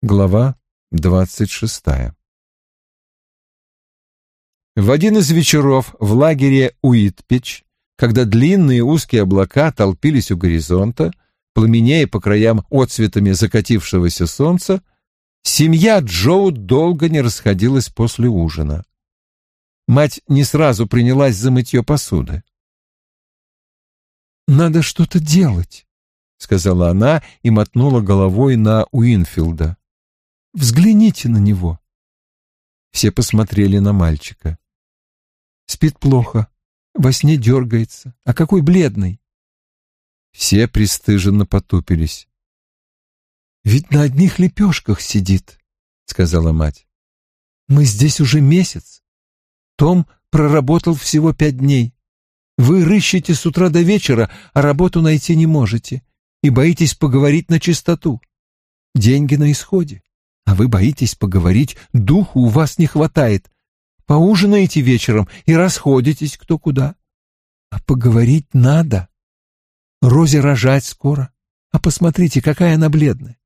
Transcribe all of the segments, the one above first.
Глава двадцать шестая В один из вечеров в лагере Уитпич, когда длинные узкие облака толпились у горизонта, пламенея по краям отцветами закатившегося солнца, семья Джоу долго не расходилась после ужина. Мать не сразу принялась за мытье посуды. «Надо что-то делать», — сказала она и мотнула головой на Уинфилда. Взгляните на него. Все посмотрели на мальчика. Спит плохо, во сне дергается. А какой бледный. Все пристыженно потупились. «Ведь на одних лепешках сидит», — сказала мать. «Мы здесь уже месяц. Том проработал всего пять дней. Вы рыщете с утра до вечера, а работу найти не можете и боитесь поговорить на чистоту. Деньги на исходе. А вы боитесь поговорить, духу у вас не хватает. Поужинаете вечером и расходитесь кто куда. А поговорить надо. Розе рожать скоро. А посмотрите, какая она бледная.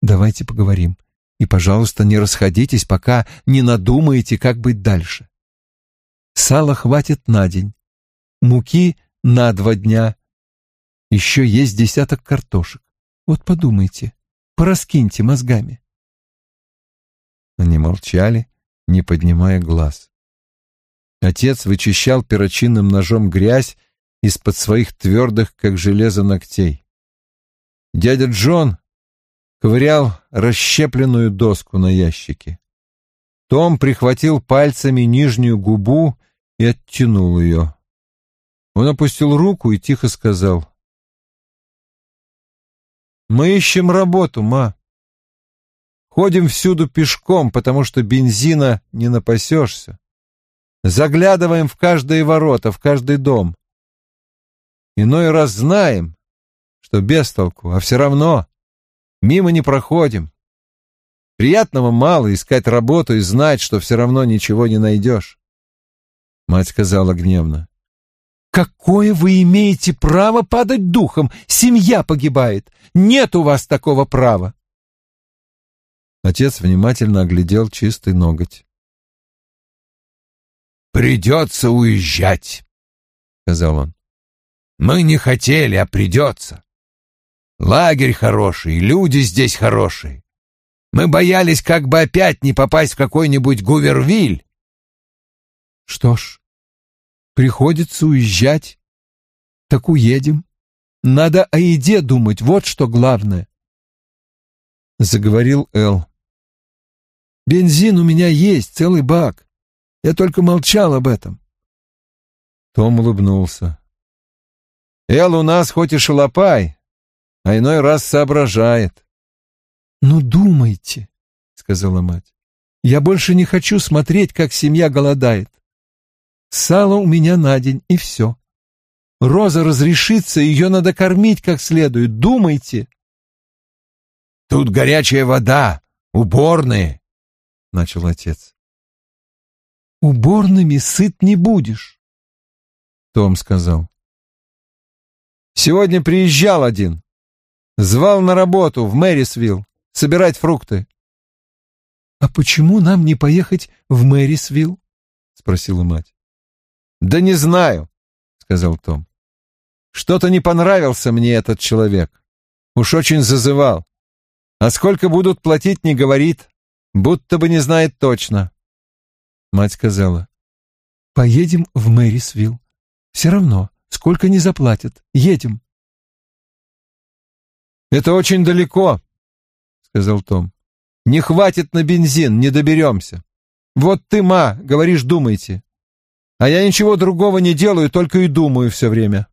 Давайте поговорим. И, пожалуйста, не расходитесь, пока не надумаете, как быть дальше. Сала хватит на день. Муки на два дня. Еще есть десяток картошек. Вот подумайте, пораскиньте мозгами. Они молчали, не поднимая глаз. Отец вычищал перочинным ножом грязь из-под своих твердых, как железо, ногтей. Дядя Джон ковырял расщепленную доску на ящике. Том прихватил пальцами нижнюю губу и оттянул ее. Он опустил руку и тихо сказал. «Мы ищем работу, ма. Ходим всюду пешком, потому что бензина не напасешься. Заглядываем в каждые ворота, в каждый дом. Иной раз знаем, что без толку, а все равно мимо не проходим. Приятного мало искать работу и знать, что все равно ничего не найдешь. Мать сказала гневно. «Какое вы имеете право падать духом? Семья погибает. Нет у вас такого права!» Отец внимательно оглядел чистый ноготь. «Придется уезжать», — сказал он. «Мы не хотели, а придется. Лагерь хороший, люди здесь хорошие. Мы боялись, как бы опять не попасть в какой-нибудь Гувервиль». «Что ж, приходится уезжать. Так уедем. Надо о еде думать, вот что главное», — заговорил Эл. Бензин у меня есть, целый бак. Я только молчал об этом. Том улыбнулся. Эл у нас хоть и шалопай, а иной раз соображает. «Ну, думайте», — сказала мать. «Я больше не хочу смотреть, как семья голодает. Сало у меня на день, и все. Роза разрешится, ее надо кормить как следует. Думайте». «Тут горячая вода, уборные», начал отец. «Уборными сыт не будешь», — Том сказал. «Сегодня приезжал один. Звал на работу в Мэрисвилл собирать фрукты». «А почему нам не поехать в Мэрисвилл?» — спросила мать. «Да не знаю», — сказал Том. «Что-то не понравился мне этот человек. Уж очень зазывал. А сколько будут платить, не говорит будто бы не знает точно. Мать сказала, «Поедем в Мэрисвилл. Все равно, сколько не заплатят. Едем». «Это очень далеко», — сказал Том. «Не хватит на бензин, не доберемся. Вот ты, ма, говоришь, думайте. А я ничего другого не делаю, только и думаю все время».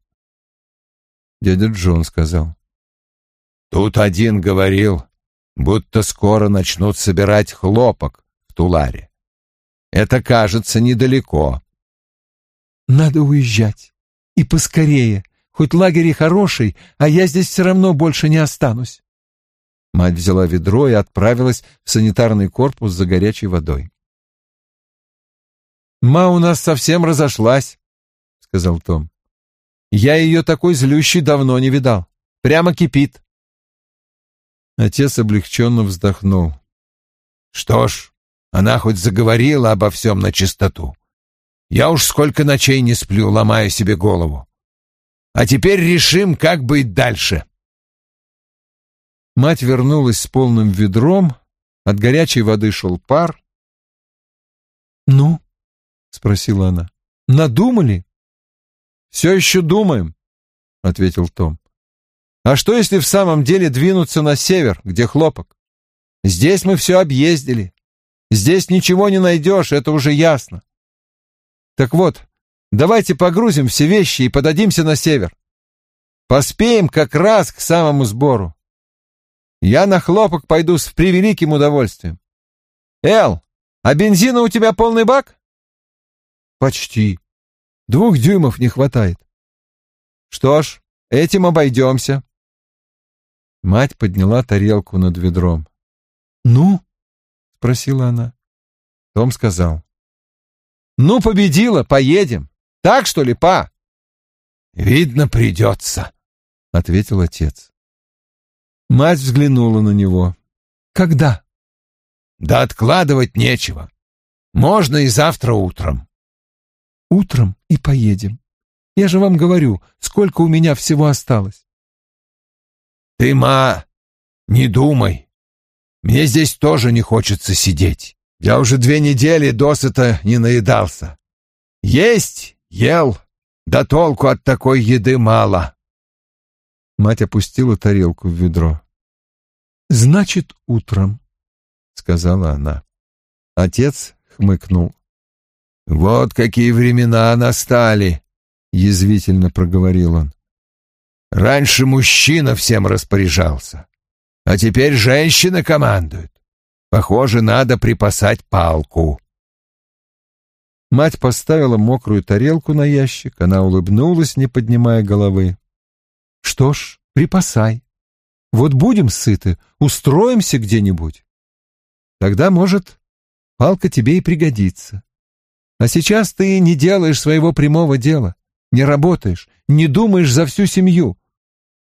Дядя Джон сказал. «Тут один говорил, будто скоро начнут собирать хлопок в Туларе. Это кажется недалеко. Надо уезжать. И поскорее. Хоть лагерь и хороший, а я здесь все равно больше не останусь. Мать взяла ведро и отправилась в санитарный корпус за горячей водой. «Ма у нас совсем разошлась», — сказал Том. «Я ее такой злющей давно не видал. Прямо кипит. Отец облегченно вздохнул. Что ж, она хоть заговорила обо всем на чистоту. Я уж сколько ночей не сплю, ломая себе голову. А теперь решим, как быть дальше. Мать вернулась с полным ведром, от горячей воды шел пар. «Ну?» — спросила она. «Надумали?» «Все еще думаем», — ответил Том. «А что, если в самом деле двинуться на север, где хлопок? Здесь мы все объездили. Здесь ничего не найдешь, это уже ясно. Так вот, давайте погрузим все вещи и подадимся на север. Поспеем как раз к самому сбору. Я на хлопок пойду с превеликим удовольствием. Эл, а бензина у тебя полный бак? Почти. Двух дюймов не хватает. Что ж, этим обойдемся. Мать подняла тарелку над ведром. «Ну?» — спросила она. Том сказал. «Ну, победила, поедем. Так, что ли, па?» «Видно, придется», — ответил отец. Мать взглянула на него. «Когда?» «Да откладывать нечего. Можно и завтра утром». «Утром и поедем. Я же вам говорю, сколько у меня всего осталось». «Ты, ма, не думай. Мне здесь тоже не хочется сидеть. Я уже две недели досыта не наедался. Есть, ел, да толку от такой еды мало. Мать опустила тарелку в ведро. «Значит, утром», — сказала она. Отец хмыкнул. «Вот какие времена настали», — язвительно проговорил он. «Раньше мужчина всем распоряжался, а теперь женщина командует. Похоже, надо припасать палку. Мать поставила мокрую тарелку на ящик, она улыбнулась, не поднимая головы. Что ж, припасай. Вот будем сыты, устроимся где-нибудь. Тогда, может, палка тебе и пригодится. А сейчас ты не делаешь своего прямого дела, не работаешь, не думаешь за всю семью.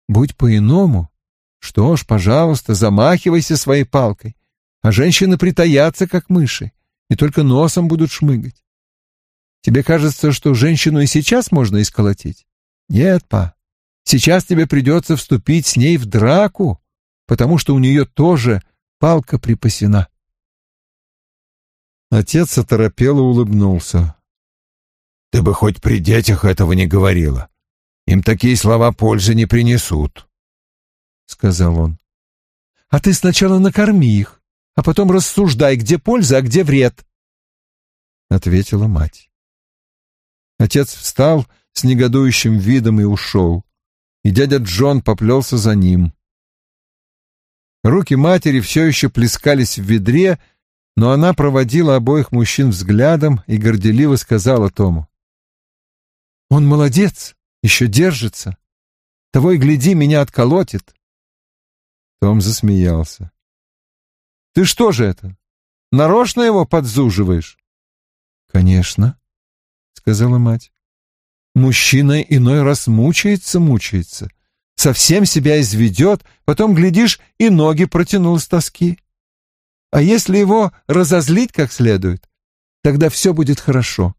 Будь по-иному, что ж, пожалуйста, замахивайся своей палкой, а женщины притаятся, как мыши, и только носом будут шмыгать. Тебе кажется, что женщину и сейчас можно исколотить? Нет, па. Сейчас тебе придется вступить с ней в драку, потому что у нее тоже палка припасена. Отец оторопело улыбнулся. Ты бы хоть при детях этого не говорила. Им такие слова пользы не принесут. — сказал он. — А ты сначала накорми их, а потом рассуждай, где польза, а где вред, — ответила мать. Отец встал с негодующим видом и ушел, и дядя Джон поплелся за ним. Руки матери все еще плескались в ведре, но она проводила обоих мужчин взглядом и горделиво сказала Тому. «Он молодец, еще держится. Того и гляди, меня отколотит. Том засмеялся. «Ты что же это, нарочно его подзуживаешь?» «Конечно», — сказала мать. «Мужчина иной раз мучается, мучается, совсем себя изведет, потом, глядишь, и ноги протянул с тоски. А если его разозлить как следует, тогда все будет хорошо.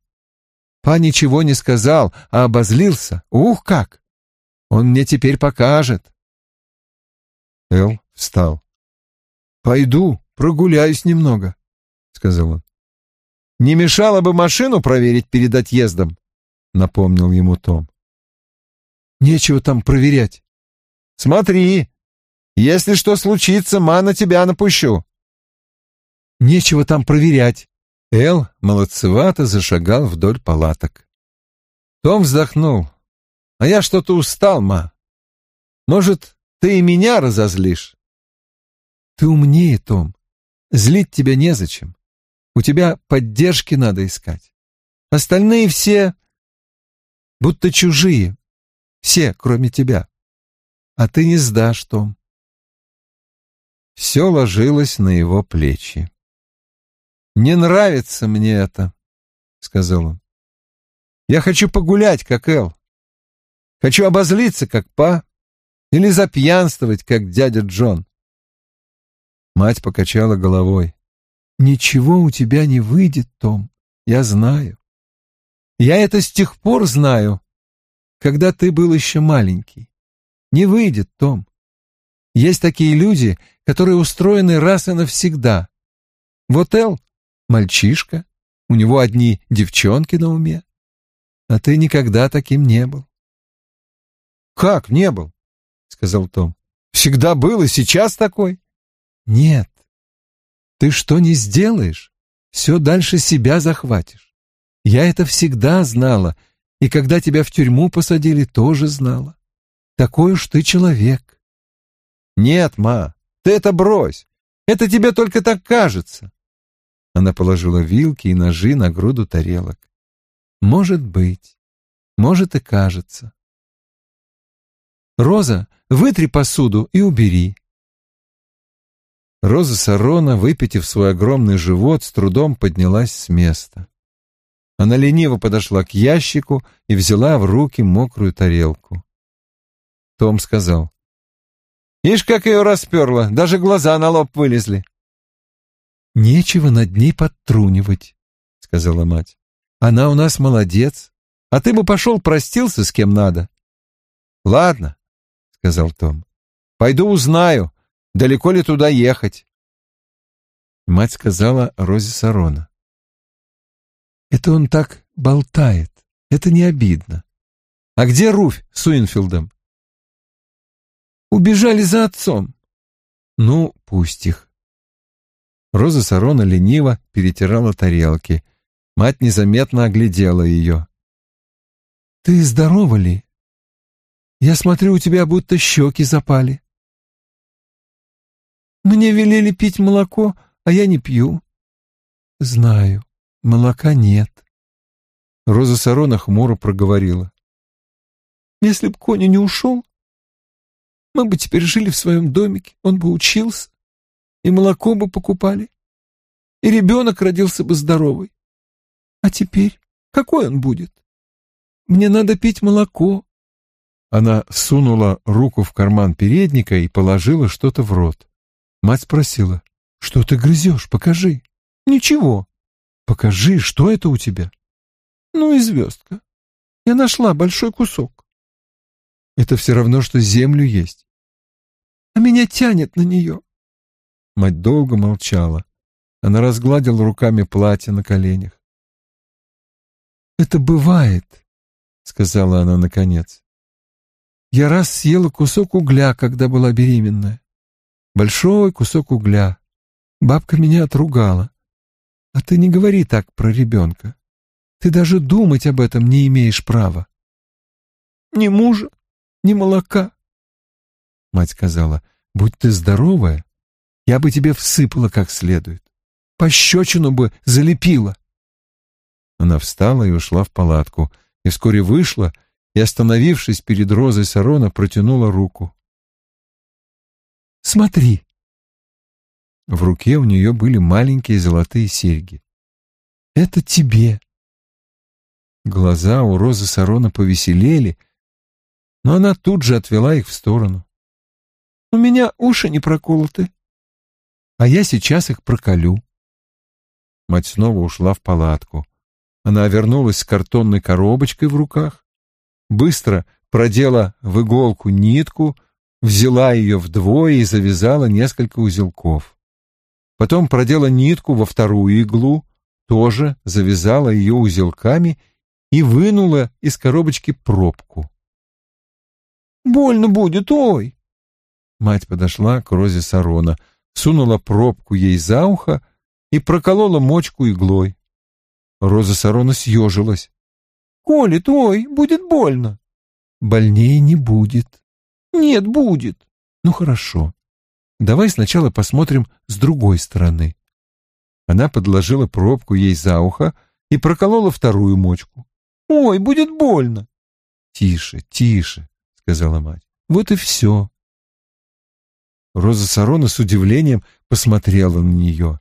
Па ничего не сказал, а обозлился. Ух, как! Он мне теперь покажет. Эл встал. «Пойду, прогуляюсь немного», — сказал он. «Не мешало бы машину проверить перед отъездом», — напомнил ему Том. «Нечего там проверять». «Смотри, если что случится, ма на тебя напущу». «Нечего там проверять». Эл молодцевато зашагал вдоль палаток. Том вздохнул. «А я что-то устал, ма. Может, ты и меня разозлишь. Ты умнее, Том. Злить тебя незачем. У тебя поддержки надо искать. Остальные все будто чужие. Все, кроме тебя. А ты не сдашь, Том. Все ложилось на его плечи. «Не нравится мне это», — сказал он. «Я хочу погулять, как Эл. Хочу обозлиться, как Па или запьянствовать, как дядя Джон. Мать покачала головой. «Ничего у тебя не выйдет, Том, я знаю. Я это с тех пор знаю, когда ты был еще маленький. Не выйдет, Том. Есть такие люди, которые устроены раз и навсегда. Вот Эл — мальчишка, у него одни девчонки на уме. А ты никогда таким не был. «Как не был?» — сказал Том. «Всегда был и сейчас такой?» «Нет. Ты что не сделаешь, все дальше себя захватишь. Я это всегда знала, и когда тебя в тюрьму посадили, тоже знала. Такой уж ты человек». «Нет, ма, ты это брось. Это тебе только так кажется». Она положила вилки и ножи на груду тарелок. «Может быть. Может и кажется. Роза, вытри посуду и убери. Роза Сарона, выпитив свой огромный живот, с трудом поднялась с места. Она лениво подошла к ящику и взяла в руки мокрую тарелку. Том сказал. «Ишь, как ее расперло, даже глаза на лоб вылезли». «Нечего над ней подтрунивать», — сказала мать. «Она у нас молодец, а ты бы пошел простился с кем надо». «Ладно, сказал Том. «Пойду узнаю, далеко ли туда ехать». Мать сказала Розе Сарона. «Это он так болтает. Это не обидно. А где Руфь с Уинфилдом?» «Убежали за отцом». «Ну, пусть их». Роза Сарона лениво перетирала тарелки. Мать незаметно оглядела ее. «Ты здорова ли?» Я смотрю, у тебя будто щеки запали. Мне велели пить молоко, а я не пью. Знаю, молока нет. Роза Сарона хмуро проговорила. Если б Коня не ушел, мы бы теперь жили в своем домике, он бы учился, и молоко бы покупали, и ребенок родился бы здоровый. А теперь какой он будет? Мне надо пить молоко, она сунула руку в карман передника и положила что-то в рот. Мать спросила, «Что ты грызешь? Покажи». «Ничего». «Покажи, что это у тебя?» «Ну и звездка. Я нашла большой кусок». «Это все равно, что землю есть». «А меня тянет на нее». Мать долго молчала. Она разгладила руками платье на коленях. «Это бывает», — сказала она наконец. Я раз съела кусок угля, когда была беременная. Большой кусок угля. Бабка меня отругала. А ты не говори так про ребенка. Ты даже думать об этом не имеешь права. Ни мужа, ни молока. Мать сказала, будь ты здоровая, я бы тебе всыпала как следует. Пощечину бы залепила. Она встала и ушла в палатку, и вскоре вышла, и, остановившись перед Розой Сарона, протянула руку. «Смотри!» В руке у нее были маленькие золотые серьги. «Это тебе!» Глаза у Розы Сарона повеселели, но она тут же отвела их в сторону. «У меня уши не проколоты, а я сейчас их проколю». Мать снова ушла в палатку. Она вернулась с картонной коробочкой в руках быстро продела в иголку нитку, взяла ее вдвое и завязала несколько узелков. Потом продела нитку во вторую иглу, тоже завязала ее узелками и вынула из коробочки пробку. «Больно будет, ой!» Мать подошла к Розе Сарона, сунула пробку ей за ухо и проколола мочку иглой. Роза Сарона съежилась. Колет, ой, будет больно. Больнее не будет. Нет, будет. Ну хорошо. Давай сначала посмотрим с другой стороны. Она подложила пробку ей за ухо и проколола вторую мочку. Ой, будет больно. Тише, тише, сказала мать. Вот и все. Роза Сарона с удивлением посмотрела на нее.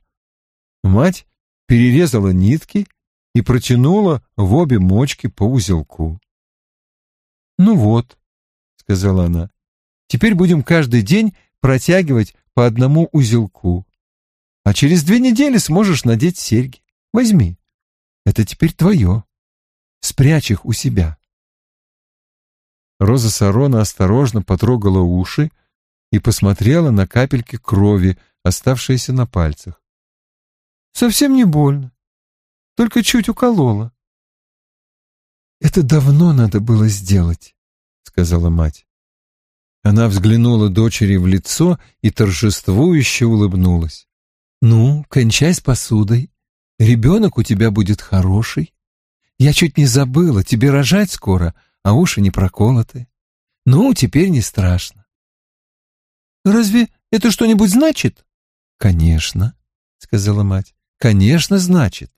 Мать перерезала нитки и протянула в обе мочки по узелку. «Ну вот», — сказала она, — «теперь будем каждый день протягивать по одному узелку. А через две недели сможешь надеть серьги. Возьми. Это теперь твое. Спрячь их у себя. Роза Сарона осторожно потрогала уши и посмотрела на капельки крови, оставшиеся на пальцах. Совсем не больно. Только чуть уколола. «Это давно надо было сделать», — сказала мать. Она взглянула дочери в лицо и торжествующе улыбнулась. «Ну, кончай с посудой. Ребенок у тебя будет хороший. Я чуть не забыла, тебе рожать скоро, а уши не проколоты. Ну, теперь не страшно». «Разве это что-нибудь значит?» «Конечно», — сказала мать. «Конечно, значит».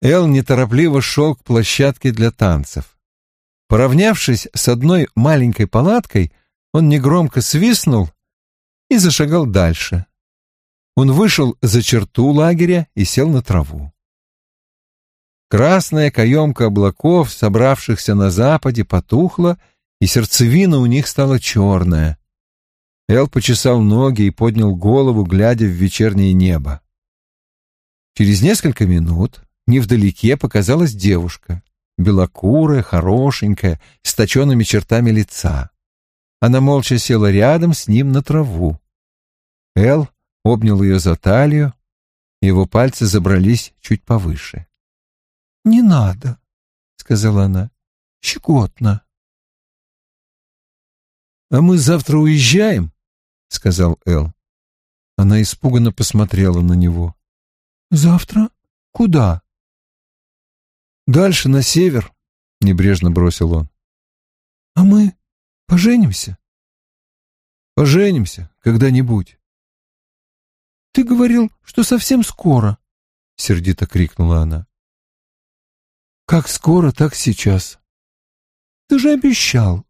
Эл неторопливо шел к площадке для танцев. Поравнявшись с одной маленькой палаткой, он негромко свистнул и зашагал дальше. Он вышел за черту лагеря и сел на траву. Красная каемка облаков, собравшихся на западе, потухла, и сердцевина у них стала черная. Эл почесал ноги и поднял голову, глядя в вечернее небо. Через несколько минут невдалеке показалась девушка, белокурая, хорошенькая, с точенными чертами лица. Она молча села рядом с ним на траву. Эл обнял ее за талию, его пальцы забрались чуть повыше. — Не надо, — сказала она, — щекотно. — А мы завтра уезжаем, — сказал Эл. Она испуганно посмотрела на него. — Завтра? Куда? Дальше, на север, — небрежно бросил он. — А мы поженимся? — Поженимся когда-нибудь. — Ты говорил, что совсем скоро, — сердито крикнула она. — Как скоро, так сейчас. — Ты же обещал.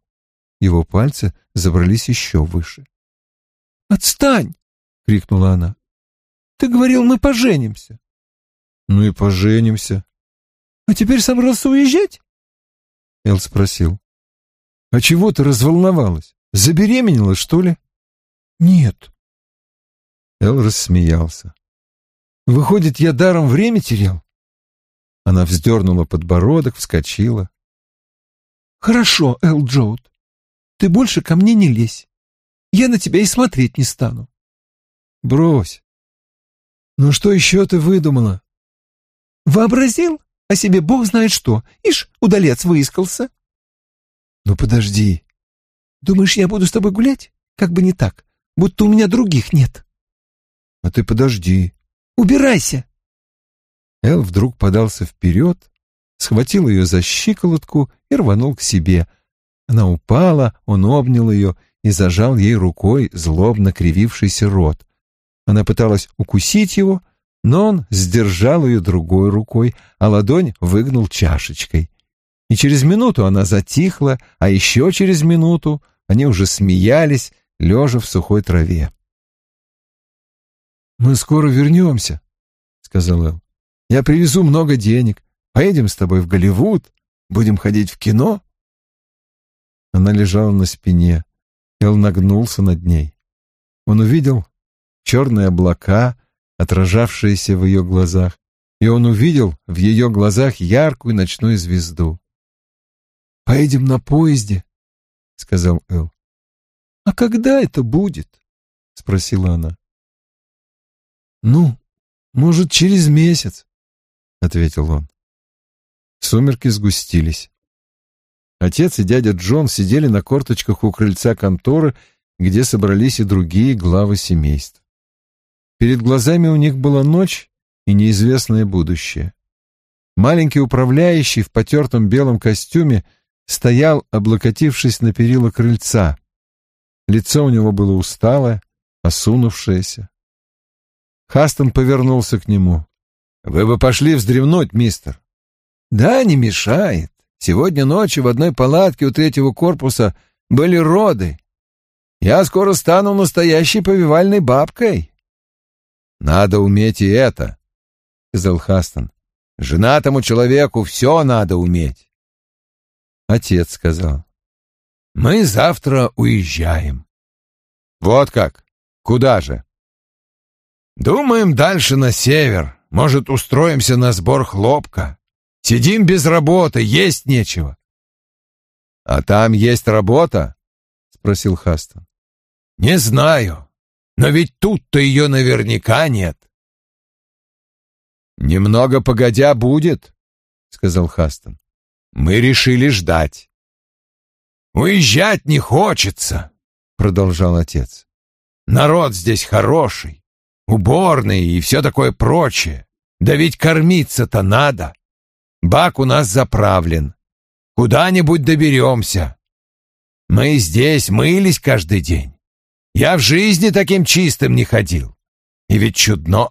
Его пальцы забрались еще выше. — Отстань! — крикнула она. — Ты говорил, мы поженимся. — Ну и поженимся, а теперь собрался уезжать? Эл спросил. А чего ты разволновалась? Забеременела, что ли? Нет. Эл рассмеялся. Выходит, я даром время терял? Она вздернула подбородок, вскочила. Хорошо, Эл Джоуд. Ты больше ко мне не лезь. Я на тебя и смотреть не стану. Брось. Ну что еще ты выдумала? Вообразил? о себе бог знает что. Ишь, удалец выискался. Ну подожди. Думаешь, я буду с тобой гулять? Как бы не так, будто у меня других нет. А ты подожди. Убирайся. Эл вдруг подался вперед, схватил ее за щиколотку и рванул к себе. Она упала, он обнял ее и зажал ей рукой злобно кривившийся рот. Она пыталась укусить его, но он сдержал ее другой рукой, а ладонь выгнул чашечкой. И через минуту она затихла, а еще через минуту они уже смеялись, лежа в сухой траве. «Мы скоро вернемся», — сказал Эл. «Я привезу много денег. Поедем с тобой в Голливуд, будем ходить в кино». Она лежала на спине. Эл нагнулся над ней. Он увидел черные облака, отражавшееся в ее глазах, и он увидел в ее глазах яркую ночную звезду. «Поедем на поезде», — сказал Эл. «А когда это будет?» — спросила она. «Ну, может, через месяц», — ответил он. Сумерки сгустились. Отец и дядя Джон сидели на корточках у крыльца конторы, где собрались и другие главы семейств. Перед глазами у них была ночь и неизвестное будущее. Маленький управляющий в потертом белом костюме стоял, облокотившись на перила крыльца. Лицо у него было усталое, осунувшееся. Хастон повернулся к нему. «Вы бы пошли вздремнуть, мистер». «Да, не мешает. Сегодня ночью в одной палатке у третьего корпуса были роды. Я скоро стану настоящей повивальной бабкой». «Надо уметь и это», — сказал Хастон. «Женатому человеку все надо уметь». Отец сказал. «Мы завтра уезжаем». Вот как? Куда же? Думаем дальше на север. Может, устроимся на сбор хлопка. Сидим без работы, есть нечего. А там есть работа? Спросил Хастон. Не знаю. Но ведь тут-то ее наверняка нет. Немного погодя будет, сказал Хастон. Мы решили ждать. Уезжать не хочется, продолжал отец. Народ здесь хороший, уборный и все такое прочее. Да ведь кормиться-то надо. Бак у нас заправлен. Куда-нибудь доберемся. Мы здесь мылись каждый день. Я в жизни таким чистым не ходил. И ведь чудно.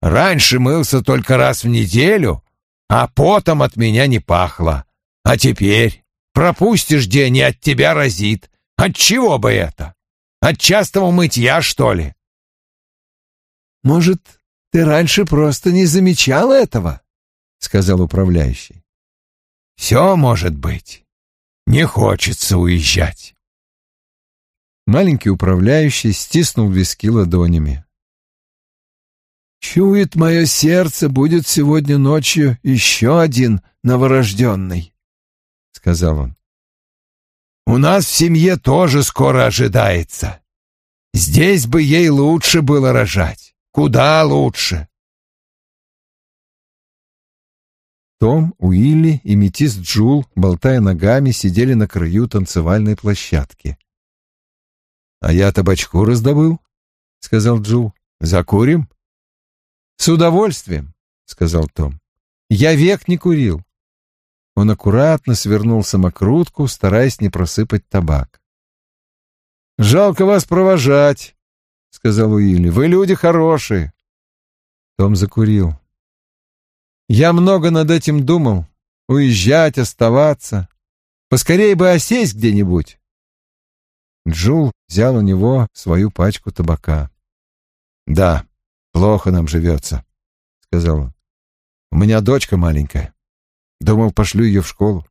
Раньше мылся только раз в неделю, а потом от меня не пахло. А теперь пропустишь день, и от тебя разит. От чего бы это? От частого мытья, что ли? Может, ты раньше просто не замечал этого? Сказал управляющий. Все может быть. Не хочется уезжать. Маленький управляющий стиснул виски ладонями. «Чует мое сердце, будет сегодня ночью еще один новорожденный», — сказал он. «У нас в семье тоже скоро ожидается. Здесь бы ей лучше было рожать. Куда лучше?» Том, Уилли и метис Джул, болтая ногами, сидели на краю танцевальной площадки. «А я табачку раздобыл», — сказал Джул. «Закурим?» «С удовольствием», — сказал Том. «Я век не курил». Он аккуратно свернул самокрутку, стараясь не просыпать табак. «Жалко вас провожать», — сказал Уилли. «Вы люди хорошие». Том закурил. «Я много над этим думал. Уезжать, оставаться. Поскорее бы осесть где-нибудь. Джул взял у него свою пачку табака. «Да, плохо нам живется», — сказал он. «У меня дочка маленькая. Думал, пошлю ее в школу.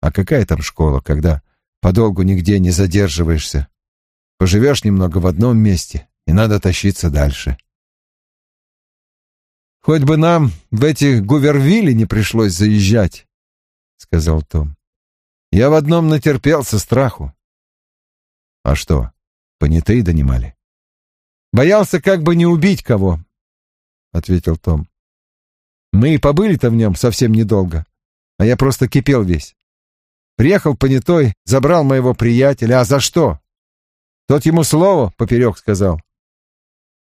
А какая там школа, когда подолгу нигде не задерживаешься? Поживешь немного в одном месте, и надо тащиться дальше». «Хоть бы нам в эти Гувервилли не пришлось заезжать», — сказал Том. «Я в одном натерпелся страху. А что, понятые донимали? Боялся как бы не убить кого, — ответил Том. Мы и побыли-то в нем совсем недолго, а я просто кипел весь. Приехал понятой, забрал моего приятеля, а за что? Тот ему слово поперек сказал.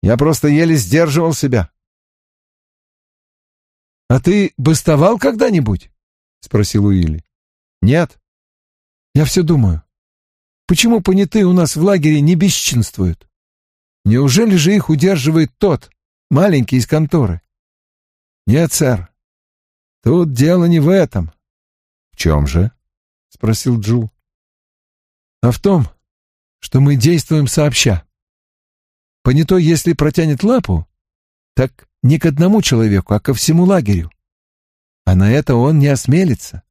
Я просто еле сдерживал себя. — А ты бастовал когда-нибудь? — спросил Уилли. — Нет. Я все думаю. Почему понятые у нас в лагере не бесчинствуют? Неужели же их удерживает тот, маленький из конторы? Нет, сэр. Тут дело не в этом. В чем же? Спросил Джул. А в том, что мы действуем сообща. Понятой, если протянет лапу, так не к одному человеку, а ко всему лагерю. А на это он не осмелится.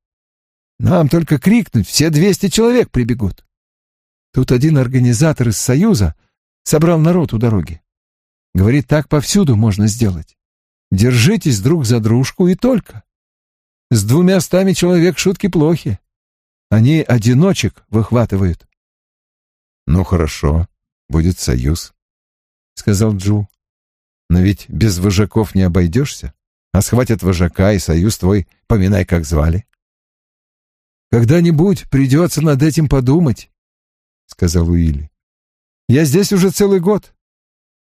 Нам только крикнуть, все двести человек прибегут. Тут один организатор из Союза собрал народ у дороги. Говорит, так повсюду можно сделать. Держитесь друг за дружку и только. С двумя стами человек шутки плохи. Они одиночек выхватывают. Ну хорошо, будет союз, сказал Джу. Но ведь без вожаков не обойдешься. А схватят вожака, и союз твой, поминай, как звали. Когда-нибудь придется над этим подумать, — сказал Уилли. «Я здесь уже целый год,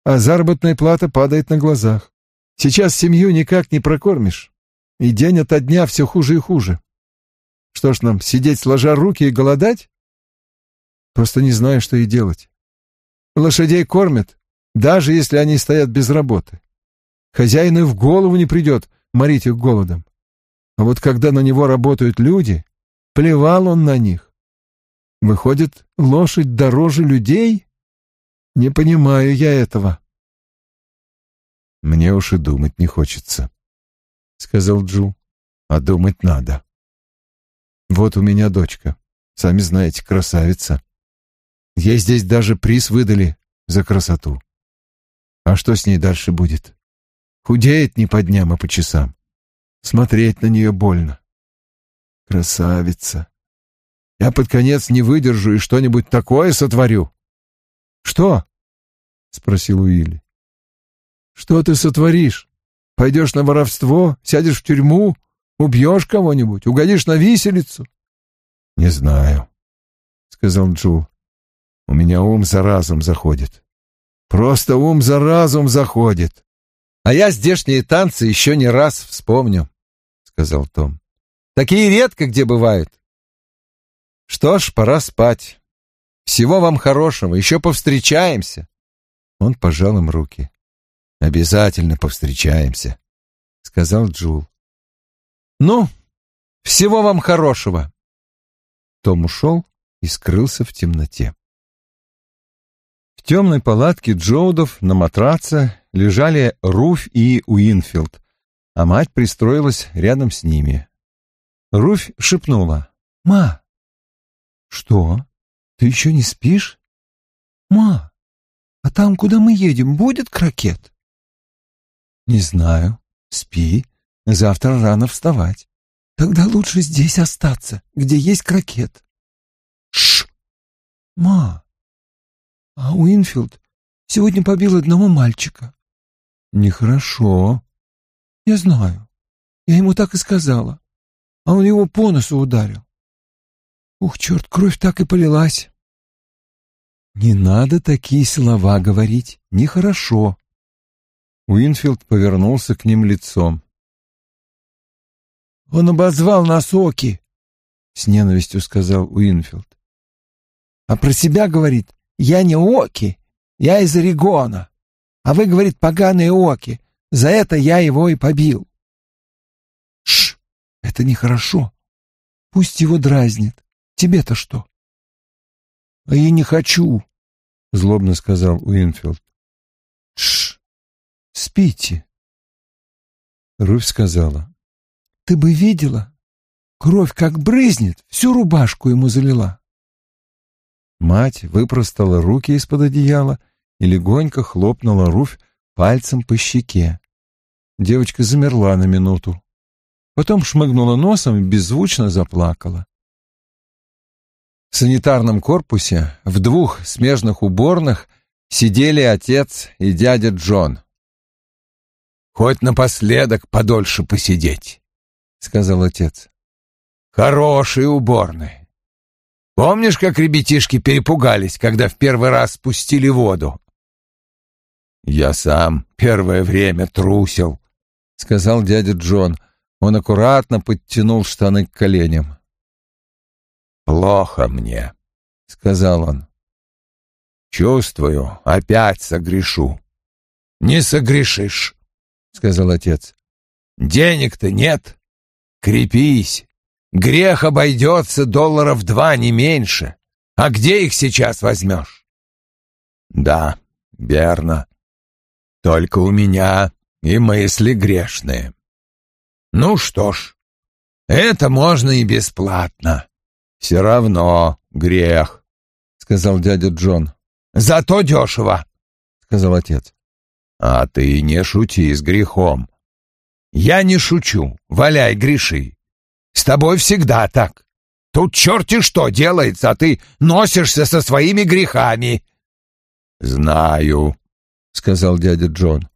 а заработная плата падает на глазах. Сейчас семью никак не прокормишь, и день ото дня все хуже и хуже. Что ж нам, сидеть сложа руки и голодать? Просто не знаю, что и делать. Лошадей кормят, даже если они стоят без работы. Хозяину в голову не придет морить их голодом. А вот когда на него работают люди, плевал он на них. Выходит, лошадь дороже людей? Не понимаю я этого. Мне уж и думать не хочется, сказал Джу. А думать надо. Вот у меня дочка, сами знаете, красавица. Ей здесь даже приз выдали за красоту. А что с ней дальше будет? Худеет не по дням, а по часам. Смотреть на нее больно. Красавица. Я под конец не выдержу и что-нибудь такое сотворю. Что? спросил Уилли. Что ты сотворишь? Пойдешь на воровство, сядешь в тюрьму, убьешь кого-нибудь, угодишь на виселицу? Не знаю, сказал Джул. У меня ум за разум заходит. Просто ум за разум заходит. А я здешние танцы еще не раз вспомню, сказал Том. Такие редко где бывают. Что ж, пора спать. Всего вам хорошего, еще повстречаемся. Он пожал им руки. Обязательно повстречаемся, сказал Джул. Ну, всего вам хорошего. Том ушел и скрылся в темноте. В темной палатке Джоудов на матраце лежали Руфь и Уинфилд, а мать пристроилась рядом с ними. Руфь шепнула. «Ма!» «Что? Ты еще не спишь?» «Ма, а там, куда мы едем, будет крокет?» «Не знаю. Спи. Завтра рано вставать. Тогда лучше здесь остаться, где есть крокет». «Шш! Ма, а Уинфилд сегодня побил одного мальчика. Нехорошо. Я знаю. Я ему так и сказала. А он его по носу ударил. Ух, черт, кровь так и полилась. Не надо такие слова говорить. Нехорошо. Уинфилд повернулся к ним лицом. Он обозвал нас Оки, с ненавистью сказал Уинфилд. А про себя говорит, я не Оки, я из Орегона. А вы, говорит, поганые Оки. За это я его и побил. Шш, это нехорошо. Пусть его дразнит. Тебе-то что? А я не хочу, злобно сказал Уинфилд. Шш, спите. Руфь сказала. Ты бы видела, кровь как брызнет, всю рубашку ему залила. Мать выпростала руки из-под одеяла и легонько хлопнула Руфь пальцем по щеке. Девочка замерла на минуту. Потом шмыгнула носом и беззвучно заплакала. В санитарном корпусе в двух смежных уборных сидели отец и дядя Джон. «Хоть напоследок подольше посидеть», — сказал отец. «Хорошие уборные. Помнишь, как ребятишки перепугались, когда в первый раз спустили воду? Я сам первое время трусил, сказал дядя Джон. Он аккуратно подтянул штаны к коленям. Плохо мне, сказал он. Чувствую, опять согрешу. Не согрешишь, сказал отец. Денег-то нет. Крепись. Грех обойдется долларов два, не меньше. А где их сейчас возьмешь? Да, верно. Только у меня и мысли грешные. Ну что ж, это можно и бесплатно. Все равно грех, сказал дядя Джон. Зато дешево, сказал отец. А ты не шути с грехом. Я не шучу, валяй, греши. С тобой всегда так. Тут черти что делается, а ты носишься со своими грехами. Знаю, сказал дядя Джон.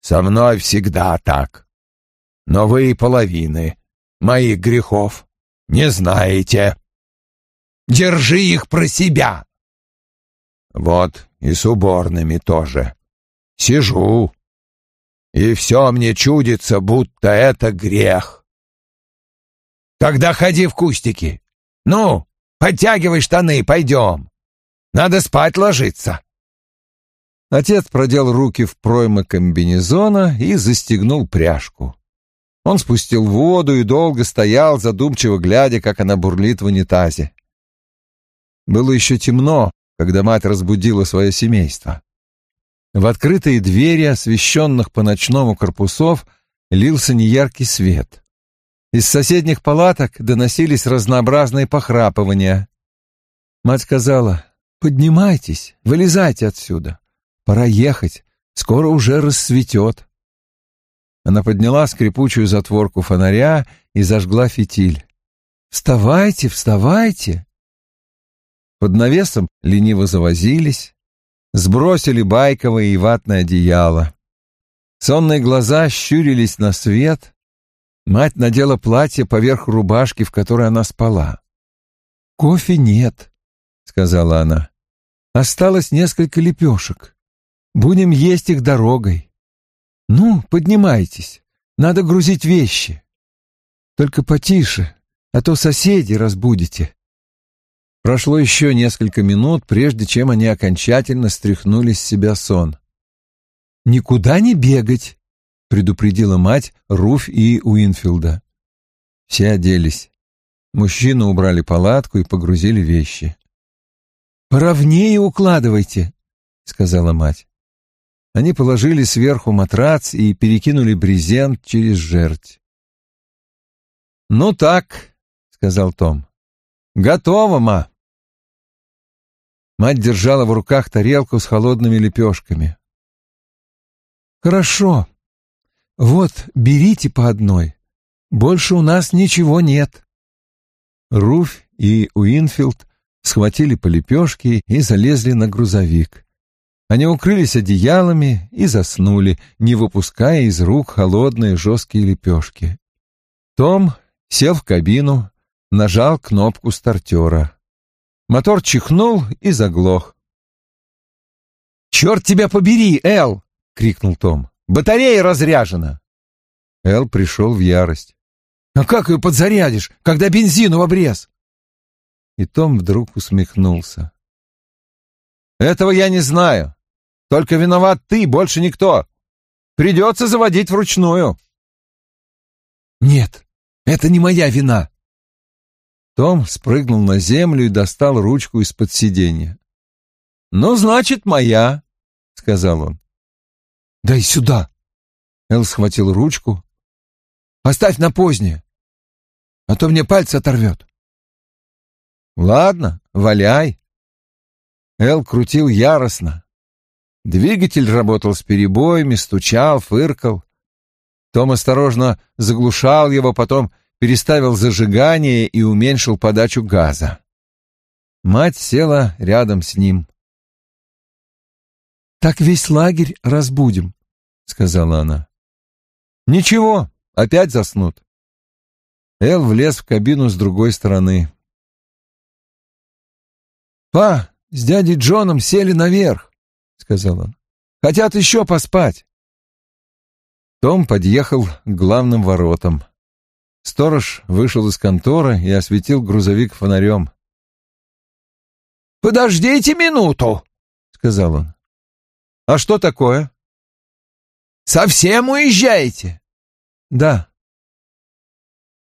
Со мной всегда так. Но вы и половины моих грехов не знаете. Держи их про себя. Вот и с уборными тоже. Сижу, и все мне чудится, будто это грех. Тогда ходи в кустики. Ну, подтягивай штаны, пойдем. Надо спать ложиться. Отец продел руки в проймы комбинезона и застегнул пряжку. Он спустил воду и долго стоял, задумчиво глядя, как она бурлит в унитазе. Было еще темно, когда мать разбудила свое семейство. В открытые двери, освещенных по ночному корпусов, лился неяркий свет. Из соседних палаток доносились разнообразные похрапывания. Мать сказала, поднимайтесь, вылезайте отсюда. Пора ехать, скоро уже рассветет. Она подняла скрипучую затворку фонаря и зажгла фитиль. «Вставайте, вставайте!» Под навесом лениво завозились, сбросили байковое и ватное одеяло. Сонные глаза щурились на свет. Мать надела платье поверх рубашки, в которой она спала. «Кофе нет», — сказала она. «Осталось несколько лепешек. Будем есть их дорогой. Ну, поднимайтесь, надо грузить вещи. Только потише, а то соседи разбудите». Прошло еще несколько минут, прежде чем они окончательно стряхнули с себя сон. «Никуда не бегать», — предупредила мать Руф и Уинфилда. Все оделись. Мужчины убрали палатку и погрузили вещи. «Поровнее укладывайте», — сказала мать. Они положили сверху матрац и перекинули брезент через жерть. «Ну так», — сказал Том. «Готово, ма». Мать держала в руках тарелку с холодными лепешками. «Хорошо. Вот, берите по одной. Больше у нас ничего нет». Руф и Уинфилд схватили по лепешке и залезли на грузовик. Они укрылись одеялами и заснули, не выпуская из рук холодные жесткие лепешки. Том сел в кабину, нажал кнопку стартера. Мотор чихнул и заглох. «Черт тебя побери, Эл!» — крикнул Том. «Батарея разряжена!» Эл пришел в ярость. «А как ее подзарядишь, когда бензину в обрез?» И Том вдруг усмехнулся. «Этого я не знаю. Только виноват ты, больше никто. Придется заводить вручную». «Нет, это не моя вина», том спрыгнул на землю и достал ручку из-под сиденья. «Ну, значит, моя», — сказал он. «Дай сюда!» Эл схватил ручку. «Поставь на позднее, а то мне пальцы оторвет». «Ладно, валяй». Эл крутил яростно. Двигатель работал с перебоями, стучал, фыркал. Том осторожно заглушал его, потом переставил зажигание и уменьшил подачу газа. Мать села рядом с ним. «Так весь лагерь разбудим», — сказала она. «Ничего, опять заснут». Эл влез в кабину с другой стороны. «Па, с дядей Джоном сели наверх», — сказал он. «Хотят еще поспать». Том подъехал к главным воротам. Сторож вышел из конторы и осветил грузовик фонарем. «Подождите минуту», — сказал он. «А что такое?» «Совсем уезжаете?» «Да».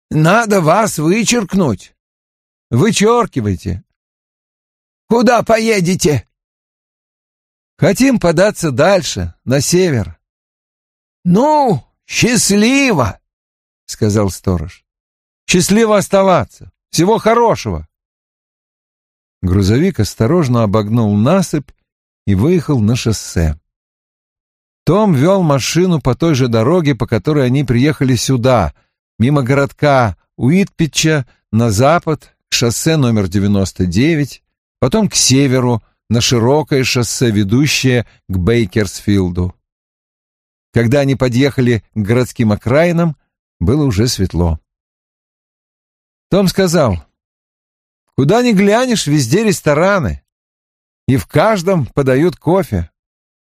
«Надо вас вычеркнуть». «Вычеркивайте». «Куда поедете?» «Хотим податься дальше, на север». «Ну, счастливо!» — сказал сторож. «Счастливо оставаться! Всего хорошего!» Грузовик осторожно обогнул насыпь и выехал на шоссе. Том вел машину по той же дороге, по которой они приехали сюда, мимо городка Уитпитча, на запад, к шоссе номер 99, потом к северу, на широкое шоссе, ведущее к Бейкерсфилду. Когда они подъехали к городским окраинам, было уже светло. Том сказал, «Куда ни глянешь, везде рестораны. И в каждом подают кофе.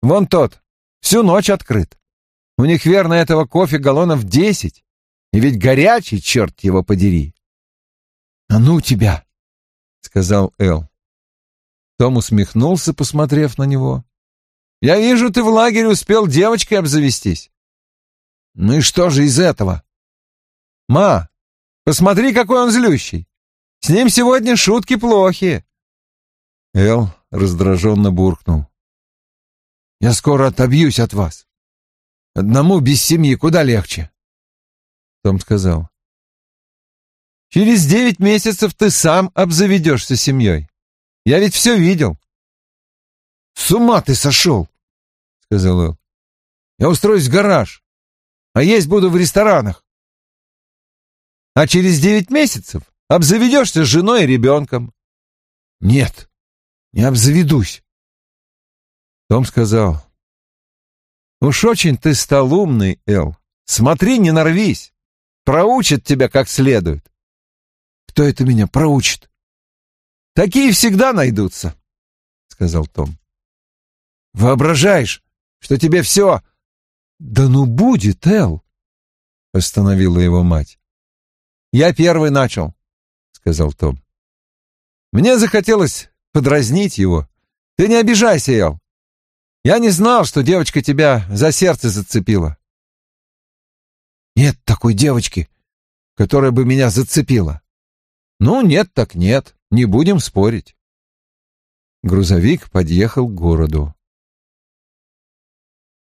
Вон тот, всю ночь открыт. У них, верно, этого кофе галлонов десять. И ведь горячий, черт его подери». «А ну тебя!» — сказал Эл. Том усмехнулся, посмотрев на него. «Я вижу, ты в лагере успел девочкой обзавестись». «Ну и что же из этого?» «Ма, посмотри, какой он злющий! С ним сегодня шутки плохи!» Эл раздраженно буркнул. «Я скоро отобьюсь от вас. Одному без семьи куда легче!» Том сказал. «Через девять месяцев ты сам обзаведешься семьей. Я ведь все видел. «С ума ты сошел!» — сказал Эл. «Я устроюсь в гараж, а есть буду в ресторанах. А через девять месяцев обзаведешься женой и ребенком». «Нет, не обзаведусь». Том сказал, «Уж очень ты стал умный, Эл. Смотри, не нарвись. Проучат тебя как следует». «Кто это меня проучит?» «Такие всегда найдутся», — сказал Том. «Воображаешь, что тебе все...» «Да ну будет, Эл», — остановила его мать. «Я первый начал», — сказал Том. «Мне захотелось подразнить его. Ты не обижайся, Эл. Я не знал, что девочка тебя за сердце зацепила. Нет такой девочки, которая бы меня зацепила. Ну, нет так нет, не будем спорить. Грузовик подъехал к городу.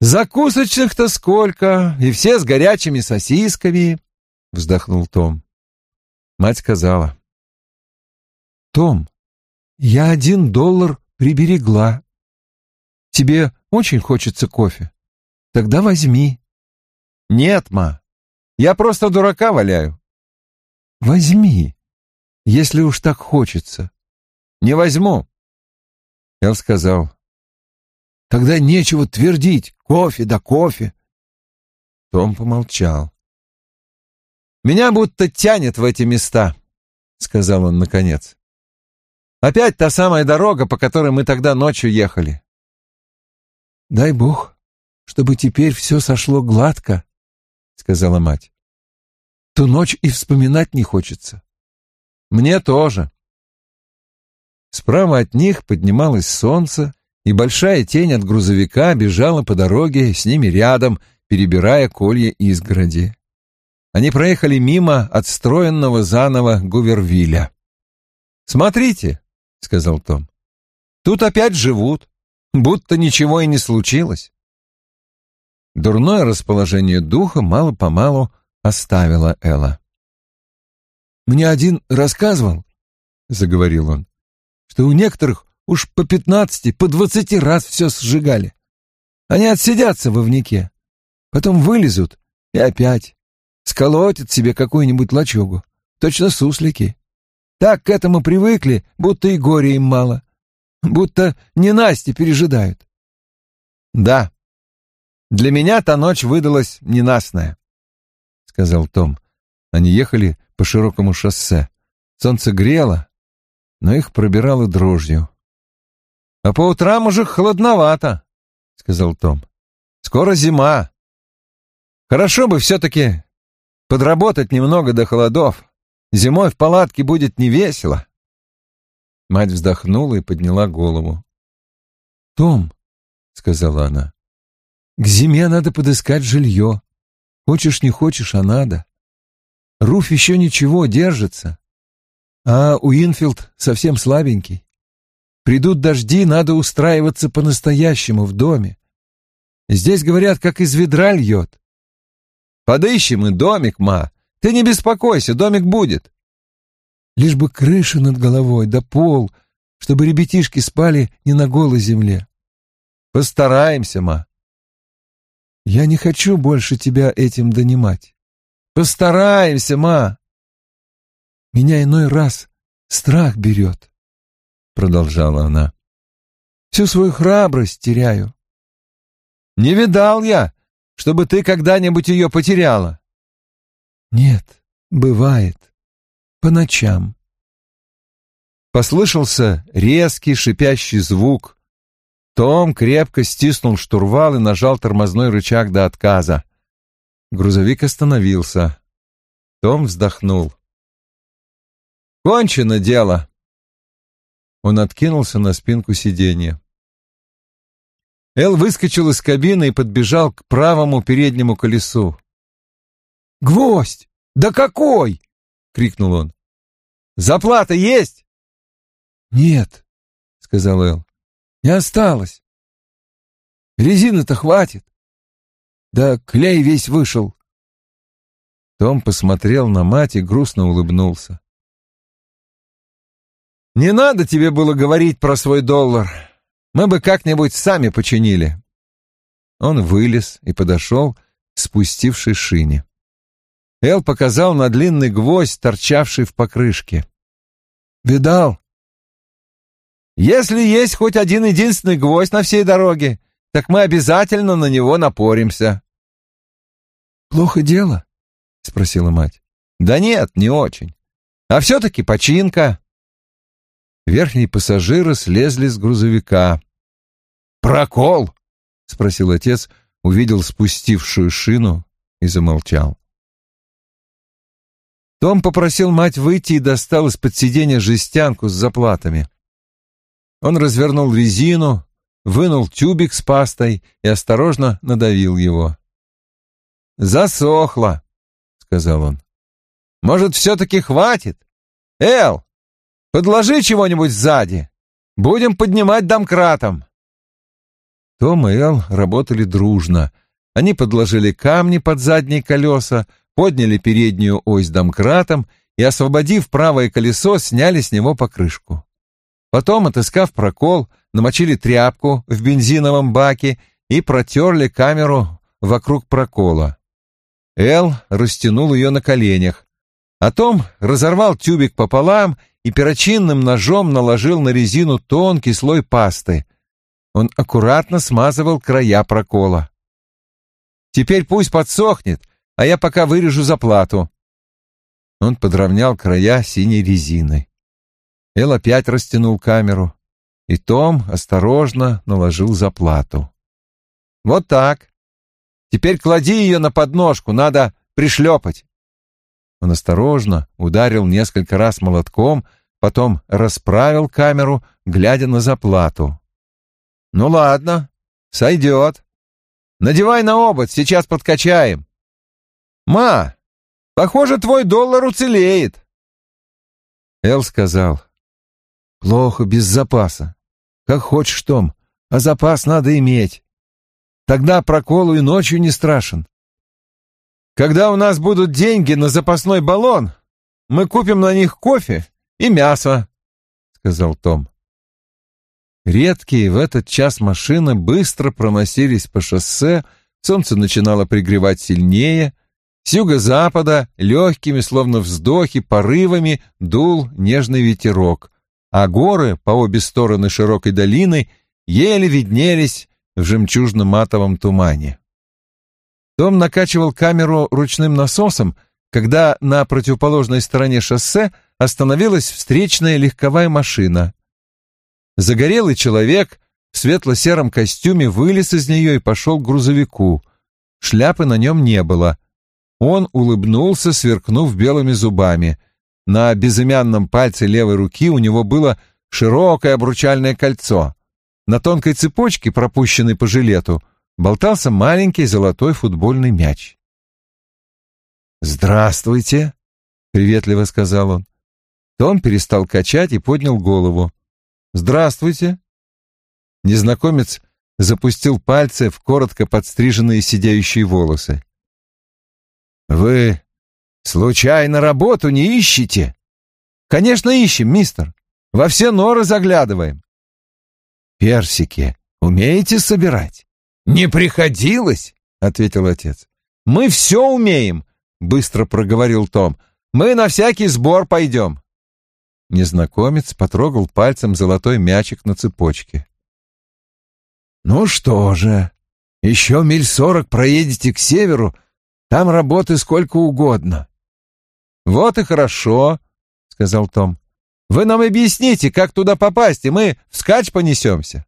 «Закусочных-то сколько, и все с горячими сосисками», — вздохнул Том. Мать сказала. «Том, я один доллар приберегла. Тебе очень хочется кофе? Тогда возьми». «Нет, ма, я просто дурака валяю». «Возьми, если уж так хочется». «Не возьму». Эл сказал. «Тогда нечего твердить. Кофе да кофе». Том помолчал. «Меня будто тянет в эти места», — сказал он наконец. «Опять та самая дорога, по которой мы тогда ночью ехали». «Дай бог, чтобы теперь все сошло гладко», — сказала мать. «Ту ночь и вспоминать не хочется». «Мне тоже». Справа от них поднималось солнце, и большая тень от грузовика бежала по дороге с ними рядом, перебирая колья изгороди. Они проехали мимо отстроенного заново Гувервиля. «Смотрите», — сказал Том, — «тут опять живут, будто ничего и не случилось». Дурное расположение духа мало-помалу оставило Элла. «Мне один рассказывал», — заговорил он, — «что у некоторых уж по пятнадцати, по двадцати раз все сжигали. Они отсидятся во внике, потом вылезут и опять сколотят себе какую-нибудь лачугу. Точно суслики. Так к этому привыкли, будто и горя им мало. Будто не Насти пережидают. Да, для меня та ночь выдалась ненастная, — сказал Том. Они ехали по широкому шоссе. Солнце грело, но их пробирало дрожью. — А по утрам уже холодновато, — сказал Том. — Скоро зима. Хорошо бы все-таки подработать немного до холодов. Зимой в палатке будет невесело. Мать вздохнула и подняла голову. «Том», — сказала она, — «к зиме надо подыскать жилье. Хочешь, не хочешь, а надо. Руф еще ничего, держится. А Уинфилд совсем слабенький. Придут дожди, надо устраиваться по-настоящему в доме. Здесь, говорят, как из ведра льет. Подыщем и домик, ма. Ты не беспокойся, домик будет. Лишь бы крыша над головой, да пол, чтобы ребятишки спали не на голой земле. Постараемся, ма. Я не хочу больше тебя этим донимать. Постараемся, ма. Меня иной раз страх берет, — продолжала она. Всю свою храбрость теряю. Не видал я, чтобы ты когда-нибудь ее потеряла. Нет, бывает. По ночам. Послышался резкий шипящий звук. Том крепко стиснул штурвал и нажал тормозной рычаг до отказа. Грузовик остановился. Том вздохнул. «Кончено дело!» Он откинулся на спинку сиденья. Эл выскочил из кабины и подбежал к правому переднему колесу. «Гвоздь! Да какой!» — крикнул он. «Заплата есть?» «Нет», — сказал Эл. «Не осталось. Резины-то хватит. Да клей весь вышел». Том посмотрел на мать и грустно улыбнулся. «Не надо тебе было говорить про свой доллар. Мы бы как-нибудь сами починили. Он вылез и подошел к спустившей шине. Эл показал на длинный гвоздь, торчавший в покрышке. «Видал?» «Если есть хоть один единственный гвоздь на всей дороге, так мы обязательно на него напоримся». «Плохо дело?» — спросила мать. «Да нет, не очень. А все-таки починка». Верхние пассажиры слезли с грузовика. «Прокол!» — спросил отец, увидел спустившую шину и замолчал. Том попросил мать выйти и достал из-под сиденья жестянку с заплатами. Он развернул резину, вынул тюбик с пастой и осторожно надавил его. «Засохло», — сказал он. «Может, все-таки хватит? Эл, подложи чего-нибудь сзади. Будем поднимать домкратом». Том и Эл работали дружно. Они подложили камни под задние колеса, подняли переднюю ось домкратом и, освободив правое колесо, сняли с него покрышку. Потом, отыскав прокол, намочили тряпку в бензиновом баке и протерли камеру вокруг прокола. Эл растянул ее на коленях. А Том разорвал тюбик пополам и перочинным ножом наложил на резину тонкий слой пасты. Он аккуратно смазывал края прокола. «Теперь пусть подсохнет, а я пока вырежу заплату». Он подровнял края синей резиной. Эл опять растянул камеру, и Том осторожно наложил заплату. «Вот так. Теперь клади ее на подножку, надо пришлепать». Он осторожно ударил несколько раз молотком, потом расправил камеру, глядя на заплату. «Ну ладно, сойдет. Надевай на обод, сейчас подкачаем». «Ма, похоже, твой доллар уцелеет». Эл сказал. «Плохо без запаса. Как хочешь, Том, а запас надо иметь. Тогда проколу и ночью не страшен. Когда у нас будут деньги на запасной баллон, мы купим на них кофе и мясо», — сказал Том. Редкие в этот час машины быстро проносились по шоссе, солнце начинало пригревать сильнее — с юго-запада легкими, словно вздохи, порывами дул нежный ветерок, а горы по обе стороны широкой долины еле виднелись в жемчужно-матовом тумане. Том накачивал камеру ручным насосом, когда на противоположной стороне шоссе остановилась встречная легковая машина. Загорелый человек в светло-сером костюме вылез из нее и пошел к грузовику. Шляпы на нем не было — он улыбнулся, сверкнув белыми зубами. На безымянном пальце левой руки у него было широкое обручальное кольцо. На тонкой цепочке, пропущенной по жилету, болтался маленький золотой футбольный мяч. «Здравствуйте», — приветливо сказал он. Том перестал качать и поднял голову. «Здравствуйте». Незнакомец запустил пальцы в коротко подстриженные сидеющие волосы. «Вы случайно работу не ищете?» «Конечно ищем, мистер. Во все норы заглядываем». «Персики умеете собирать?» «Не приходилось», — ответил отец. «Мы все умеем», — быстро проговорил Том. «Мы на всякий сбор пойдем». Незнакомец потрогал пальцем золотой мячик на цепочке. «Ну что же, еще миль сорок проедете к северу, там работы сколько угодно. Вот и хорошо, сказал Том. Вы нам объясните, как туда попасть, и мы вскачь понесемся.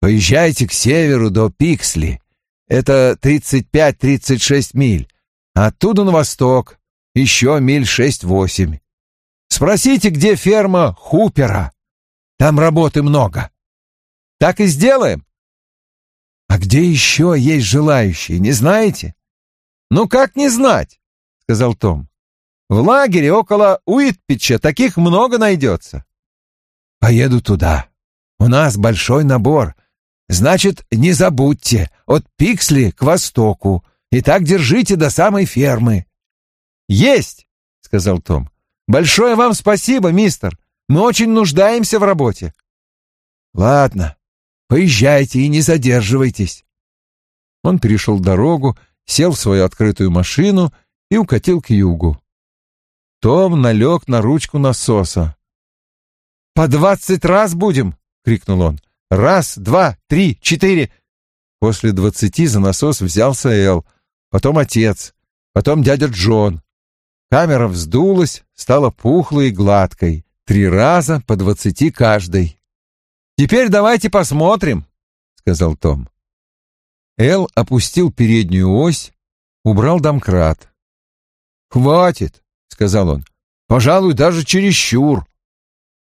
Поезжайте к северу до Пиксли. Это 35-36 миль. Оттуда на восток еще миль шесть-восемь. Спросите, где ферма Хупера. Там работы много. Так и сделаем. А где еще есть желающие, не знаете? «Ну как не знать?» — сказал Том. «В лагере около Уитпича таких много найдется». «Поеду туда. У нас большой набор. Значит, не забудьте, от Пиксли к востоку. И так держите до самой фермы». «Есть!» — сказал Том. «Большое вам спасибо, мистер. Мы очень нуждаемся в работе». «Ладно, Поезжайте и не задерживайтесь. Он перешел дорогу, сел в свою открытую машину и укатил к югу. Том налег на ручку насоса. «По двадцать раз будем!» — крикнул он. «Раз, два, три, четыре!» После двадцати за насос взялся Эл, потом отец, потом дядя Джон. Камера вздулась, стала пухлой и гладкой. Три раза по двадцати каждой. «Теперь давайте посмотрим», — сказал Том. Эл опустил переднюю ось, убрал домкрат. «Хватит», — сказал он. «Пожалуй, даже чересчур».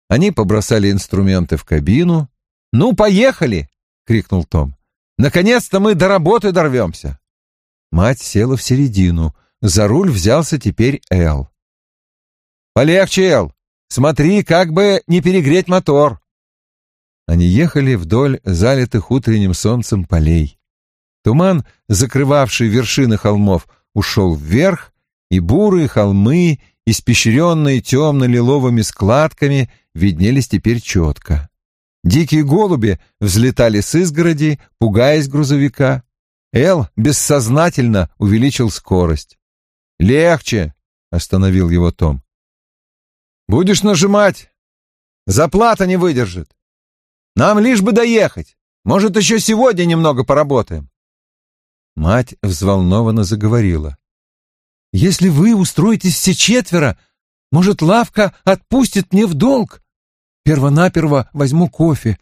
Они побросали инструменты в кабину. «Ну, поехали!» — крикнул Том. «Наконец-то мы до работы дорвемся!» Мать села в середину. За руль взялся теперь Эл. «Полегче, Эл! Смотри, как бы не перегреть мотор!» Они ехали вдоль залитых утренним солнцем полей. Туман, закрывавший вершины холмов, ушел вверх, и бурые холмы, испещренные темно-лиловыми складками, виднелись теперь четко. Дикие голуби взлетали с изгороди, пугаясь грузовика. Эл бессознательно увеличил скорость. «Легче!» — остановил его Том. «Будешь нажимать? Заплата не выдержит. Нам лишь бы доехать. Может, еще сегодня немного поработаем». Мать взволнованно заговорила. «Если вы устроитесь все четверо, может, лавка отпустит мне в долг? Первонаперво возьму кофе.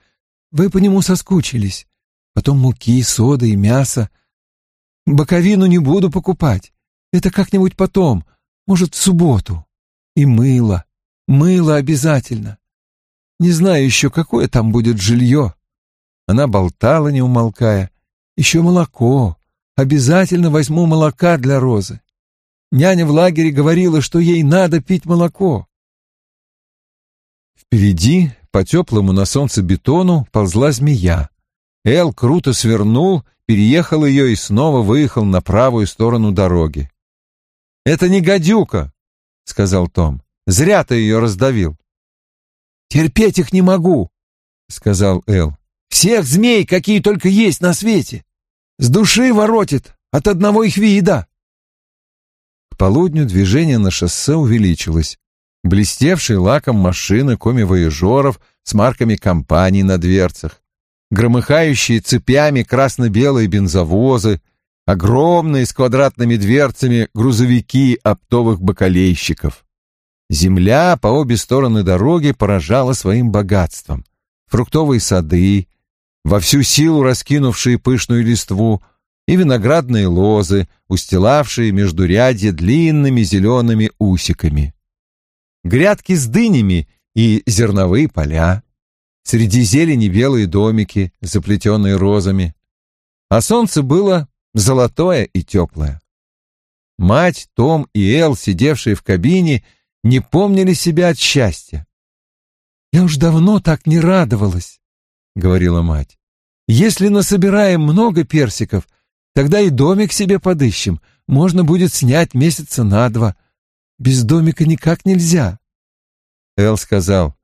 Вы по нему соскучились. Потом муки, соды и мясо. Боковину не буду покупать. Это как-нибудь потом, может, в субботу. И мыло. Мыло обязательно. Не знаю еще, какое там будет жилье. Она болтала, не умолкая. Еще молоко. Обязательно возьму молока для Розы. Няня в лагере говорила, что ей надо пить молоко. Впереди, по теплому на солнце бетону, ползла змея. Эл круто свернул, переехал ее и снова выехал на правую сторону дороги. «Это не гадюка», — сказал Том. «Зря ты ее раздавил». «Терпеть их не могу», — сказал Эл. «Всех змей, какие только есть на свете. С души воротит от одного их вида». К полудню движение на шоссе увеличилось. Блестевшие лаком машины коми-вояжеров с марками компаний на дверцах, громыхающие цепями красно-белые бензовозы, огромные с квадратными дверцами грузовики оптовых бакалейщиков. Земля по обе стороны дороги поражала своим богатством. Фруктовые сады, во всю силу раскинувшие пышную листву, и виноградные лозы, устилавшие междурядье длинными зелеными усиками. Грядки с дынями и зерновые поля. Среди зелени белые домики, заплетенные розами. А солнце было золотое и теплое. Мать, Том и Эл, сидевшие в кабине, — не помнили себя от счастья. «Я уж давно так не радовалась», — говорила мать. «Если насобираем много персиков, тогда и домик себе подыщем. Можно будет снять месяца на два. Без домика никак нельзя». Эл сказал,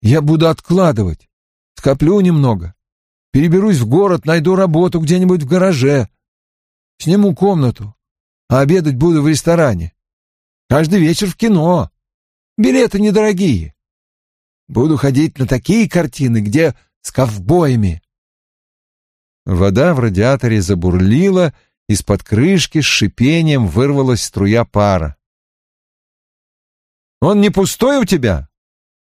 «Я буду откладывать. Скоплю немного. Переберусь в город, найду работу где-нибудь в гараже. Сниму комнату, а обедать буду в ресторане. Каждый вечер в кино. Билеты недорогие. Буду ходить на такие картины, где с ковбоями. Вода в радиаторе забурлила, из-под крышки с шипением вырвалась струя пара. «Он не пустой у тебя?»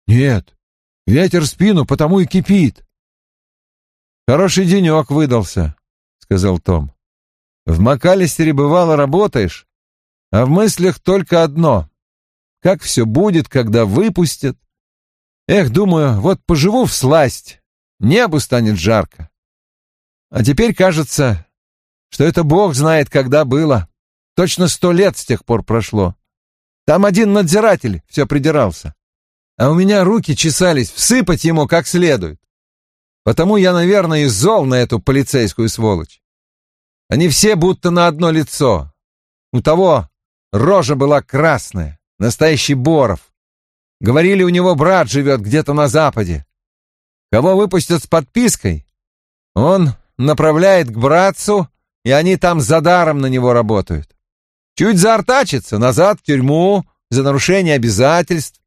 «Нет, ветер спину, потому и кипит». «Хороший денек выдался», — сказал Том. «В МакАлистере бывало работаешь, а в мыслях только одно — как все будет, когда выпустят. Эх, думаю, вот поживу в сласть, небу станет жарко. А теперь кажется, что это Бог знает, когда было. Точно сто лет с тех пор прошло. Там один надзиратель все придирался. А у меня руки чесались всыпать ему как следует. Потому я, наверное, и зол на эту полицейскую сволочь. Они все будто на одно лицо. У того Рожа была красная, настоящий Боров. Говорили, у него брат живет где-то на западе. Кого выпустят с подпиской, он направляет к братцу, и они там за даром на него работают. Чуть заортачится, назад в тюрьму за нарушение обязательств.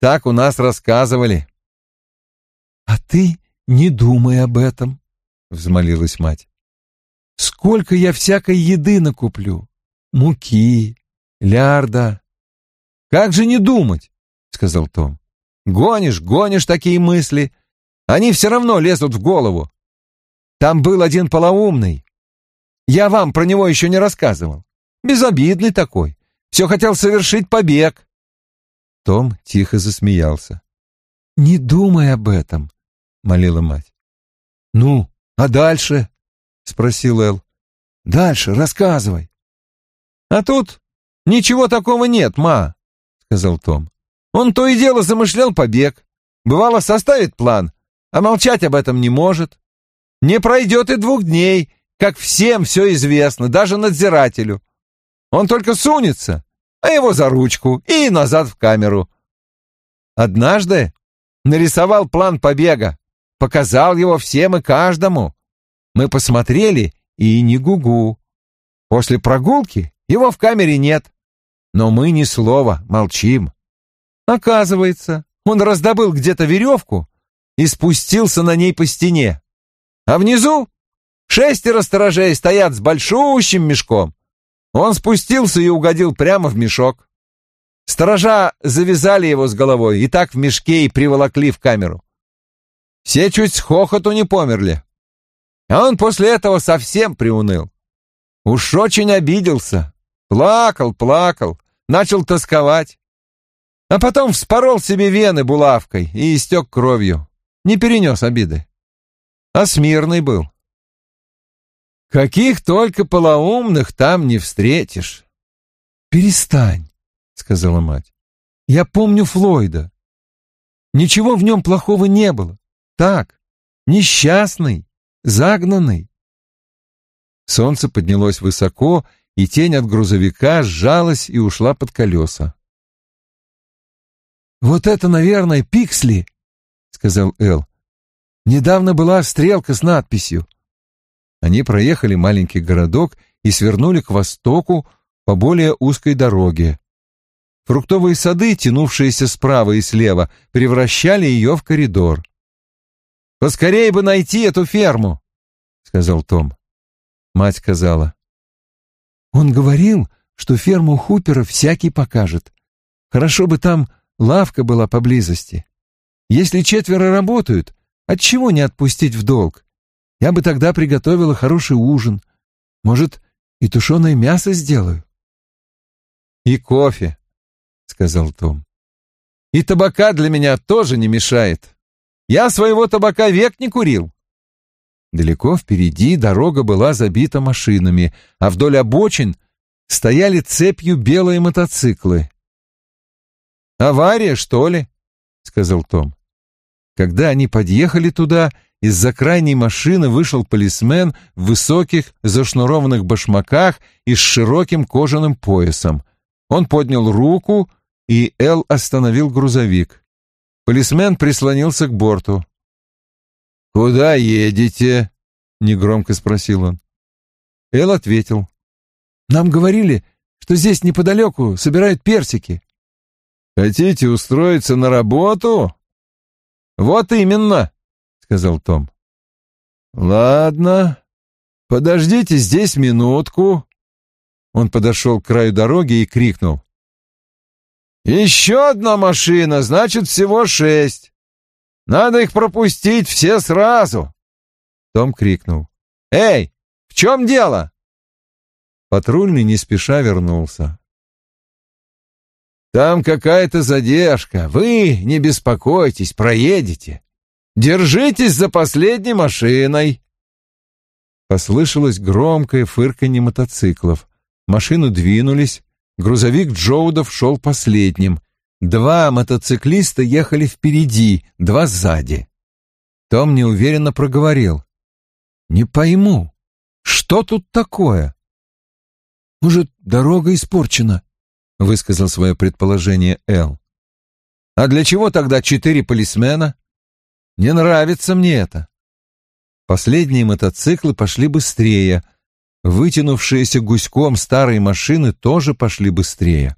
Так у нас рассказывали. — А ты не думай об этом, — взмолилась мать. — Сколько я всякой еды накуплю? Муки, лярда. — Как же не думать, — сказал Том. — Гонишь, гонишь такие мысли. Они все равно лезут в голову. Там был один полоумный. Я вам про него еще не рассказывал. Безобидный такой. Все хотел совершить побег. Том тихо засмеялся. «Не думай об этом», — молила мать. «Ну, а дальше?» — спросил Эл. «Дальше рассказывай». «А тут ничего такого нет, ма», — сказал Том. «Он то и дело замышлял побег. Бывало, составит план, а молчать об этом не может. Не пройдет и двух дней, как всем все известно, даже надзирателю. Он только сунется, а его за ручку и назад в камеру. Однажды нарисовал план побега, показал его всем и каждому. Мы посмотрели и не гугу. После прогулки его в камере нет, но мы ни слова, молчим. Оказывается, он раздобыл где-то веревку и спустился на ней по стене. А внизу шестеро сторожей стоят с большущим мешком. Он спустился и угодил прямо в мешок. Сторожа завязали его с головой и так в мешке и приволокли в камеру. Все чуть с хохоту не померли. А он после этого совсем приуныл. Уж очень обиделся. Плакал, плакал, начал тосковать. А потом вспорол себе вены булавкой и истек кровью. Не перенес обиды. А смирный был. Каких только полоумных там не встретишь. Перестань, сказала мать. Я помню Флойда. Ничего в нем плохого не было. Так, несчастный, загнанный. Солнце поднялось высоко, и тень от грузовика сжалась и ушла под колеса. «Вот это, наверное, Пиксли», — сказал Эл. «Недавно была стрелка с надписью они проехали маленький городок и свернули к востоку по более узкой дороге. Фруктовые сады, тянувшиеся справа и слева, превращали ее в коридор. «Поскорее бы найти эту ферму», — сказал Том. Мать сказала. «Он говорил, что ферму Хупера всякий покажет. Хорошо бы там лавка была поблизости. Если четверо работают, отчего не отпустить в долг? Я бы тогда приготовила хороший ужин. Может, и тушеное мясо сделаю?» «И кофе», — сказал Том. «И табака для меня тоже не мешает. Я своего табака век не курил». Далеко впереди дорога была забита машинами, а вдоль обочин стояли цепью белые мотоциклы. «Авария, что ли?» — сказал Том. Когда они подъехали туда, из-за крайней машины вышел полисмен в высоких зашнурованных башмаках и с широким кожаным поясом. Он поднял руку, и Эл остановил грузовик. Полисмен прислонился к борту. «Куда едете?» — негромко спросил он. Эл ответил. «Нам говорили, что здесь неподалеку собирают персики». «Хотите устроиться на работу?» «Вот именно», сказал Том. «Ладно, подождите здесь минутку». Он подошел к краю дороги и крикнул. «Еще одна машина, значит, всего шесть. Надо их пропустить все сразу!» Том крикнул. «Эй, в чем дело?» Патрульный не спеша вернулся. «Там какая-то задержка. Вы не беспокойтесь, проедете. Держитесь за последней машиной!» Послышалось громкое фырканье мотоциклов. Машины двинулись, грузовик Джоудов шел последним. Два мотоциклиста ехали впереди, два сзади. Том неуверенно проговорил. «Не пойму, что тут такое?» «Может, дорога испорчена?» — высказал свое предположение Эл. «А для чего тогда четыре полисмена?» Не нравится мне это. Последние мотоциклы пошли быстрее. Вытянувшиеся гуськом старые машины тоже пошли быстрее.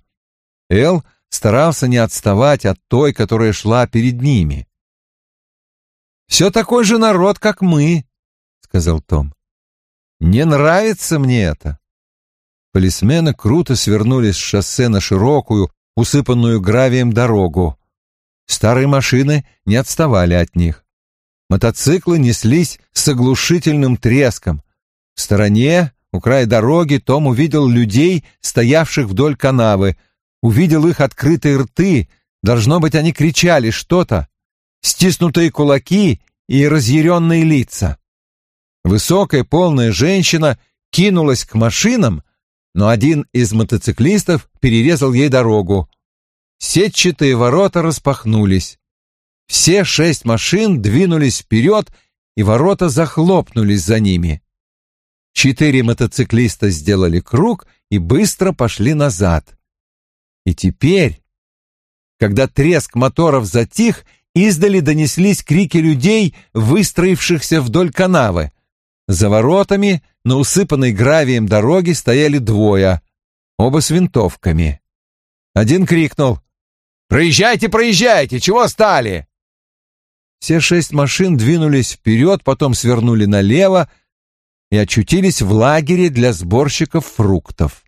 Эл старался не отставать от той, которая шла перед ними. «Все такой же народ, как мы», — сказал Том. «Не нравится мне это». Полисмены круто свернули с шоссе на широкую, усыпанную гравием дорогу. Старые машины не отставали от них. Мотоциклы неслись с оглушительным треском. В стороне, у края дороги, Том увидел людей, стоявших вдоль канавы, увидел их открытые рты, должно быть, они кричали что-то, стиснутые кулаки и разъяренные лица. Высокая полная женщина кинулась к машинам, но один из мотоциклистов перерезал ей дорогу. Сетчатые ворота распахнулись. Все шесть машин двинулись вперед, и ворота захлопнулись за ними. Четыре мотоциклиста сделали круг и быстро пошли назад. И теперь, когда треск моторов затих, издали донеслись крики людей, выстроившихся вдоль канавы. За воротами на усыпанной гравием дороге стояли двое, оба с винтовками. Один крикнул «Проезжайте, проезжайте! Чего стали?» Все шесть машин двинулись вперед, потом свернули налево и очутились в лагере для сборщиков фруктов.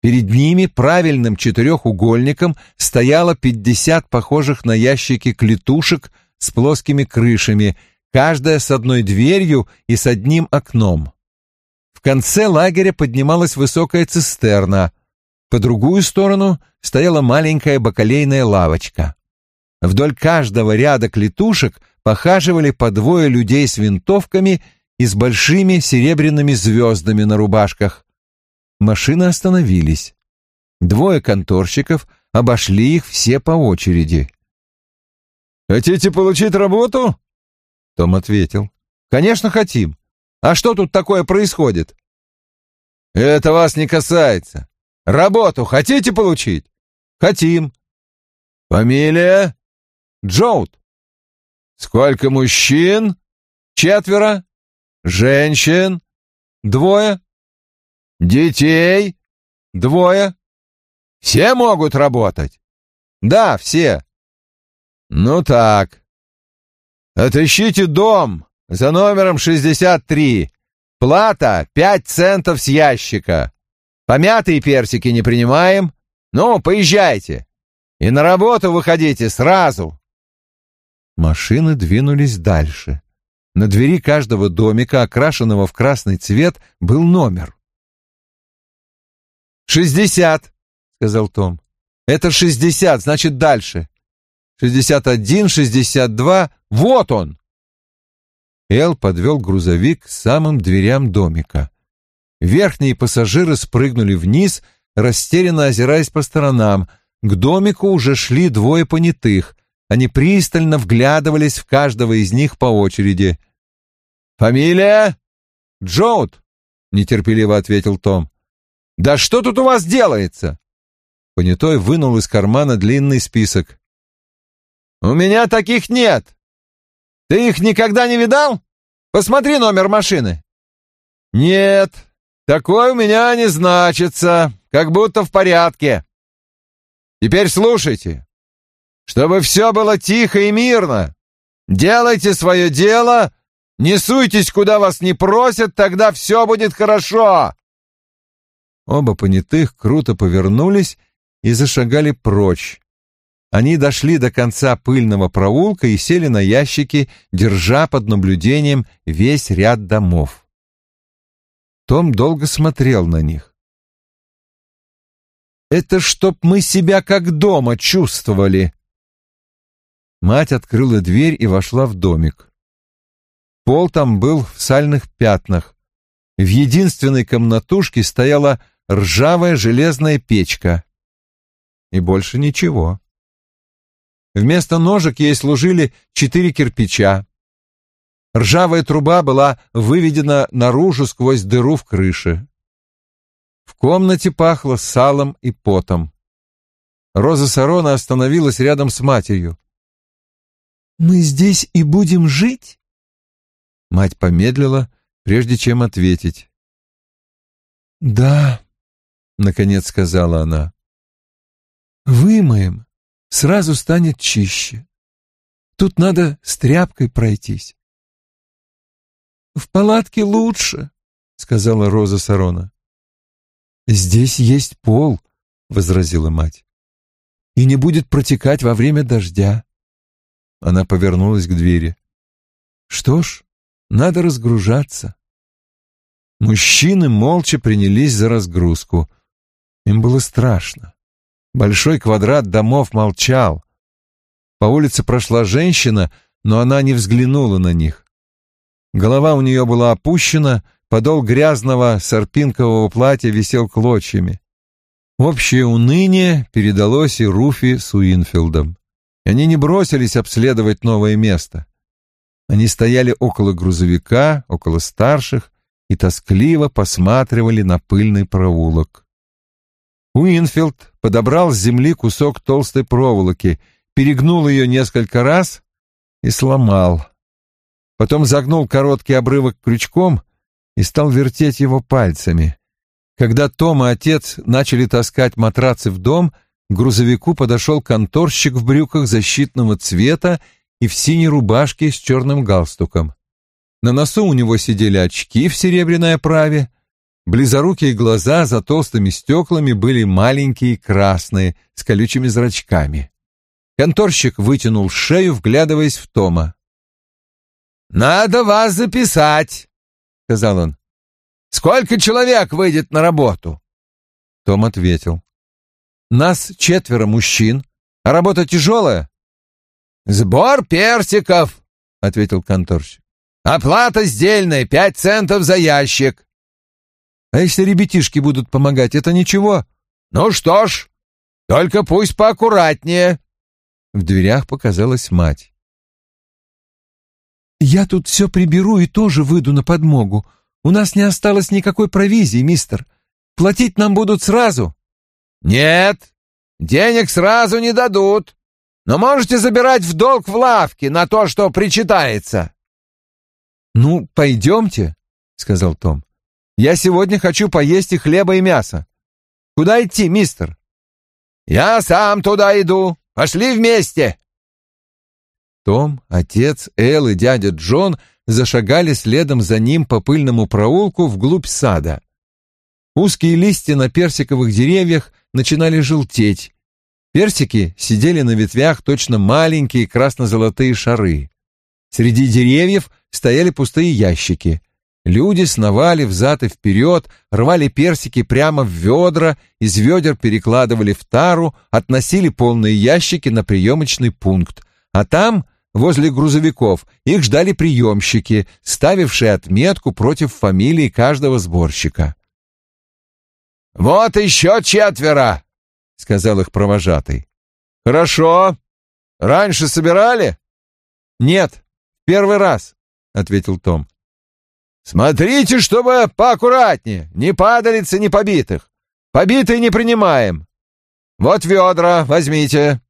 Перед ними правильным четырехугольником стояло пятьдесят похожих на ящики клетушек с плоскими крышами — каждая с одной дверью и с одним окном. В конце лагеря поднималась высокая цистерна. По другую сторону стояла маленькая бакалейная лавочка. Вдоль каждого ряда клетушек похаживали по двое людей с винтовками и с большими серебряными звездами на рубашках. Машины остановились. Двое конторщиков обошли их все по очереди. «Хотите получить работу?» Том ответил. «Конечно хотим. А что тут такое происходит?» «Это вас не касается. Работу хотите получить?» «Хотим». «Фамилия?» «Джоут». «Сколько мужчин?» «Четверо». «Женщин?» «Двое». «Детей?» «Двое». «Все могут работать?» «Да, все». «Ну так, «Отыщите дом за номером 63. Плата — пять центов с ящика. Помятые персики не принимаем. Ну, поезжайте. И на работу выходите сразу». Машины двинулись дальше. На двери каждого домика, окрашенного в красный цвет, был номер. «Шестьдесят», — сказал Том. «Это шестьдесят, значит, дальше. Шестьдесят один, шестьдесят два, вот он!» Эл подвел грузовик к самым дверям домика. Верхние пассажиры спрыгнули вниз, растерянно озираясь по сторонам. К домику уже шли двое понятых. Они пристально вглядывались в каждого из них по очереди. «Фамилия?» «Джоут», — нетерпеливо ответил Том. «Да что тут у вас делается?» Понятой вынул из кармана длинный список. «У меня таких нет. Ты их никогда не видал? Посмотри номер машины. Нет, такой у меня не значится, как будто в порядке. Теперь слушайте. Чтобы все было тихо и мирно. Делайте свое дело, не суйтесь, куда вас не просят, тогда все будет хорошо. Оба понятых круто повернулись и зашагали прочь, они дошли до конца пыльного проулка и сели на ящики, держа под наблюдением весь ряд домов. Том долго смотрел на них. «Это чтоб мы себя как дома чувствовали!» Мать открыла дверь и вошла в домик. Пол там был в сальных пятнах. В единственной комнатушке стояла ржавая железная печка. И больше ничего. Вместо ножек ей служили четыре кирпича. Ржавая труба была выведена наружу сквозь дыру в крыше. В комнате пахло салом и потом. Роза Сарона остановилась рядом с матерью. Мы здесь и будем жить? Мать помедлила, прежде чем ответить. «Да», — наконец сказала она. «Вымоем, сразу станет чище. Тут надо с тряпкой пройтись». «В палатке лучше», — сказала Роза Сарона. «Здесь есть пол», — возразила мать, — «и не будет протекать во время дождя». Она повернулась к двери. «Что ж, надо разгружаться». Мужчины молча принялись за разгрузку. Им было страшно. Большой квадрат домов молчал. По улице прошла женщина, но она не взглянула на них. Голова у нее была опущена, подол грязного сарпинкового платья висел клочьями. Общее уныние передалось и Руфи с Уинфилдом. Они не бросились обследовать новое место. Они стояли около грузовика, около старших, и тоскливо посматривали на пыльный проулок. Уинфилд подобрал с земли кусок толстой проволоки, перегнул ее несколько раз и сломал. Потом загнул короткий обрывок крючком и стал вертеть его пальцами. Когда Том и отец начали таскать матрацы в дом, к грузовику подошел конторщик в брюках защитного цвета и в синей рубашке с черным галстуком. На носу у него сидели очки в серебряной оправе. Близорукие глаза за толстыми стеклами были маленькие красные, с колючими зрачками. Конторщик вытянул шею, вглядываясь в Тома. «Надо вас записать», — сказал он. «Сколько человек выйдет на работу?» Том ответил. «Нас четверо мужчин, а работа тяжелая». «Сбор персиков», — ответил конторщик. Оплата сдельная, пять центов за ящик. А если ребятишки будут помогать, это ничего? Ну что ж, только пусть поаккуратнее. В дверях показалась мать. Я тут все приберу и тоже выйду на подмогу. У нас не осталось никакой провизии, мистер. Платить нам будут сразу. Нет, денег сразу не дадут. Но можете забирать в долг в лавке на то, что причитается. «Ну, пойдемте», — сказал Том. «Я сегодня хочу поесть и хлеба, и мяса. Куда идти, мистер?» «Я сам туда иду. Пошли вместе!» Том, отец, Эл и дядя Джон зашагали следом за ним по пыльному проулку вглубь сада. Узкие листья на персиковых деревьях начинали желтеть. Персики сидели на ветвях точно маленькие красно-золотые шары. Среди деревьев стояли пустые ящики. Люди сновали взад и вперед, рвали персики прямо в ведра, из ведер перекладывали в тару, относили полные ящики на приемочный пункт. А там, возле грузовиков, их ждали приемщики, ставившие отметку против фамилии каждого сборщика. «Вот еще четверо!» — сказал их провожатый. «Хорошо. Раньше собирали?» «Нет, первый раз», — ответил Том. «Смотрите, чтобы поаккуратнее, не падалицы, не побитых. Побитые не принимаем. Вот ведра, возьмите».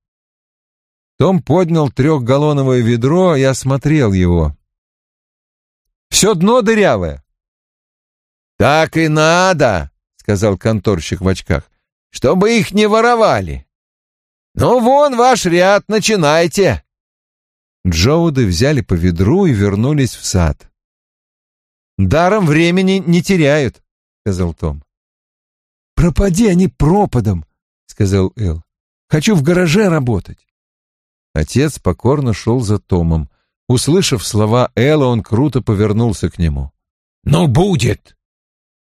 Том поднял трехгаллоновое ведро и осмотрел его. «Все дно дырявое». «Так и надо», — сказал конторщик в очках, — «чтобы их не воровали. Ну, вон ваш ряд, начинайте». Джоуды взяли по ведру и вернулись в сад. «Даром времени не теряют», — сказал Том. «Пропади они пропадом», — сказал Эл. «Хочу в гараже работать». Отец покорно шел за Томом. Услышав слова Элла, он круто повернулся к нему. «Ну, будет!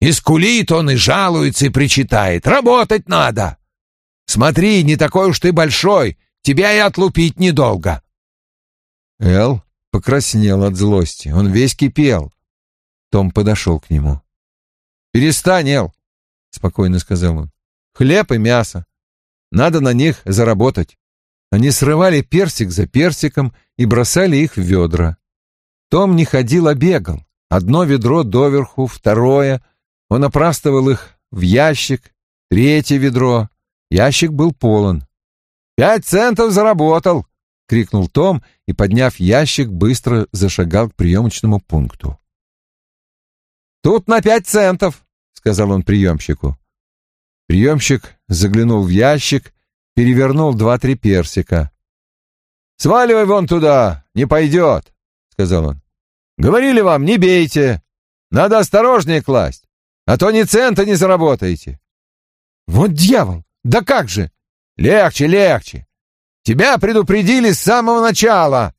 И скулит он, и жалуется, и причитает. Работать надо! Смотри, не такой уж ты большой, тебя и отлупить недолго!» Эл покраснел от злости, он весь кипел. Том подошел к нему. «Перестань, Эл», — спокойно сказал он. «Хлеб и мясо. Надо на них заработать». Они срывали персик за персиком и бросали их в ведра. Том не ходил, а бегал. Одно ведро доверху, второе. Он опрастывал их в ящик, третье ведро. Ящик был полон. «Пять центов заработал!» — крикнул Том и, подняв ящик, быстро зашагал к приемочному пункту. «Тут на пять центов», — сказал он приемщику. Приемщик заглянул в ящик, перевернул два-три персика. «Сваливай вон туда, не пойдет», — сказал он. «Говорили вам, не бейте. Надо осторожнее класть, а то ни цента не заработаете». «Вот дьявол! Да как же!» «Легче, легче! Тебя предупредили с самого начала!»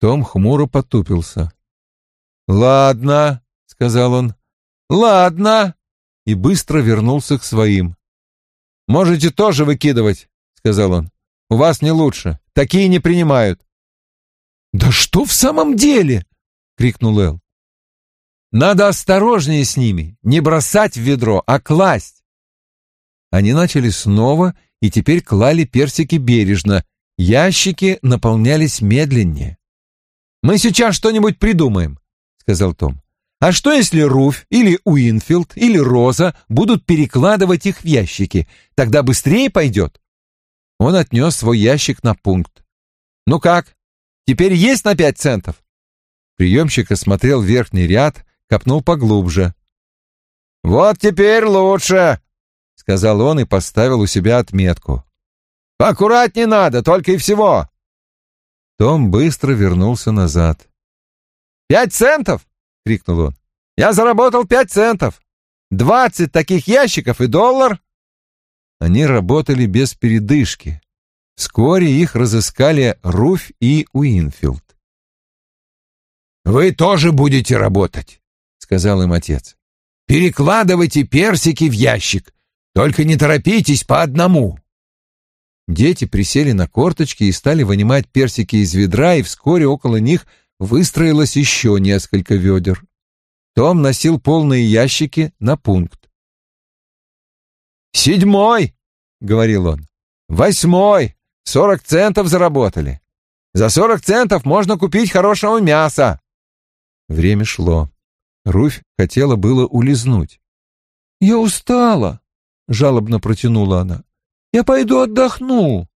Том хмуро потупился. «Ладно», — сказал он, — «ладно», и быстро вернулся к своим. «Можете тоже выкидывать», — сказал он. «У вас не лучше. Такие не принимают». «Да что в самом деле?» — крикнул Эл. «Надо осторожнее с ними, не бросать в ведро, а класть». Они начали снова и теперь клали персики бережно, ящики наполнялись медленнее. «Мы сейчас что-нибудь придумаем», — сказал Том. «А что, если Руфь или Уинфилд или Роза будут перекладывать их в ящики? Тогда быстрее пойдет». Он отнес свой ящик на пункт. «Ну как, теперь есть на пять центов?» Приемщик осмотрел верхний ряд, копнул поглубже. «Вот теперь лучше!» — сказал он и поставил у себя отметку. «Аккуратнее надо, только и всего!» Том быстро вернулся назад. «Пять центов!» — крикнул он. «Я заработал пять центов! Двадцать таких ящиков и доллар!» Они работали без передышки. Вскоре их разыскали Руфь и Уинфилд. «Вы тоже будете работать», — сказал им отец. «Перекладывайте персики в ящик. Только не торопитесь по одному. Дети присели на корточки и стали вынимать персики из ведра, и вскоре около них выстроилось еще несколько ведер. Том носил полные ящики на пункт. «Седьмой!» — говорил он. «Восьмой! Сорок центов заработали. За сорок центов можно купить хорошего мяса!» Время шло. Руфь хотела было улизнуть. «Я устала!» — жалобно протянула она. «Я пойду отдохну».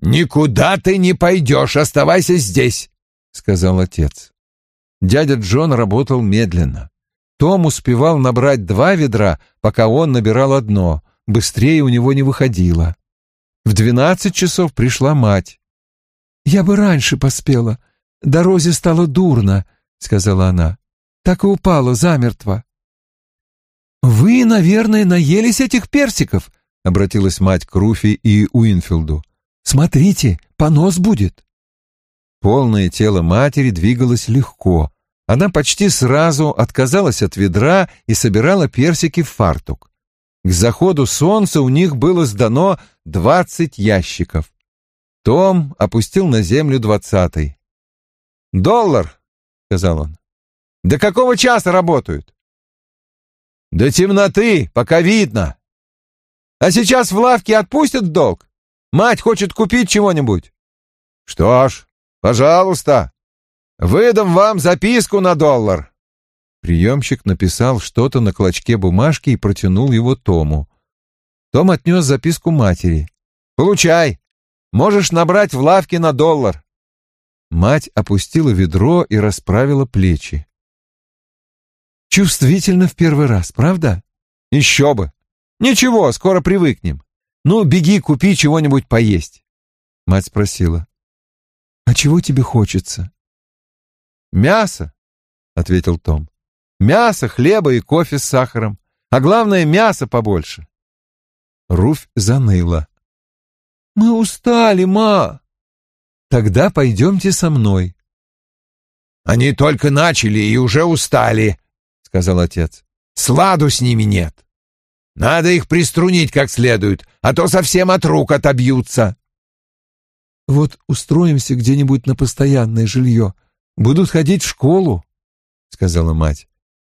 «Никуда ты не пойдешь, оставайся здесь», — сказал отец. Дядя Джон работал медленно. Том успевал набрать два ведра, пока он набирал одно. Быстрее у него не выходило. В двенадцать часов пришла мать. «Я бы раньше поспела. Дорозе стало дурно», — сказала она. «Так и упала замертво». «Вы, наверное, наелись этих персиков», — обратилась мать к Руфи и Уинфилду. «Смотрите, понос будет». Полное тело матери двигалось легко. Она почти сразу отказалась от ведра и собирала персики в фартук. К заходу солнца у них было сдано двадцать ящиков. Том опустил на землю двадцатый. «Доллар», — сказал он. «До какого часа работают?» До темноты, пока видно. А сейчас в лавке отпустят долг? Мать хочет купить чего-нибудь. Что ж, пожалуйста, выдам вам записку на доллар. Приемщик написал что-то на клочке бумажки и протянул его Тому. Том отнес записку матери. «Получай! Можешь набрать в лавке на доллар!» Мать опустила ведро и расправила плечи. Чувствительно в первый раз, правда? Еще бы. Ничего, скоро привыкнем. Ну, беги, купи чего-нибудь поесть. Мать спросила. А чего тебе хочется? Мясо, ответил Том. Мясо, хлеба и кофе с сахаром. А главное, мясо побольше. Руфь заныла. Мы устали, ма. Тогда пойдемте со мной. Они только начали и уже устали, сказал отец. «Сладу с ними нет. Надо их приструнить как следует, а то совсем от рук отобьются». «Вот устроимся где-нибудь на постоянное жилье. Будут ходить в школу», — сказала мать.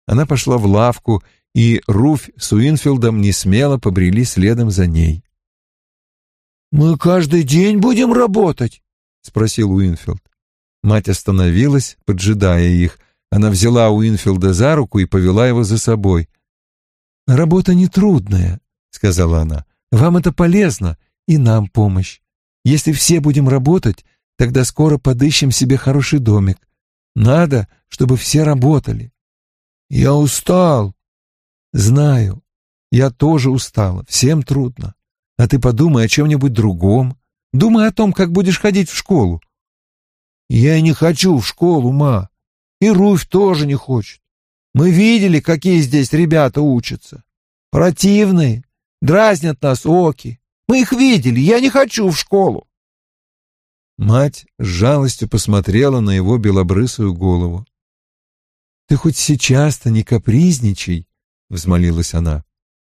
Она пошла в лавку, и Руфь с Уинфилдом несмело побрели следом за ней. «Мы каждый день будем работать?» — спросил Уинфилд. Мать остановилась, поджидая их, она взяла Уинфилда за руку и повела его за собой. «Работа нетрудная», — сказала она. «Вам это полезно, и нам помощь. Если все будем работать, Тогда скоро подыщем себе хороший домик. Надо, чтобы все работали. Я устал. Знаю. Я тоже устала. Всем трудно. А ты подумай о чем-нибудь другом. Думай о том, как будешь ходить в школу. Я не хочу в школу, ма. И Руфь тоже не хочет. Мы видели, какие здесь ребята учатся. Противные, дразнят нас оки. Мы их видели, я не хочу в школу. Мать с жалостью посмотрела на его белобрысую голову. «Ты хоть сейчас-то не капризничай», — взмолилась она.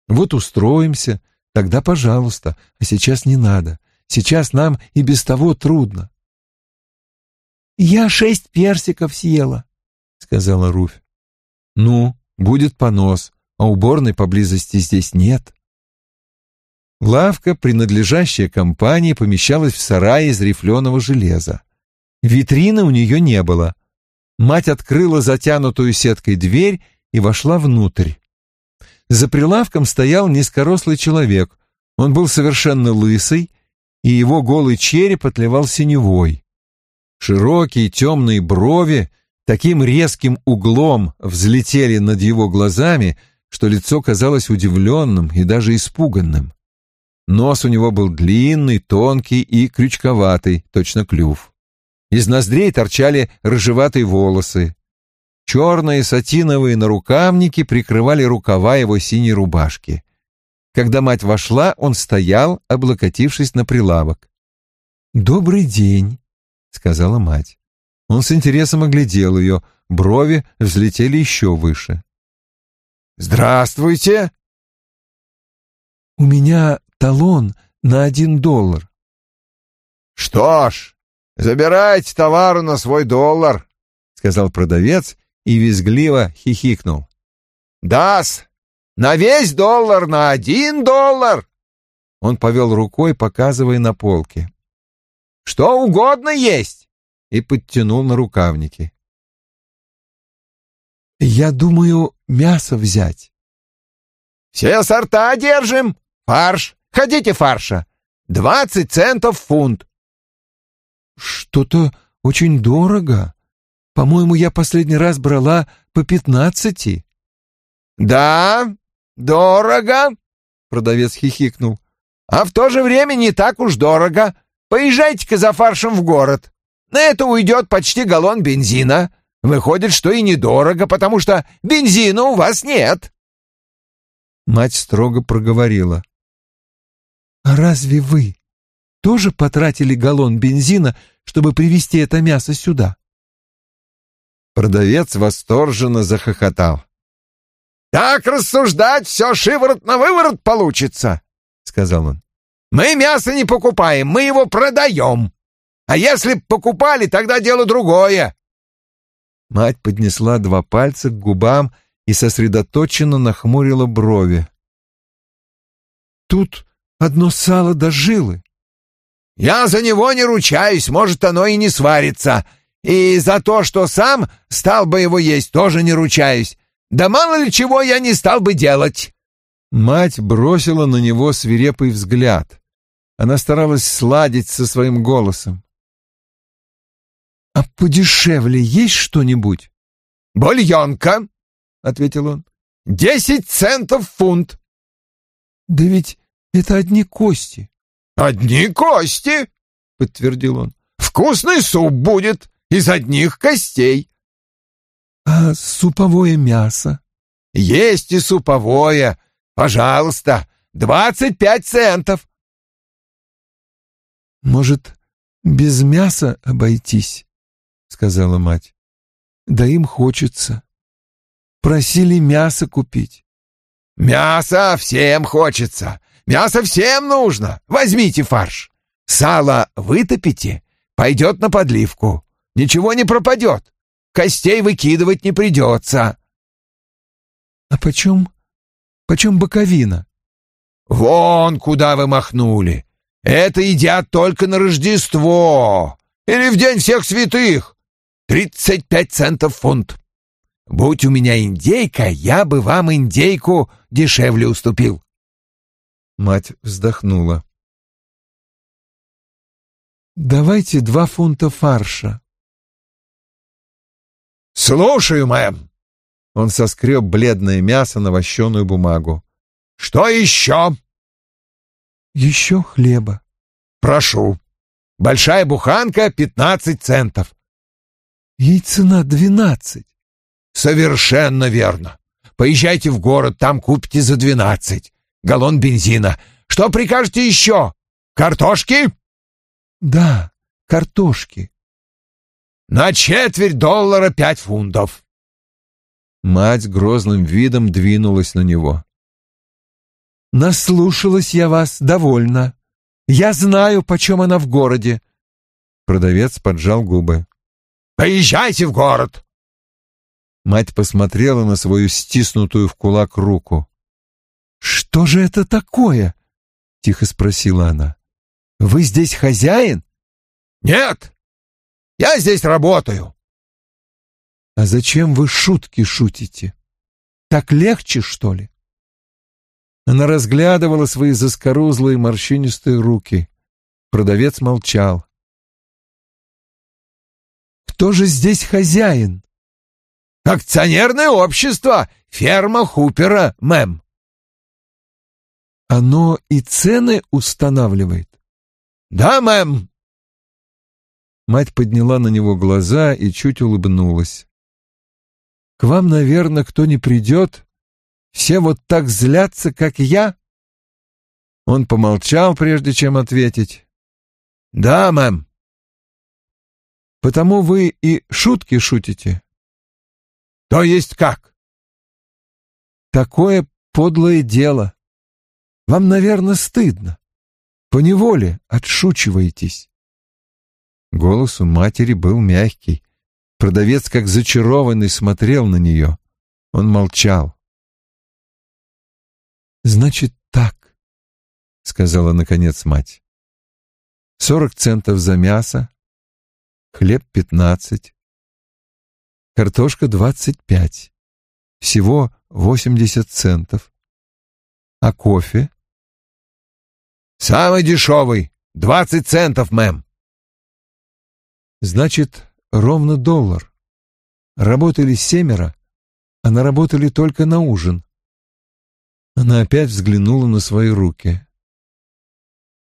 «Вот устроимся, тогда пожалуйста, а сейчас не надо. Сейчас нам и без того трудно». «Я шесть персиков съела», — сказала Руфь. «Ну, будет понос, а уборной поблизости здесь нет». Лавка, принадлежащая компании, помещалась в сарае из рифленого железа. Витрины у нее не было. Мать открыла затянутую сеткой дверь и вошла внутрь. За прилавком стоял низкорослый человек. Он был совершенно лысый, и его голый череп отливал синевой. Широкие темные брови таким резким углом взлетели над его глазами, что лицо казалось удивленным и даже испуганным. Нос у него был длинный, тонкий и крючковатый, точно клюв. Из ноздрей торчали рыжеватые волосы. Черные сатиновые нарукавники прикрывали рукава его синей рубашки. Когда мать вошла, он стоял, облокотившись на прилавок. «Добрый день», — сказала мать. Он с интересом оглядел ее, брови взлетели еще выше. «Здравствуйте!» «У меня талон на один доллар». «Что ж, забирайте товару на свой доллар», — сказал продавец и визгливо хихикнул. «Дас, на весь доллар, на один доллар!» Он повел рукой, показывая на полке. «Что угодно есть!» и подтянул на рукавники. «Я думаю, мясо взять». «Все сорта держим. Фарш, Хотите фарша? Двадцать центов фунт. Что-то очень дорого. По-моему, я последний раз брала по пятнадцати. Да, дорого, продавец хихикнул. А в то же время не так уж дорого. Поезжайте-ка за фаршем в город. На это уйдет почти галлон бензина. Выходит, что и недорого, потому что бензина у вас нет. Мать строго проговорила. «А разве вы тоже потратили галлон бензина, чтобы привезти это мясо сюда?» Продавец восторженно захохотал. «Так рассуждать все шиворот на выворот получится», — сказал он. «Мы мясо не покупаем, мы его продаем. А если б покупали, тогда дело другое». Мать поднесла два пальца к губам и сосредоточенно нахмурила брови. «Тут Одно сало до жилы. Я за него не ручаюсь, может, оно и не сварится. И за то, что сам стал бы его есть, тоже не ручаюсь. Да мало ли чего я не стал бы делать. Мать бросила на него свирепый взгляд. Она старалась сладить со своим голосом. «А подешевле есть что-нибудь?» «Бульонка», — ответил он. «Десять центов фунт». «Да ведь это одни кости. Одни кости, подтвердил он. Вкусный суп будет из одних костей. А суповое мясо? Есть и суповое. Пожалуйста, двадцать пять центов. Может, без мяса обойтись, сказала мать. Да им хочется. Просили мясо купить. Мясо всем хочется. Мясо всем нужно. Возьмите фарш. Сало вытопите, пойдет на подливку. Ничего не пропадет. Костей выкидывать не придется. А почем? Почем боковина? Вон куда вы махнули. Это едят только на Рождество. Или в День всех святых. Тридцать пять центов фунт. Будь у меня индейка, я бы вам индейку дешевле уступил. Мать вздохнула. Давайте два фунта фарша. Слушаю, мэм. Он соскреб бледное мясо на вощеную бумагу. Что еще? Еще хлеба. Прошу. Большая буханка — пятнадцать центов. Ей цена двенадцать. Совершенно верно. Поезжайте в город, там купите за двенадцать. Галлон бензина. Что прикажете еще? Картошки? Да, картошки. На четверть доллара пять фунтов. Мать грозным видом двинулась на него. Наслушалась я вас, довольно. Я знаю, почем она в городе. Продавец поджал губы. Поезжайте в город. Мать посмотрела на свою стиснутую в кулак руку. «Что же это такое?» — тихо спросила она. «Вы здесь хозяин?» «Нет, я здесь работаю». «А зачем вы шутки шутите? Так легче, что ли?» Она разглядывала свои заскорузлые морщинистые руки. Продавец молчал. «Кто же здесь хозяин?» «Акционерное общество, ферма Хупера, мэм». «Оно и цены устанавливает?» «Да, мэм». Мать подняла на него глаза и чуть улыбнулась. «К вам, наверное, кто не придет, все вот так злятся, как я?» Он помолчал, прежде чем ответить. «Да, мэм». «Потому вы и шутки шутите?» «То есть как?» «Такое подлое дело. Вам, наверное, стыдно. Поневоле отшучиваетесь». Голос у матери был мягкий. Продавец, как зачарованный, смотрел на нее. Он молчал. «Значит так», — сказала наконец мать. «Сорок центов за мясо, хлеб пятнадцать, картошка двадцать пять, всего восемьдесят центов. А кофе?» «Самый дешевый, двадцать центов, мэм». «Значит, ровно доллар. Работали семеро, а наработали только на ужин. Она опять взглянула на свои руки.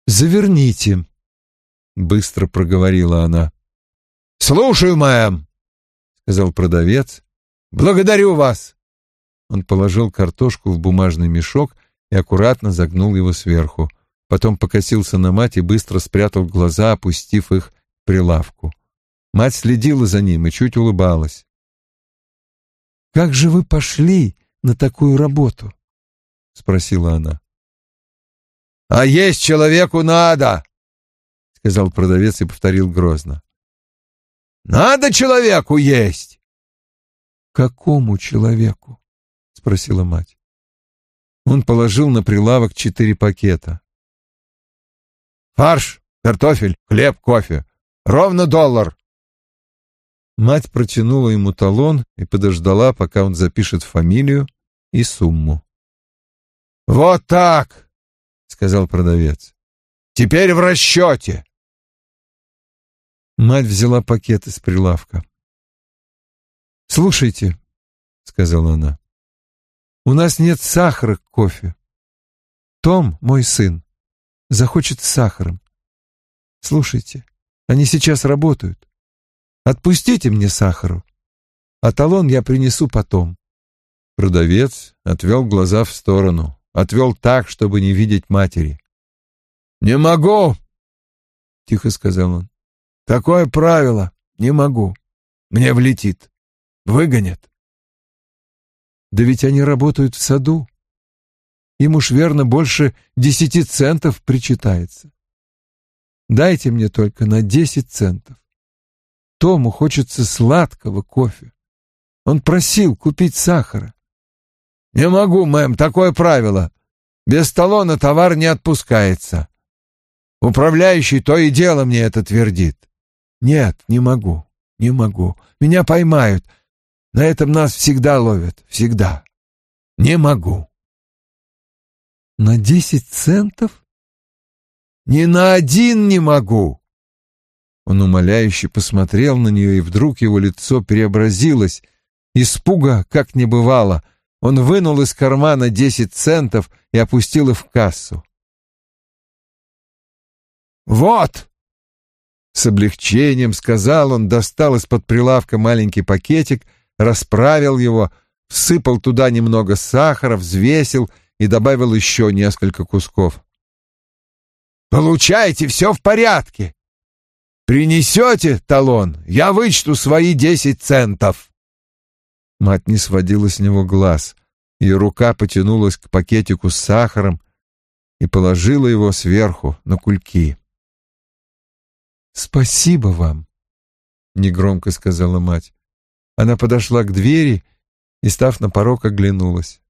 «Заверните», — быстро проговорила она. «Слушаю, мэм», — сказал продавец. «Благодарю вас». Он положил картошку в бумажный мешок и аккуратно загнул его сверху. Потом покосился на мать и быстро спрятал глаза, опустив их к прилавку. Мать следила за ним и чуть улыбалась. «Как же вы пошли на такую работу?» — спросила она. «А есть человеку надо!» — сказал продавец и повторил грозно. «Надо человеку есть!» «Какому человеку?» — спросила мать. Он положил на прилавок четыре пакета. «Фарш, картофель, хлеб, кофе. Ровно доллар». Мать протянула ему талон и подождала, пока он запишет фамилию и сумму. «Вот так!» — сказал продавец. «Теперь в расчете!» Мать взяла пакет из прилавка. «Слушайте», — сказала она, — «у нас нет сахара к кофе. Том, мой сын, захочет с сахаром. Слушайте, они сейчас работают. Отпустите мне сахару, а талон я принесу потом». Продавец отвел глаза в сторону отвел так, чтобы не видеть матери. «Не могу!» — тихо сказал он. «Такое правило. Не могу. Мне влетит. Выгонят». «Да ведь они работают в саду. Им уж верно больше десяти центов причитается. Дайте мне только на десять центов. Тому хочется сладкого кофе. Он просил купить сахара. «Не могу, мэм, такое правило. Без талона товар не отпускается. Управляющий то и дело мне это твердит. Нет, не могу, не могу. Меня поймают. На этом нас всегда ловят, всегда. Не могу». «На десять центов?» «Ни на один не могу!» Он умоляюще посмотрел на нее, и вдруг его лицо преобразилось. Испуга, как не бывало, он вынул из кармана десять центов и опустил их в кассу. «Вот!» С облегчением сказал он, достал из-под прилавка маленький пакетик, расправил его, всыпал туда немного сахара, взвесил и добавил еще несколько кусков. «Получайте, все в порядке. Принесете талон, я вычту свои десять центов». Мать не сводила с него глаз. Ее рука потянулась к пакетику с сахаром и положила его сверху на кульки. «Спасибо вам», — негромко сказала мать. Она подошла к двери и, став на порог, оглянулась.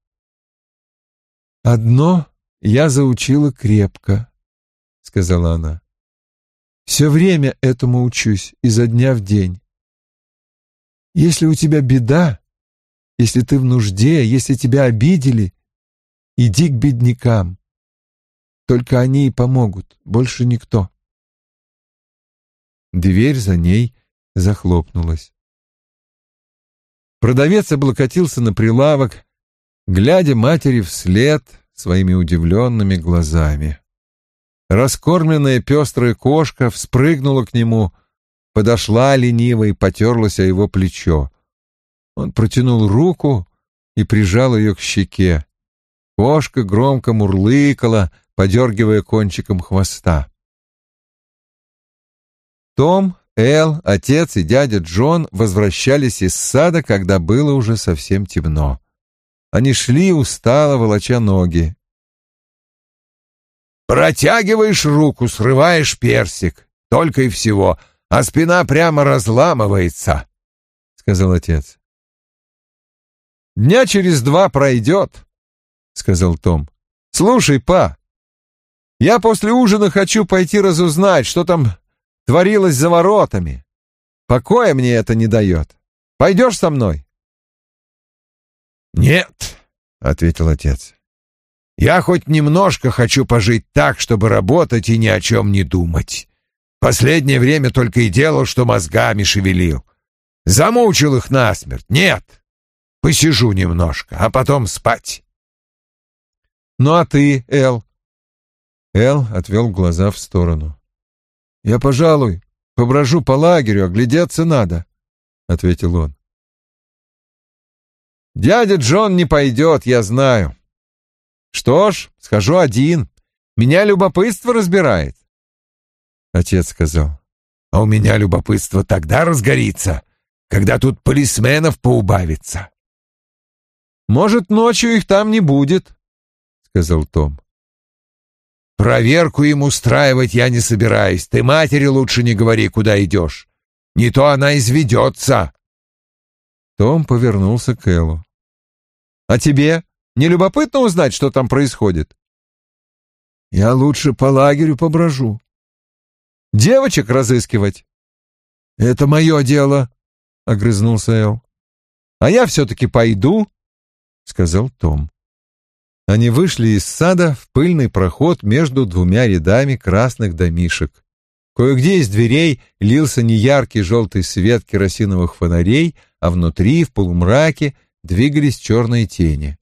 «Одно я заучила крепко», — сказала она. «Все время этому учусь, изо дня в день. Если у тебя беда, если ты в нужде, если тебя обидели, иди к беднякам. Только они и помогут, больше никто». Дверь за ней захлопнулась. Продавец облокотился на прилавок, глядя матери вслед своими удивленными глазами. Раскормленная пестрая кошка вспрыгнула к нему, подошла лениво и потерлась о его плечо. Он протянул руку и прижал ее к щеке. Кошка громко мурлыкала, подергивая кончиком хвоста. Том, Эл, отец и дядя Джон возвращались из сада, когда было уже совсем темно. Они шли устало, волоча ноги. «Протягиваешь руку, срываешь персик, только и всего, а спина прямо разламывается», — сказал отец. «Дня через два пройдет», — сказал Том. «Слушай, па, я после ужина хочу пойти разузнать, что там творилось за воротами. Покоя мне это не дает. Пойдешь со мной?» «Нет», — ответил отец. «Я хоть немножко хочу пожить так, чтобы работать и ни о чем не думать. Последнее время только и делал, что мозгами шевелил. Замучил их насмерть. Нет, посижу немножко, а потом спать». «Ну а ты, Эл?» Эл отвел глаза в сторону. «Я, пожалуй, поброжу по лагерю, оглядеться надо», — ответил он. «Дядя Джон не пойдет, я знаю. Что ж, схожу один. Меня любопытство разбирает». Отец сказал. «А у меня любопытство тогда разгорится, когда тут полисменов поубавится». «Может, ночью их там не будет», — сказал Том. Проверку им устраивать я не собираюсь. Ты матери лучше не говори, куда идешь. Не то она изведется. Том повернулся к Эллу. «А тебе не любопытно узнать, что там происходит?» «Я лучше по лагерю поброжу». «Девочек разыскивать?» «Это мое дело», — огрызнулся Эл. «А я все-таки пойду», — сказал Том. Они вышли из сада в пыльный проход между двумя рядами красных домишек. Кое-где из дверей лился неяркий желтый свет керосиновых фонарей, а внутри, в полумраке, двигались черные тени.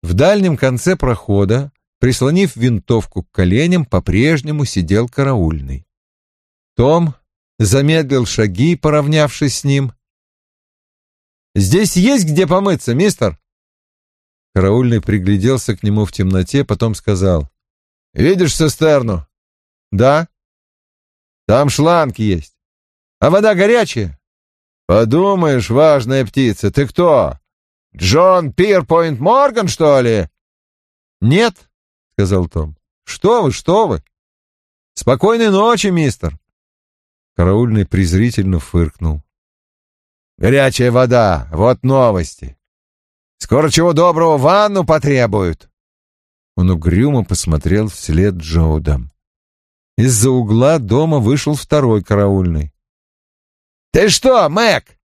В дальнем конце прохода, прислонив винтовку к коленям, по-прежнему сидел караульный. Том замедлил шаги, поравнявшись с ним. «Здесь есть где помыться, мистер?» Караульный пригляделся к нему в темноте, потом сказал. «Видишь цистерну?» «Да». «Там шланг есть. А вода горячая?» «Подумаешь, важная птица, ты кто? Джон Пирпойнт Морган, что ли?» «Нет», — сказал Том. «Что вы, что вы?» «Спокойной ночи, мистер!» Караульный презрительно фыркнул. «Горячая вода, вот новости. Скоро чего доброго ванну потребуют. Он угрюмо посмотрел вслед Джоудам. Из-за угла дома вышел второй караульный. «Ты что, Мэг?»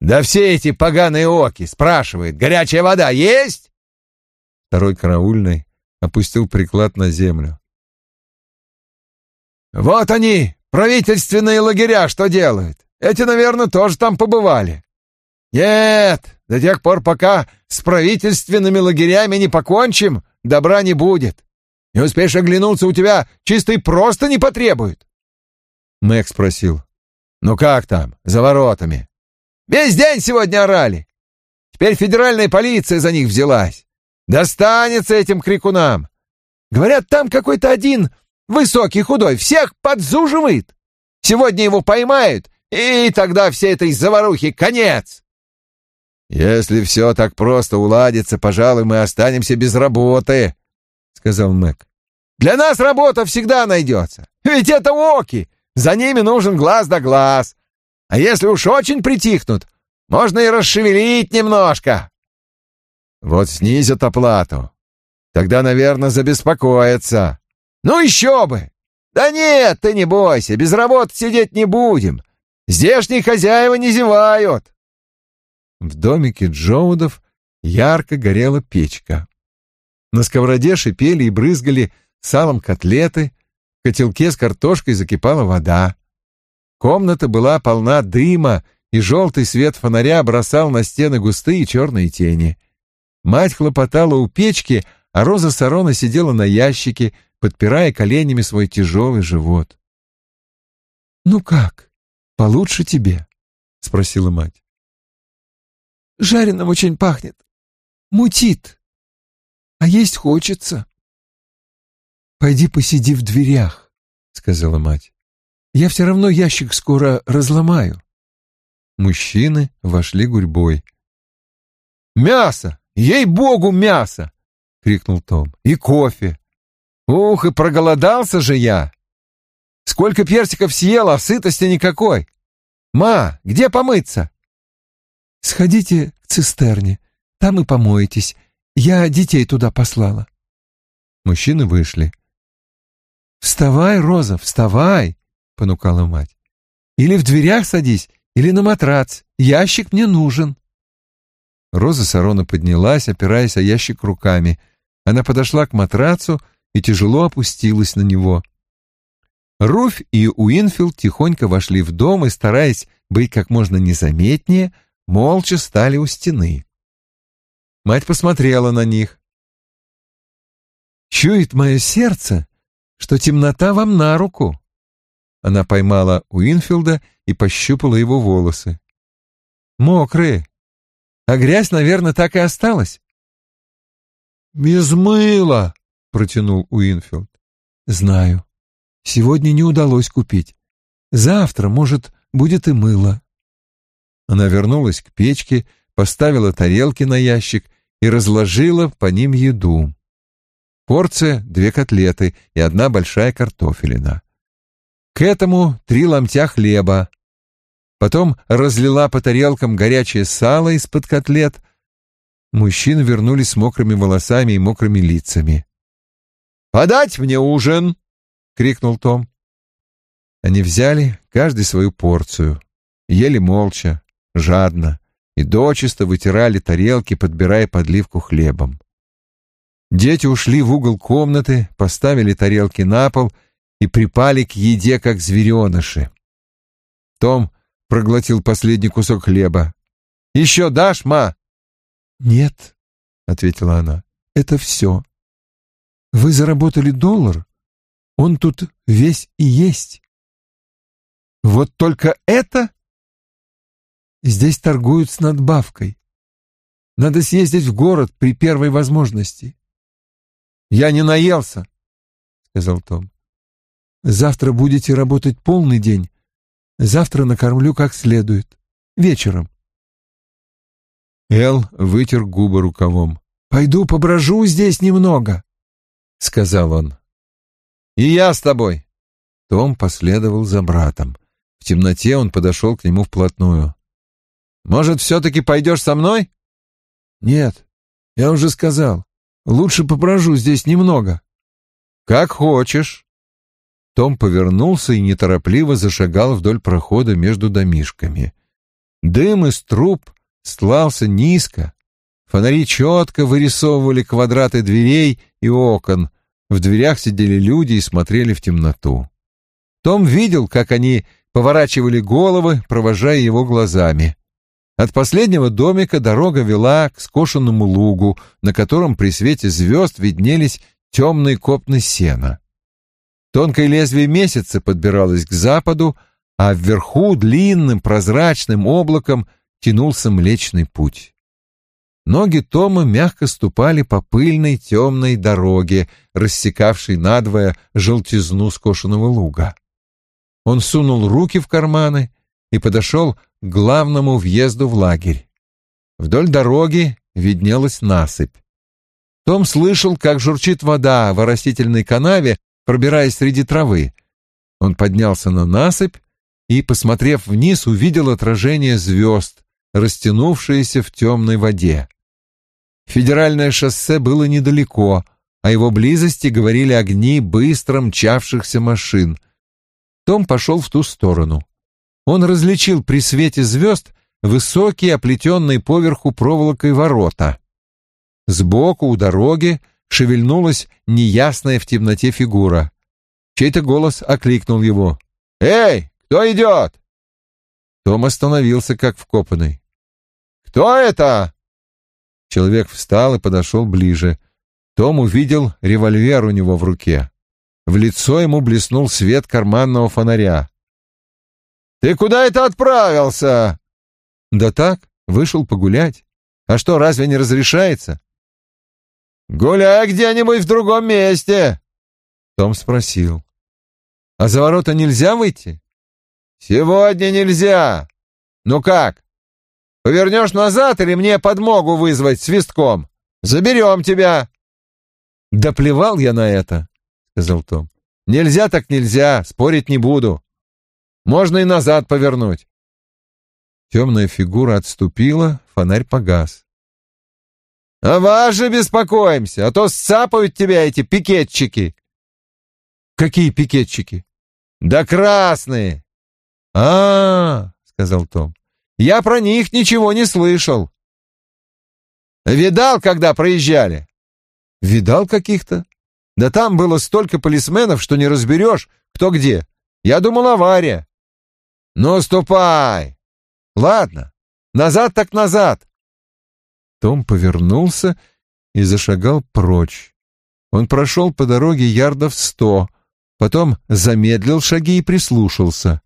«Да все эти поганые оки!» — спрашивает. «Горячая вода есть?» Второй караульный опустил приклад на землю. «Вот они, правительственные лагеря что делают? Эти, наверное, тоже там побывали. Нет, до тех пор, пока с правительственными лагерями не покончим, добра не будет. Не успеешь оглянуться, у тебя чисто и просто не потребуют. Мэг спросил. «Ну как там, за воротами?» «Весь день сегодня орали. Теперь федеральная полиция за них взялась. Достанется этим крикунам. Говорят, там какой-то один высокий, худой, всех подзуживает. Сегодня его поймают, и тогда всей этой заварухи конец». «Если все так просто уладится, пожалуй, мы останемся без работы», — сказал Мэг. «Для нас работа всегда найдется. Ведь это оки, за ними нужен глаз да глаз. А если уж очень притихнут, можно и расшевелить немножко. Вот снизят оплату. Тогда, наверное, забеспокоятся. Ну еще бы! Да нет, ты не бойся, без работы сидеть не будем. Здешние хозяева не зевают. В домике Джоудов ярко горела печка. На сковороде шипели и брызгали салом котлеты, в котелке с картошкой закипала вода. Комната была полна дыма, и желтый свет фонаря бросал на стены густые черные тени. Мать хлопотала у печки, а Роза Сарона сидела на ящике, подпирая коленями свой тяжелый живот. «Ну как, получше тебе?» — спросила мать. «Жареным очень пахнет. Мутит. А есть хочется». «Пойди посиди в дверях», — сказала мать. «Я все равно ящик скоро разломаю». Мужчины вошли гурьбой. «Мясо! Ей-богу, мясо!» — крикнул Том. «И кофе! Ух, и проголодался же я! Сколько персиков съел, а сытости никакой! Ма, где помыться?» «Сходите к цистерне, там и помоетесь. Я детей туда послала». Мужчины вышли. «Вставай, Роза, вставай!» — понукала мать. «Или в дверях садись, или на матрац. Ящик мне нужен». Роза Сарона поднялась, опираясь о ящик руками. Она подошла к матрацу и тяжело опустилась на него. Руфь и Уинфилд тихонько вошли в дом и, стараясь быть как можно незаметнее, молча стали у стены. Мать посмотрела на них. «Чует мое сердце, что темнота вам на руку». Она поймала Уинфилда и пощупала его волосы. «Мокрые. А грязь, наверное, так и осталась». «Без мыла», — протянул Уинфилд. «Знаю. Сегодня не удалось купить. Завтра, может, будет и мыло». Она вернулась к печке, поставила тарелки на ящик и разложила по ним еду. Порция — две котлеты и одна большая картофелина. К этому три ломтя хлеба. Потом разлила по тарелкам горячее сало из-под котлет. Мужчины вернулись с мокрыми волосами и мокрыми лицами. «Подать мне ужин!» — крикнул Том. Они взяли каждый свою порцию, ели молча, жадно и дочисто вытирали тарелки, подбирая подливку хлебом. Дети ушли в угол комнаты, поставили тарелки на пол и припали к еде, как звереныши. Том проглотил последний кусок хлеба. «Еще дашь, ма?» «Нет», — ответила она, — «это все. Вы заработали доллар, он тут весь и есть». «Вот только это?» «Здесь торгуют с надбавкой. Надо съездить в город при первой возможности. Я не наелся, сказал Том. Завтра будете работать полный день. Завтра накормлю как следует. Вечером. Эл вытер губы рукавом. «Пойду поброжу здесь немного», — сказал он. «И я с тобой». Том последовал за братом. В темноте он подошел к нему вплотную. «Может, все-таки пойдешь со мной?» «Нет, я уже сказал. Лучше попрожу здесь немного. Как хочешь. Том повернулся и неторопливо зашагал вдоль прохода между домишками. Дым из труб стлался низко. Фонари четко вырисовывали квадраты дверей и окон. В дверях сидели люди и смотрели в темноту. Том видел, как они поворачивали головы, провожая его глазами. От последнего домика дорога вела к скошенному лугу, на котором при свете звезд виднелись темные копны сена. Тонкое лезвие месяца подбиралось к западу, а вверху длинным прозрачным облаком тянулся Млечный Путь. Ноги Тома мягко ступали по пыльной темной дороге, рассекавшей надвое желтизну скошенного луга. Он сунул руки в карманы и подошел главному въезду в лагерь. Вдоль дороги виднелась насыпь. Том слышал, как журчит вода в оростительной канаве, пробираясь среди травы. Он поднялся на насыпь и, посмотрев вниз, увидел отражение звезд, растянувшиеся в темной воде. Федеральное шоссе было недалеко, о его близости говорили огни быстро мчавшихся машин. Том пошел в ту сторону. Он различил при свете звезд высокие, оплетенные поверху проволокой ворота. Сбоку у дороги шевельнулась неясная в темноте фигура. Чей-то голос окликнул его. «Эй, кто идет?» Том остановился, как вкопанный. «Кто это?» Человек встал и подошел ближе. Том увидел револьвер у него в руке. В лицо ему блеснул свет карманного фонаря. «Ты куда это отправился?» «Да так, вышел погулять. А что, разве не разрешается?» «Гуляй где-нибудь в другом месте!» Том спросил. «А за ворота нельзя выйти?» «Сегодня нельзя. Ну как, Повернешь назад или мне подмогу вызвать свистком? Заберем тебя!» «Да плевал я на это», — сказал Том. «Нельзя так нельзя, спорить не буду. Можно и назад повернуть». Темная фигура отступила, фонарь погас. «А вас же беспокоимся, а то сцапают тебя эти пикетчики». «Какие пикетчики?» «Да красные!» «А-а-а!» — сказал Том. Я про них ничего не слышал. Видал, когда проезжали? Видал каких-то? Да там было столько полисменов, что не разберешь, кто где. Я думал, авария. Ну, ступай. Ладно, назад так назад. Том повернулся и зашагал прочь. Он прошел по дороге ярдов сто, потом замедлил шаги и прислушался.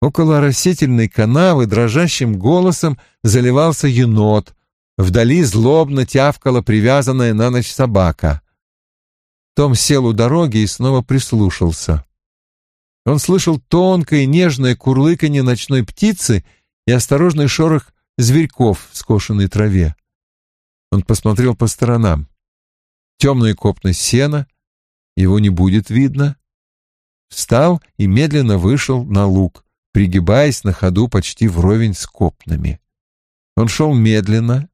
Около растительной канавы дрожащим голосом заливался енот. Вдали злобно тявкала привязанная на ночь собака. Том сел у дороги и снова прислушался. Он слышал тонкое нежное курлыканье ночной птицы и осторожный шорох зверьков в скошенной траве. Он посмотрел по сторонам. Темные копны сена, его не будет видно. Встал и медленно вышел на луг пригибаясь на ходу почти вровень с копнами. Он шел медленно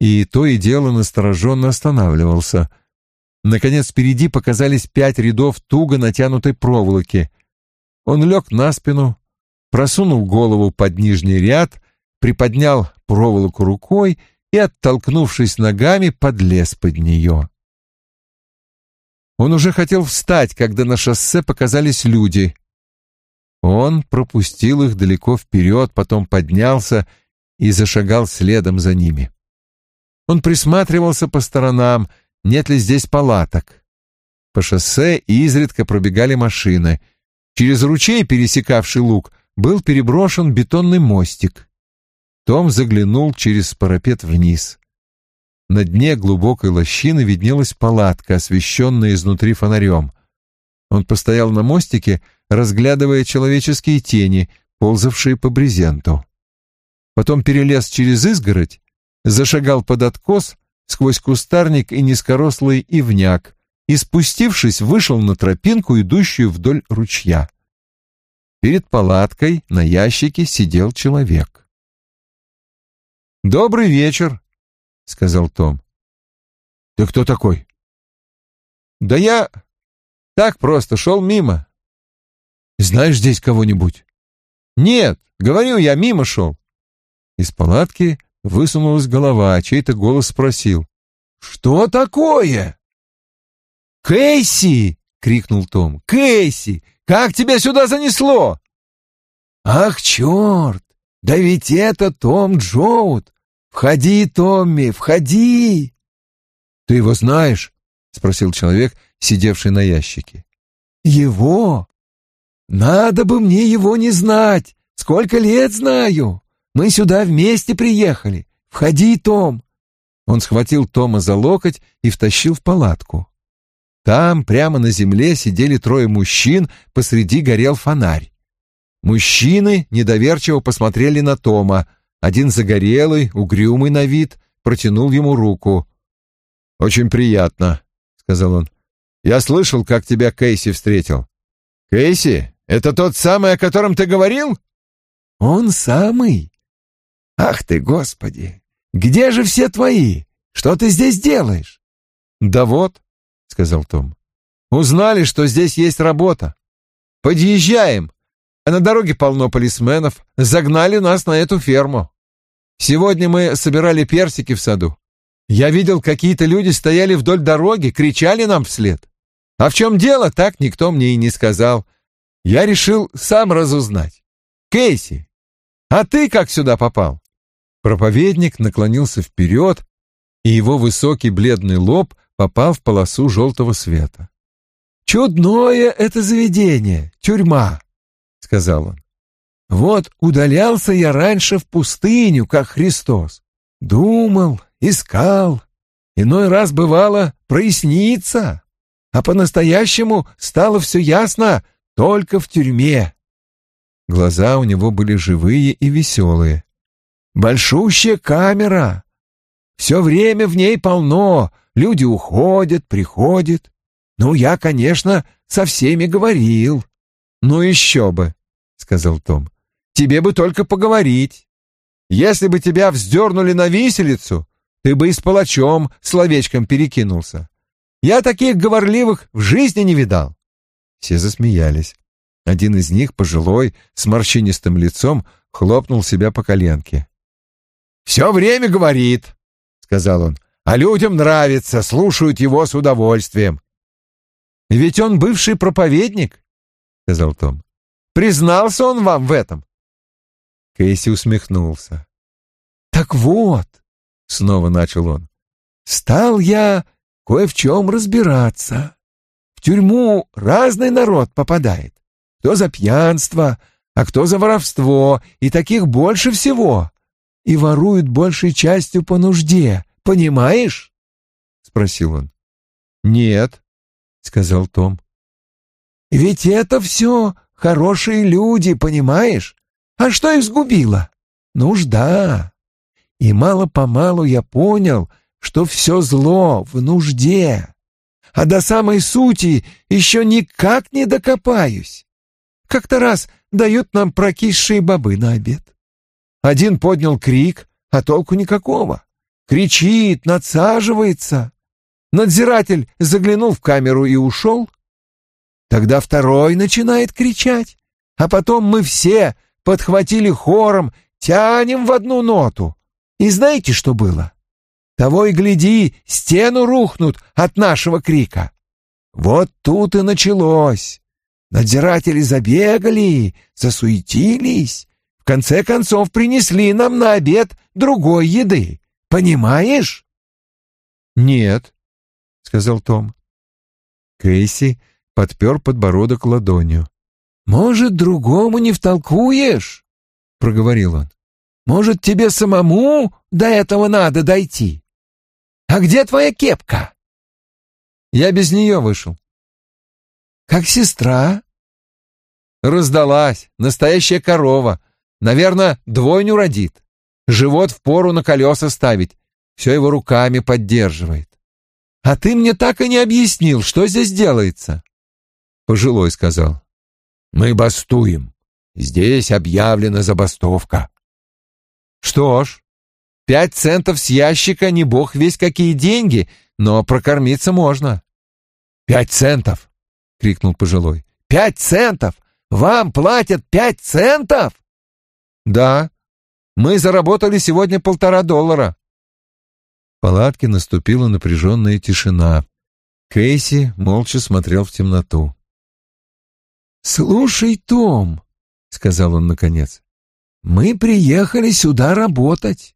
и то и дело настороженно останавливался. Наконец впереди показались пять рядов туго натянутой проволоки. Он лег на спину, просунул голову под нижний ряд, приподнял проволоку рукой и, оттолкнувшись ногами, подлез под нее. Он уже хотел встать, когда на шоссе показались люди. Он пропустил их далеко вперед, потом поднялся и зашагал следом за ними. Он присматривался по сторонам, нет ли здесь палаток. По шоссе изредка пробегали машины. Через ручей, пересекавший луг, был переброшен бетонный мостик. Том заглянул через парапет вниз. На дне глубокой лощины виднелась палатка, освещенная изнутри фонарем. Он постоял на мостике, разглядывая человеческие тени, ползавшие по брезенту. Потом перелез через изгородь, зашагал под откос сквозь кустарник и низкорослый ивняк и, спустившись, вышел на тропинку, идущую вдоль ручья. Перед палаткой на ящике сидел человек. «Добрый вечер», — сказал Том. «Ты кто такой?» «Да я так просто шел мимо. Знаешь здесь кого-нибудь? Нет, говорю, я мимо шел. Из палатки высунулась голова, чей-то голос спросил. Что такое? Кейси! крикнул Том. Кейси! Как тебя сюда занесло?» «Ах, черт! Да ведь это Том Джоуд! Входи, Томми, входи!» «Ты его знаешь?» — спросил человек, сидевший на ящике. «Его? Надо бы мне его не знать! Сколько лет знаю! Мы сюда вместе приехали! Входи, Том!» Он схватил Тома за локоть и втащил в палатку. Там, прямо на земле, сидели трое мужчин, посреди горел фонарь. Мужчины недоверчиво посмотрели на Тома. Один загорелый, угрюмый на вид, протянул ему руку. «Очень приятно», — сказал он. «Я слышал, как тебя Кейси встретил». «Кейси? Это тот самый, о котором ты говорил?» «Он самый. Ах ты, Господи! Где же все твои? Что ты здесь делаешь?» «Да вот», — сказал Том. «Узнали, что здесь есть работа. Подъезжаем, а на дороге полно полисменов. Загнали нас на эту ферму. Сегодня мы собирали персики в саду. Я видел, какие-то люди стояли вдоль дороги, кричали нам вслед. А в чем дело, так никто мне и не сказал. Я решил сам разузнать. Кейси, а ты как сюда попал?» Проповедник наклонился вперед, и его высокий бледный лоб попал в полосу желтого света. «Чудное это заведение, тюрьма», — сказал он. «Вот удалялся я раньше в пустыню, как Христос. Думал, искал. Иной раз бывало прояснится, а по-настоящему стало все ясно только в тюрьме». Глаза у него были живые и веселые. Большущая камера. Все время в ней полно. Люди уходят, приходят. Ну, я, конечно, со всеми говорил. Ну, еще бы, — сказал Том. Тебе бы только поговорить. Если бы тебя вздернули на виселицу, ты бы и с палачом словечком перекинулся. Я таких говорливых в жизни не видал. Все засмеялись. Один из них, пожилой, с морщинистым лицом, хлопнул себя по коленке. «Все время говорит», — сказал он, — «а людям нравится, слушают его с удовольствием». «Ведь он бывший проповедник», — сказал Том. «Признался он вам в этом?» Кейси усмехнулся. «Так вот», — снова начал он, — «стал я кое в чем разбираться. В тюрьму разный народ попадает. Кто за пьянство, а кто за воровство, и таких больше всего и воруют большей частью по нужде, понимаешь?» — спросил он. «Нет», — сказал Том. «Ведь это все хорошие люди, понимаешь? А что их сгубило? Нужда. И мало-помалу я понял, что все зло в нужде, а до самой сути еще никак не докопаюсь. Как-то раз дают нам прокисшие бобы на обед. Один поднял крик, а толку никакого. Кричит, надсаживается. Надзиратель заглянул в камеру и ушел. Тогда второй начинает кричать, а потом мы все подхватили хором, тянем в одну ноту. И знаете, что было? Того и гляди, стену рухнут от нашего крика. Вот тут и началось. Надзиратели забегали, засуетились, в конце концов принесли нам на обед другой еды. Понимаешь? Нет, сказал Том. Кейси подпер подбородок ладонью. Может, другому не втолкуешь? проговорил он. Может, тебе самому до этого надо дойти? А где твоя кепка? Я без нее вышел. Как сестра? Раздалась, настоящая корова. Наверное, двойню родит. Живот в пору на колеса ставить. Все его руками поддерживает. А ты мне так и не объяснил, что здесь делается. Пожилой сказал. Мы бастуем. Здесь объявлена забастовка. Что ж, пять центов с ящика не бог весь какие деньги, но прокормиться можно. Пять центов! — крикнул пожилой. Пять центов! Вам платят пять центов? «Да, мы заработали сегодня полтора доллара». В палатке наступила напряженная тишина. Кейси молча смотрел в темноту. «Слушай, Том», — сказал он наконец, — «мы приехали сюда работать.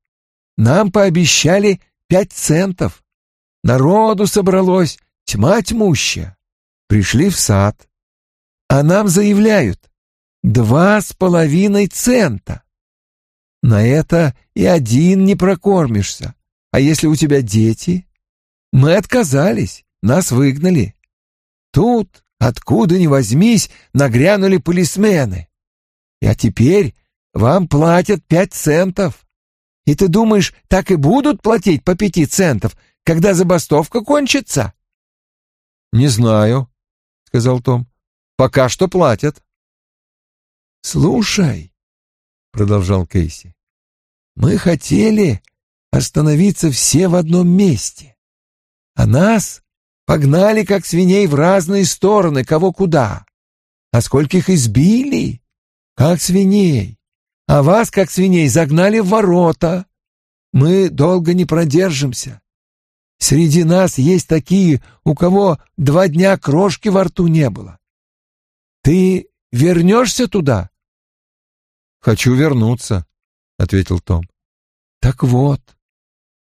Нам пообещали пять центов. Народу собралось тьма тьмущая. Пришли в сад. А нам заявляют два с половиной цента. На это и один не прокормишься. А если у тебя дети? Мы отказались, нас выгнали. Тут, откуда ни возьмись, нагрянули полисмены. А теперь вам платят пять центов. И ты думаешь, так и будут платить по пяти центов, когда забастовка кончится? — Не знаю, — сказал Том. — Пока что платят. — Слушай, — продолжал Кейси, — мы хотели остановиться все в одном месте, а нас погнали, как свиней, в разные стороны, кого куда. А скольких избили, как свиней а вас, как свиней, загнали в ворота. Мы долго не продержимся. Среди нас есть такие, у кого два дня крошки во рту не было. Ты вернешься туда? Хочу вернуться, ответил Том. Так вот,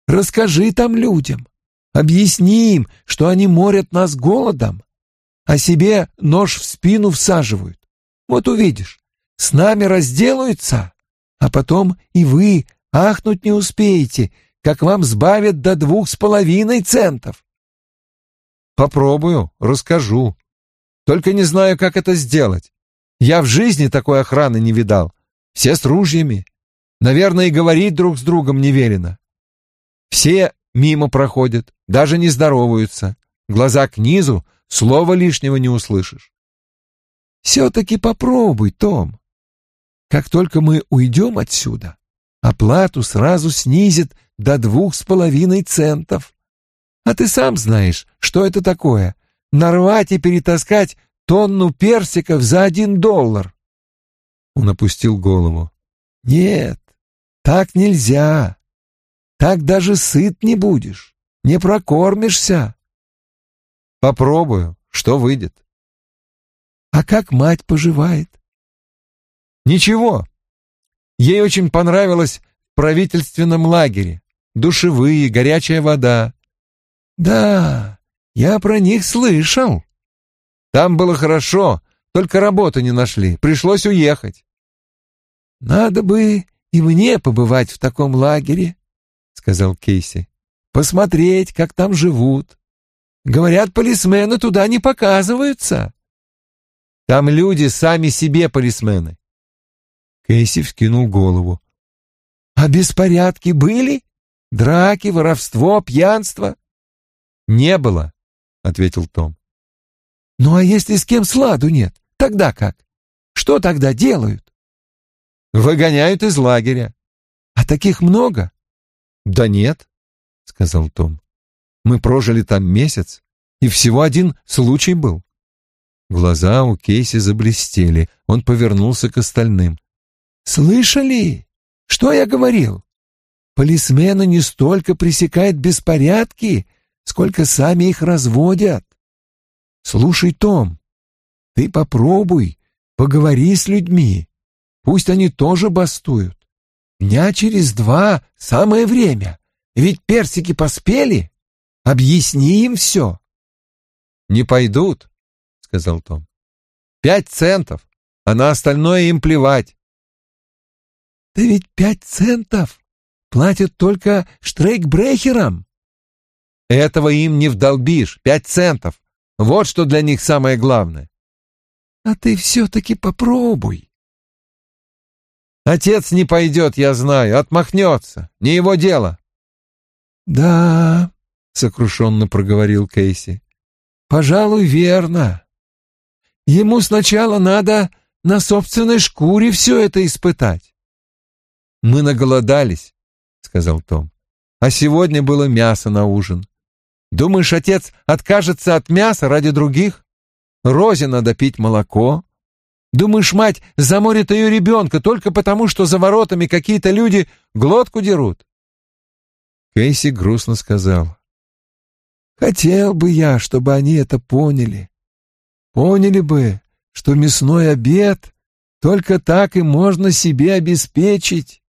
расскажи там людям, объясни им, что они морят нас голодом, а себе нож в спину всаживают. Вот увидишь, с нами разделаются, а потом и вы ахнуть не успеете, как вам сбавят до двух с половиной центов. Попробую, расскажу. Только не знаю, как это сделать. Я в жизни такой охраны не видал. Все с ружьями. Наверное, и говорить друг с другом не велено. Все мимо проходят, даже не здороваются. Глаза к низу, слова лишнего не услышишь. Все-таки попробуй, Том. Как только мы уйдем отсюда, оплату сразу снизят до двух с половиной центов. А ты сам знаешь, что это такое — нарвать и перетаскать тонну персиков за один доллар. Он опустил голову. Нет, так нельзя. Так даже сыт не будешь, не прокормишься. Попробую, что выйдет. А как мать поживает? Ничего. Ей очень понравилось в правительственном лагере. Душевые, горячая вода. Да, я про них слышал. Там было хорошо, только работы не нашли, пришлось уехать. Надо бы и мне побывать в таком лагере, сказал Кейси. Посмотреть, как там живут. Говорят, полисмены туда не показываются. Там люди сами себе полисмены. Кейси вскинул голову. «А беспорядки были? Драки, воровство, пьянство?» «Не было», — ответил Том. «Ну а если с кем сладу нет, тогда как? Что тогда делают?» «Выгоняют из лагеря». «А таких много?» «Да нет», — сказал Том. «Мы прожили там месяц, и всего один случай был». Глаза у Кейси заблестели. Он повернулся к остальным. Слышали? Что я говорил? Полисмены не столько пресекают беспорядки, сколько сами их разводят. Слушай, Том, ты попробуй, поговори с людьми. Пусть они тоже бастуют. Дня через два самое время. Ведь персики поспели. Объясни им все. — Не пойдут, — сказал Том. — Пять центов, а на остальное им плевать. Да ведь пять центов платят только штрейкбрехерам. Этого им не вдолбишь. Пять центов. Вот что для них самое главное. А ты все-таки попробуй. Отец не пойдет, я знаю, отмахнется. Не его дело. Да, сокрушенно проговорил Кейси. Пожалуй, верно. Ему сначала надо на собственной шкуре все это испытать. Мы наголодались, сказал Том. А сегодня было мясо на ужин. Думаешь, отец откажется от мяса ради других? Розе надо пить молоко. Думаешь, мать заморит ее ребенка только потому, что за воротами какие-то люди глотку дерут? Кейси грустно сказал. Хотел бы я, чтобы они это поняли. Поняли бы, что мясной обед только так и можно себе обеспечить.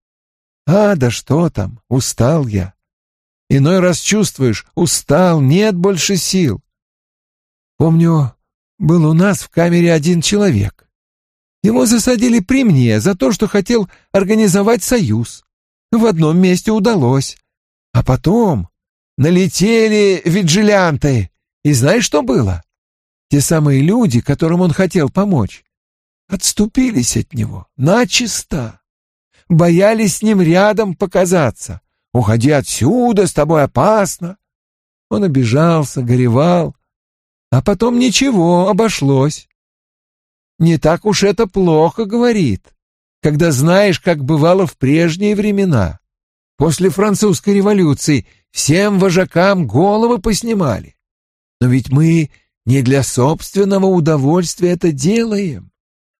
А, да что там, устал я. Иной раз чувствуешь, устал, нет больше сил. Помню, был у нас в камере один человек. Его засадили при мне за то, что хотел организовать союз. В одном месте удалось. А потом налетели виджилянты. И знаешь, что было? Те самые люди, которым он хотел помочь, отступились от него начисто. Боялись с ним рядом показаться. «Уходи отсюда, с тобой опасно». Он обижался, горевал, а потом ничего, обошлось. Не так уж это плохо, говорит, когда знаешь, как бывало в прежние времена. После французской революции всем вожакам головы поснимали. Но ведь мы не для собственного удовольствия это делаем,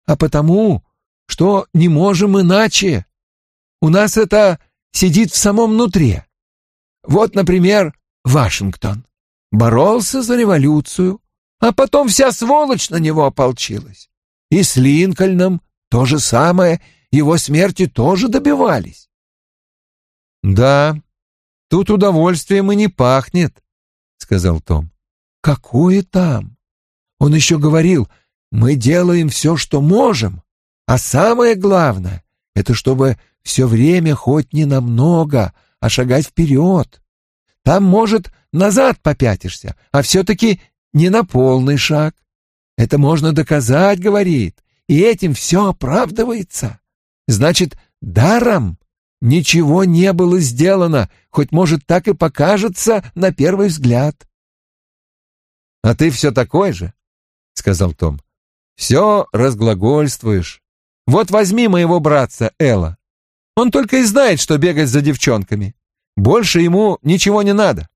а потому, что не можем иначе. У нас это сидит в самом нутре. Вот, например, Вашингтон боролся за революцию, а потом вся сволочь на него ополчилась. И с Линкольном то же самое, его смерти тоже добивались. «Да, тут удовольствием и не пахнет», — сказал Том. «Какое там?» Он еще говорил, «Мы делаем все, что можем, а самое главное — это чтобы все время хоть не намного, а шагать вперед. Там, может, назад попятишься, а все-таки не на полный шаг. Это можно доказать, говорит, и этим все оправдывается. Значит, даром ничего не было сделано, хоть, может, так и покажется на первый взгляд. — А ты все такой же, — сказал Том. — Все разглагольствуешь. Вот возьми моего братца Элла. Он только и знает, что бегать за девчонками. Больше ему ничего не надо.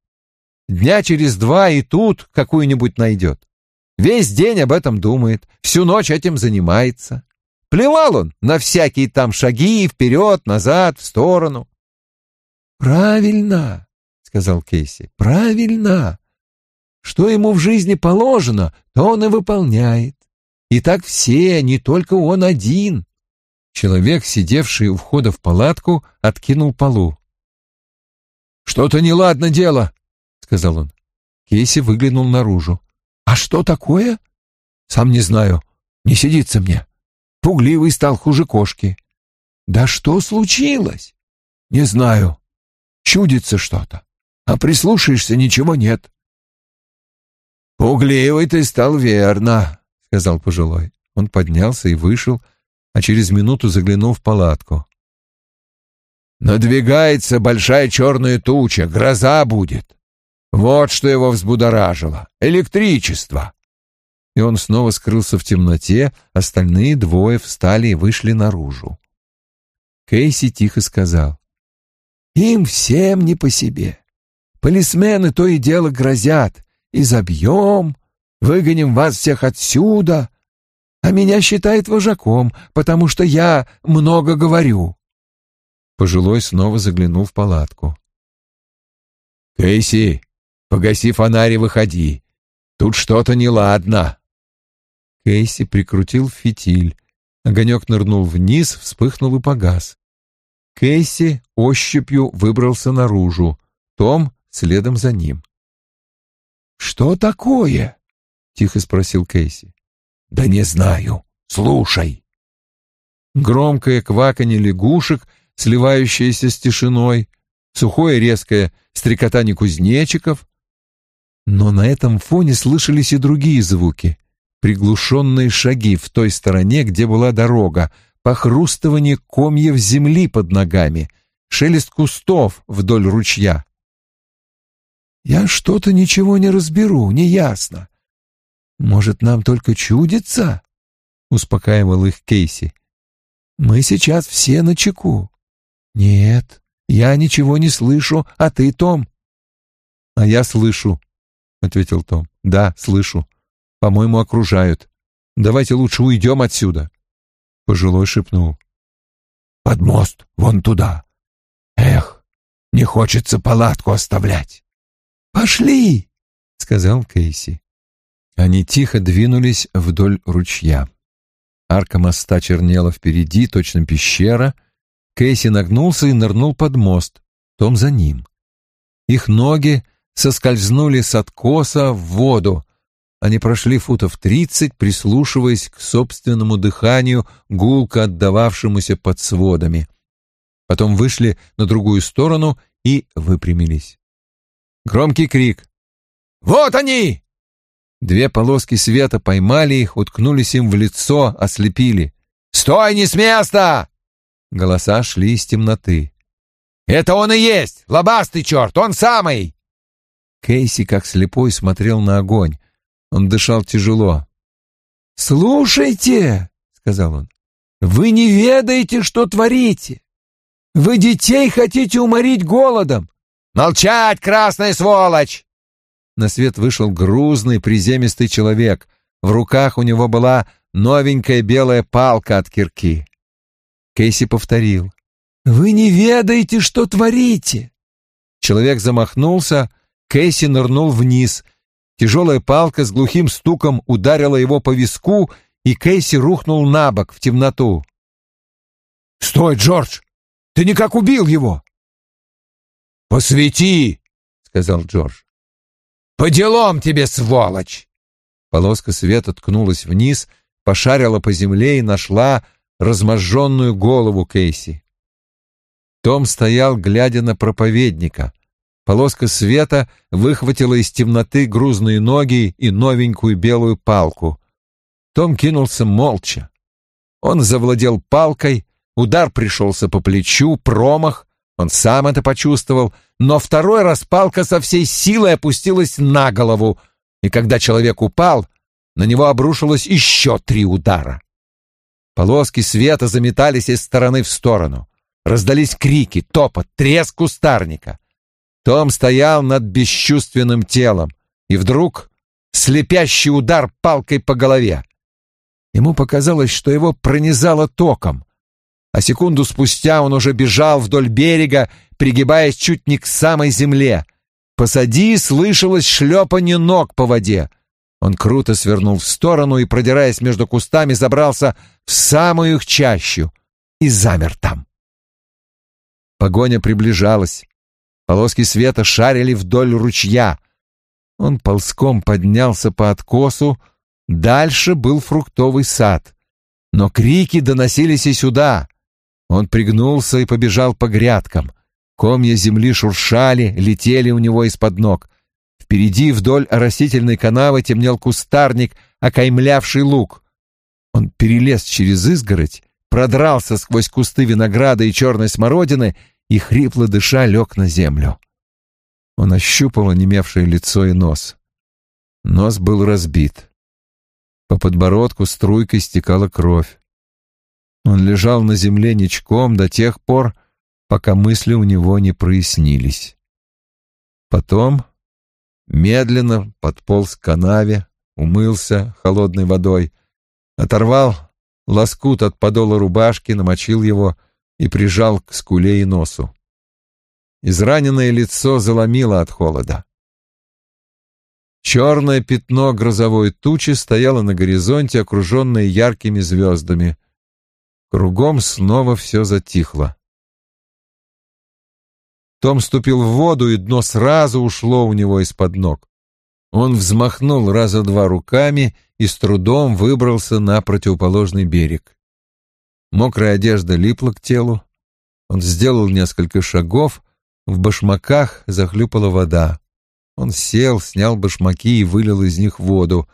Дня через два и тут какую-нибудь найдет. Весь день об этом думает, всю ночь этим занимается. Плевал он на всякие там шаги, вперед, назад, в сторону. «Правильно», — сказал Кейси, — «правильно. Что ему в жизни положено, то он и выполняет. И так все, не только он один». Человек, сидевший у входа в палатку, откинул полу. «Что-то неладно дело», — сказал он. Кейси выглянул наружу. «А что такое?» «Сам не знаю. Не сидится мне. Пугливый стал хуже кошки». «Да что случилось?» «Не знаю. Чудится что-то. А прислушаешься, ничего нет». «Пугливый ты стал верно», — сказал пожилой. Он поднялся и вышел, а через минуту заглянул в палатку. «Надвигается большая черная туча, гроза будет. Вот что его взбудоражило. Электричество. И он снова скрылся в темноте, остальные двое встали и вышли наружу. Кейси тихо сказал. «Им всем не по себе. Полисмены то и дело грозят. Изобьем, выгоним вас всех отсюда. А меня считает вожаком, потому что я много говорю». Пожилой снова заглянул в палатку. «Кейси, Погаси фонарь и выходи. Тут что-то неладно. Кейси прикрутил фитиль. Огонек нырнул вниз, вспыхнул и погас. Кейси ощупью выбрался наружу. Том следом за ним. «Что такое?» — тихо спросил Кейси. «Да не знаю. Слушай». Громкое кваканье лягушек, сливающееся с тишиной, сухое резкое стрекотание кузнечиков, но на этом фоне слышались и другие звуки. Приглушенные шаги в той стороне, где была дорога, похрустывание комьев земли под ногами, шелест кустов вдоль ручья. «Я что-то ничего не разберу, неясно. Может, нам только чудится?» — успокаивал их Кейси. «Мы сейчас все на чеку. Нет, я ничего не слышу, а ты, Том?» «А я слышу», ответил Том. Да, слышу. По-моему, окружают. Давайте лучше уйдем отсюда. Пожилой шепнул. Под мост, вон туда. Эх, не хочется палатку оставлять. Пошли, сказал Кейси. Они тихо двинулись вдоль ручья. Арка моста чернела впереди, точно пещера. Кейси нагнулся и нырнул под мост. Том за ним. Их ноги соскользнули с откоса в воду. Они прошли футов тридцать, прислушиваясь к собственному дыханию, гулко отдававшемуся под сводами. Потом вышли на другую сторону и выпрямились. Громкий крик. «Вот они!» Две полоски света поймали их, уткнулись им в лицо, ослепили. «Стой, не с места!» Голоса шли из темноты. «Это он и есть! Лобастый черт! Он самый!» Кейси, как слепой, смотрел на огонь. Он дышал тяжело. «Слушайте!» — сказал он. «Вы не ведаете, что творите! Вы детей хотите уморить голодом!» «Молчать, красная сволочь!» На свет вышел грузный, приземистый человек. В руках у него была новенькая белая палка от кирки. Кейси повторил. «Вы не ведаете, что творите!» Человек замахнулся, Кейси нырнул вниз. Тяжелая палка с глухим стуком ударила его по виску, и Кейси рухнул на бок в темноту. «Стой, Джордж! Ты никак убил его!» «Посвети!» — сказал Джордж. «По делам тебе, сволочь!» Полоска света ткнулась вниз, пошарила по земле и нашла разможженную голову Кейси. Том стоял, глядя на проповедника. Полоска света выхватила из темноты грузные ноги и новенькую белую палку. Том кинулся молча. Он завладел палкой, удар пришелся по плечу, промах, он сам это почувствовал, но второй раз палка со всей силой опустилась на голову, и когда человек упал, на него обрушилось еще три удара. Полоски света заметались из стороны в сторону. Раздались крики, топот, треск кустарника. Том стоял над бесчувственным телом, и вдруг слепящий удар палкой по голове. Ему показалось, что его пронизало током, а секунду спустя он уже бежал вдоль берега, пригибаясь чуть не к самой земле. Посади слышалось шлепанье ног по воде. Он круто свернул в сторону и, продираясь между кустами, забрался в самую их чащу и замер там. Погоня приближалась. Полоски света шарили вдоль ручья. Он ползком поднялся по откосу. Дальше был фруктовый сад. Но крики доносились и сюда. Он пригнулся и побежал по грядкам. Комья земли шуршали, летели у него из-под ног. Впереди вдоль растительной канавы темнел кустарник, окаймлявший луг. Он перелез через изгородь, продрался сквозь кусты винограда и черной смородины и, хрипло дыша, лег на землю. Он ощупал онемевшее лицо и нос. Нос был разбит. По подбородку струйкой стекала кровь. Он лежал на земле ничком до тех пор, пока мысли у него не прояснились. Потом медленно подполз к канаве, умылся холодной водой, оторвал лоскут от подола рубашки, намочил его и прижал к скуле и носу. Израненное лицо заломило от холода. Черное пятно грозовой тучи стояло на горизонте, окруженное яркими звездами. Кругом снова все затихло. Том ступил в воду, и дно сразу ушло у него из-под ног. Он взмахнул раза два руками и с трудом выбрался на противоположный берег. Мокрая одежда липла к телу. Он сделал несколько шагов, в башмаках захлюпала вода. Он сел, снял башмаки и вылил из них воду.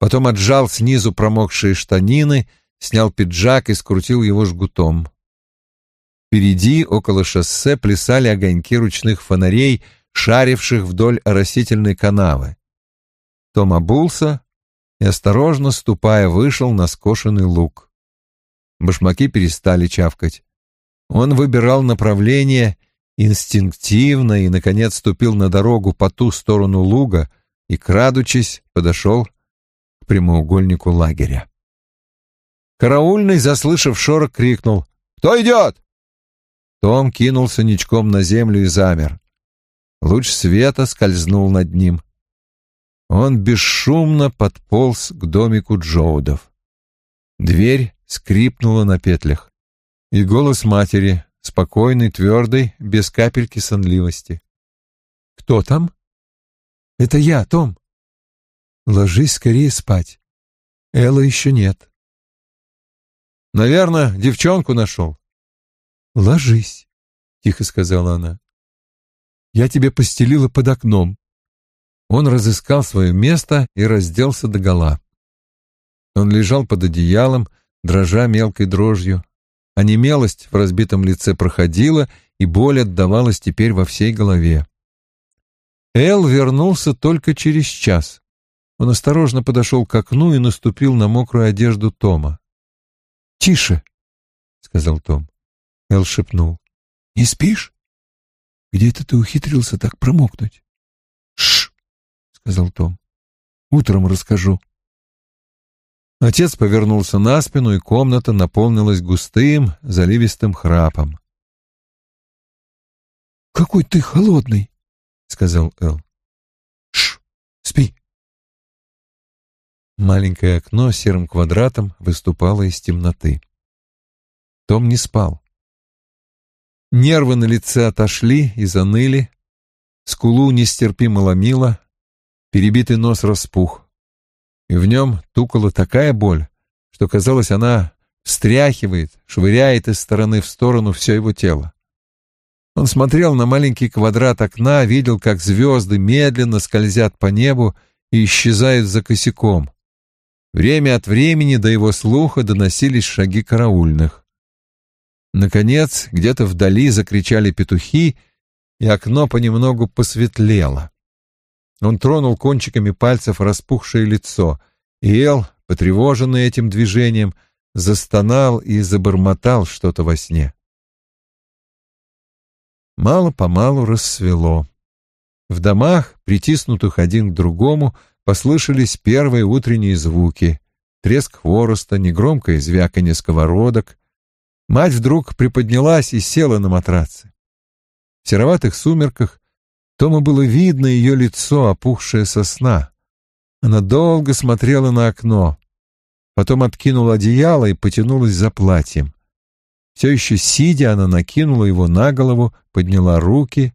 Потом отжал снизу промокшие штанины — снял пиджак и скрутил его жгутом. Впереди, около шоссе, плясали огоньки ручных фонарей, шаривших вдоль растительной канавы. Том обулся и, осторожно ступая, вышел на скошенный луг. Башмаки перестали чавкать. Он выбирал направление инстинктивно и, наконец, ступил на дорогу по ту сторону луга и, крадучись, подошел к прямоугольнику лагеря. Караульный, заслышав шорох, крикнул «Кто идет?» Том кинулся ничком на землю и замер. Луч света скользнул над ним. Он бесшумно подполз к домику Джоудов. Дверь скрипнула на петлях. И голос матери, спокойный, твердый, без капельки сонливости. «Кто там?» «Это я, Том. Ложись скорее спать. Элла еще нет». «Наверное, девчонку нашел». «Ложись», — тихо сказала она. «Я тебе постелила под окном». Он разыскал свое место и разделся догола. Он лежал под одеялом, дрожа мелкой дрожью. А немелость в разбитом лице проходила, и боль отдавалась теперь во всей голове. Эл вернулся только через час. Он осторожно подошел к окну и наступил на мокрую одежду Тома. «Тише!» — сказал Том. Эл шепнул. «Не спишь? Где это ты ухитрился так промокнуть?» «Шш!» — сказал Том. «Утром расскажу». Отец повернулся на спину, и комната наполнилась густым, заливистым храпом. «Какой ты холодный!» — сказал Эл. «Шш! Спи!» Маленькое окно серым квадратом выступало из темноты. Том не спал. Нервы на лице отошли и заныли, скулу нестерпимо ломило, перебитый нос распух и в нем тукала такая боль, что, казалось, она встряхивает, швыряет из стороны в сторону все его тело. Он смотрел на маленький квадрат окна, видел, как звезды медленно скользят по небу и исчезают за косяком. Время от времени до его слуха доносились шаги караульных. Наконец, где-то вдали закричали петухи, и окно понемногу посветлело. Он тронул кончиками пальцев распухшее лицо, и Эл, потревоженный этим движением, застонал и забормотал что-то во сне. Мало-помалу рассвело. В домах, притиснутых один к другому, послышались первые утренние звуки. Треск хвороста, негромкое звяканье сковородок. Мать вдруг приподнялась и села на матраце. В сероватых сумерках Тома было видно ее лицо, опухшее со сна. Она долго смотрела на окно, потом откинула одеяло и потянулась за платьем. Все еще сидя, она накинула его на голову, подняла руки,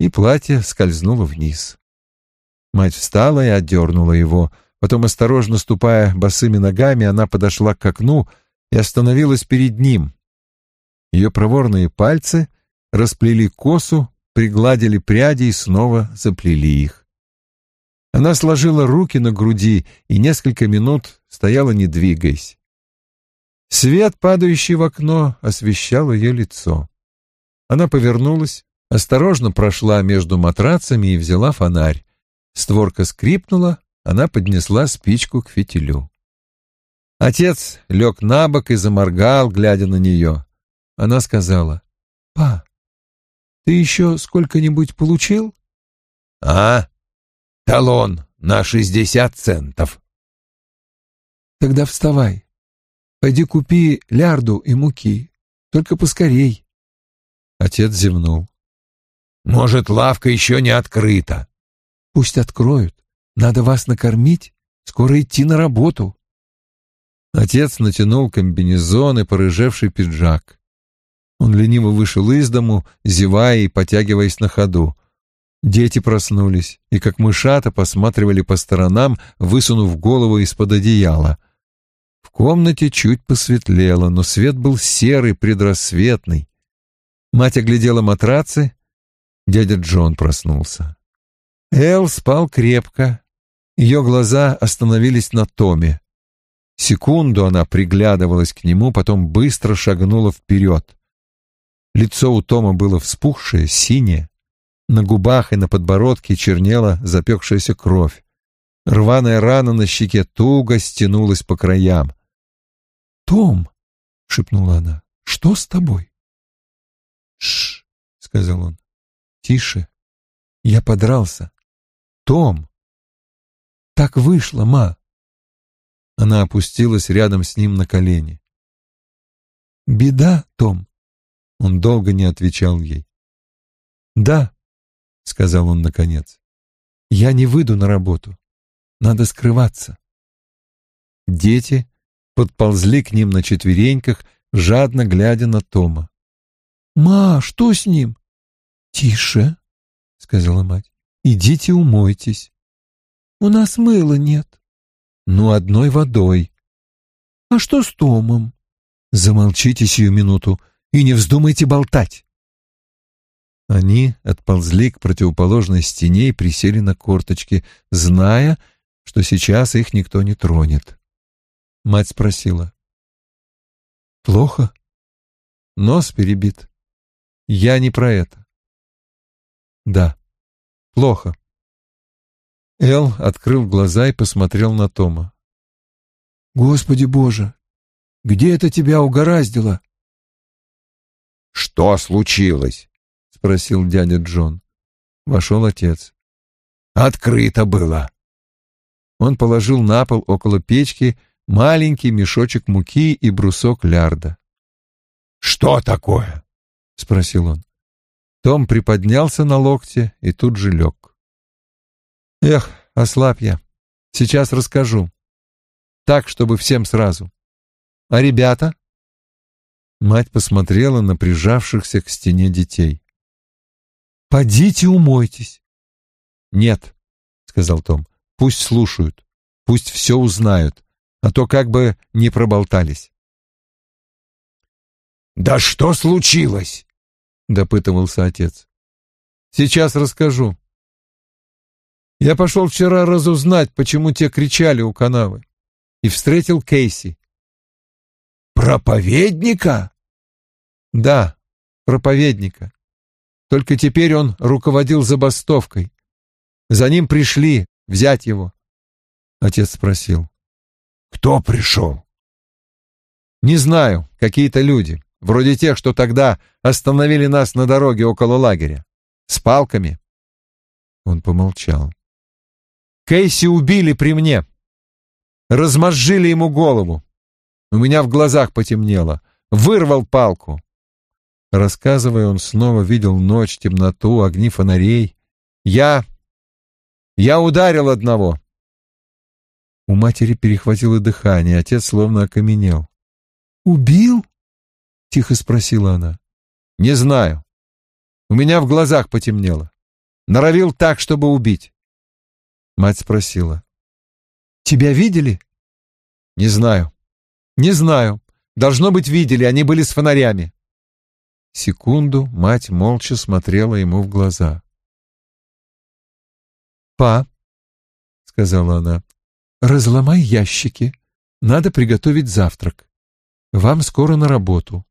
и платье скользнуло вниз. Мать встала и отдернула его. Потом, осторожно ступая босыми ногами, она подошла к окну и остановилась перед ним. Ее проворные пальцы расплели косу, пригладили пряди и снова заплели их. Она сложила руки на груди и несколько минут стояла, не двигаясь. Свет, падающий в окно, освещал ее лицо. Она повернулась, осторожно прошла между матрацами и взяла фонарь. Створка скрипнула, она поднесла спичку к фитилю. Отец лег на бок и заморгал, глядя на нее. Она сказала, «Па, ты еще сколько-нибудь получил? А? Талон на шестьдесят центов. Тогда вставай. Пойди купи лярду и муки. Только поскорей. Отец зевнул. Может, лавка еще не открыта. Пусть откроют. Надо вас накормить. Скоро идти на работу. Отец натянул комбинезон и порыжевший пиджак. Он лениво вышел из дому, зевая и потягиваясь на ходу. Дети проснулись и, как мышата, посматривали по сторонам, высунув голову из-под одеяла. В комнате чуть посветлело, но свет был серый, предрассветный. Мать оглядела матрацы. Дядя Джон проснулся. Эл спал крепко. Ее глаза остановились на Томе. Секунду она приглядывалась к нему, потом быстро шагнула вперед. Лицо у Тома было вспухшее, синее. На губах и на подбородке чернела запекшаяся кровь. Рваная рана на щеке туго стянулась по краям. «Том!» — шепнула она. «Что с тобой?» «Шш!» — сказал он. «Тише. Я подрался. Том!» «Так вышло, ма!» Она опустилась рядом с ним на колени. «Беда, Том. Он долго не отвечал ей. «Да», — сказал он наконец, — «я не выйду на работу. Надо скрываться». Дети подползли к ним на четвереньках, жадно глядя на Тома. «Ма, что с ним?» «Тише», — сказала мать. «Идите умойтесь». «У нас мыла нет». «Ну, одной водой». «А что с Томом?» «Замолчите сию минуту и не вздумайте болтать». Они отползли к противоположной стене и присели на корточки, зная, что сейчас их никто не тронет. Мать спросила. «Плохо?» «Нос перебит. Я не про это». «Да, плохо». Эл открыл глаза и посмотрел на Тома. «Господи Боже, где это тебя угораздило?» «Что случилось?» спросил дядя Джон. Вошел отец. Открыто было. Он положил на пол около печки маленький мешочек муки и брусок лярда. «Что такое?» — спросил он. Том приподнялся на локте и тут же лег. «Эх, ослабь я. Сейчас расскажу. Так, чтобы всем сразу. А ребята?» Мать посмотрела на прижавшихся к стене детей. Подите умойтесь. Нет, сказал Том. Пусть слушают, пусть все узнают, а то как бы не проболтались. Да что случилось? Допытывался отец. Сейчас расскажу. Я пошел вчера разузнать, почему те кричали у канавы, и встретил Кейси. Проповедника? Да, проповедника. Только теперь он руководил забастовкой. За ним пришли взять его. Отец спросил. Кто пришел? Не знаю, какие-то люди, вроде тех, что тогда остановили нас на дороге около лагеря. С палками. Он помолчал. Кейси убили при мне. Размозжили ему голову. У меня в глазах потемнело. Вырвал палку. Рассказывая, он снова видел ночь, темноту, огни фонарей. «Я... я ударил одного!» У матери перехватило дыхание, отец словно окаменел. «Убил?» — тихо спросила она. «Не знаю. У меня в глазах потемнело. Норовил так, чтобы убить». Мать спросила. «Тебя видели?» «Не знаю. Не знаю. Должно быть, видели, они были с фонарями». Секунду мать молча смотрела ему в глаза. «Па», — сказала она, — «разломай ящики. Надо приготовить завтрак. Вам скоро на работу.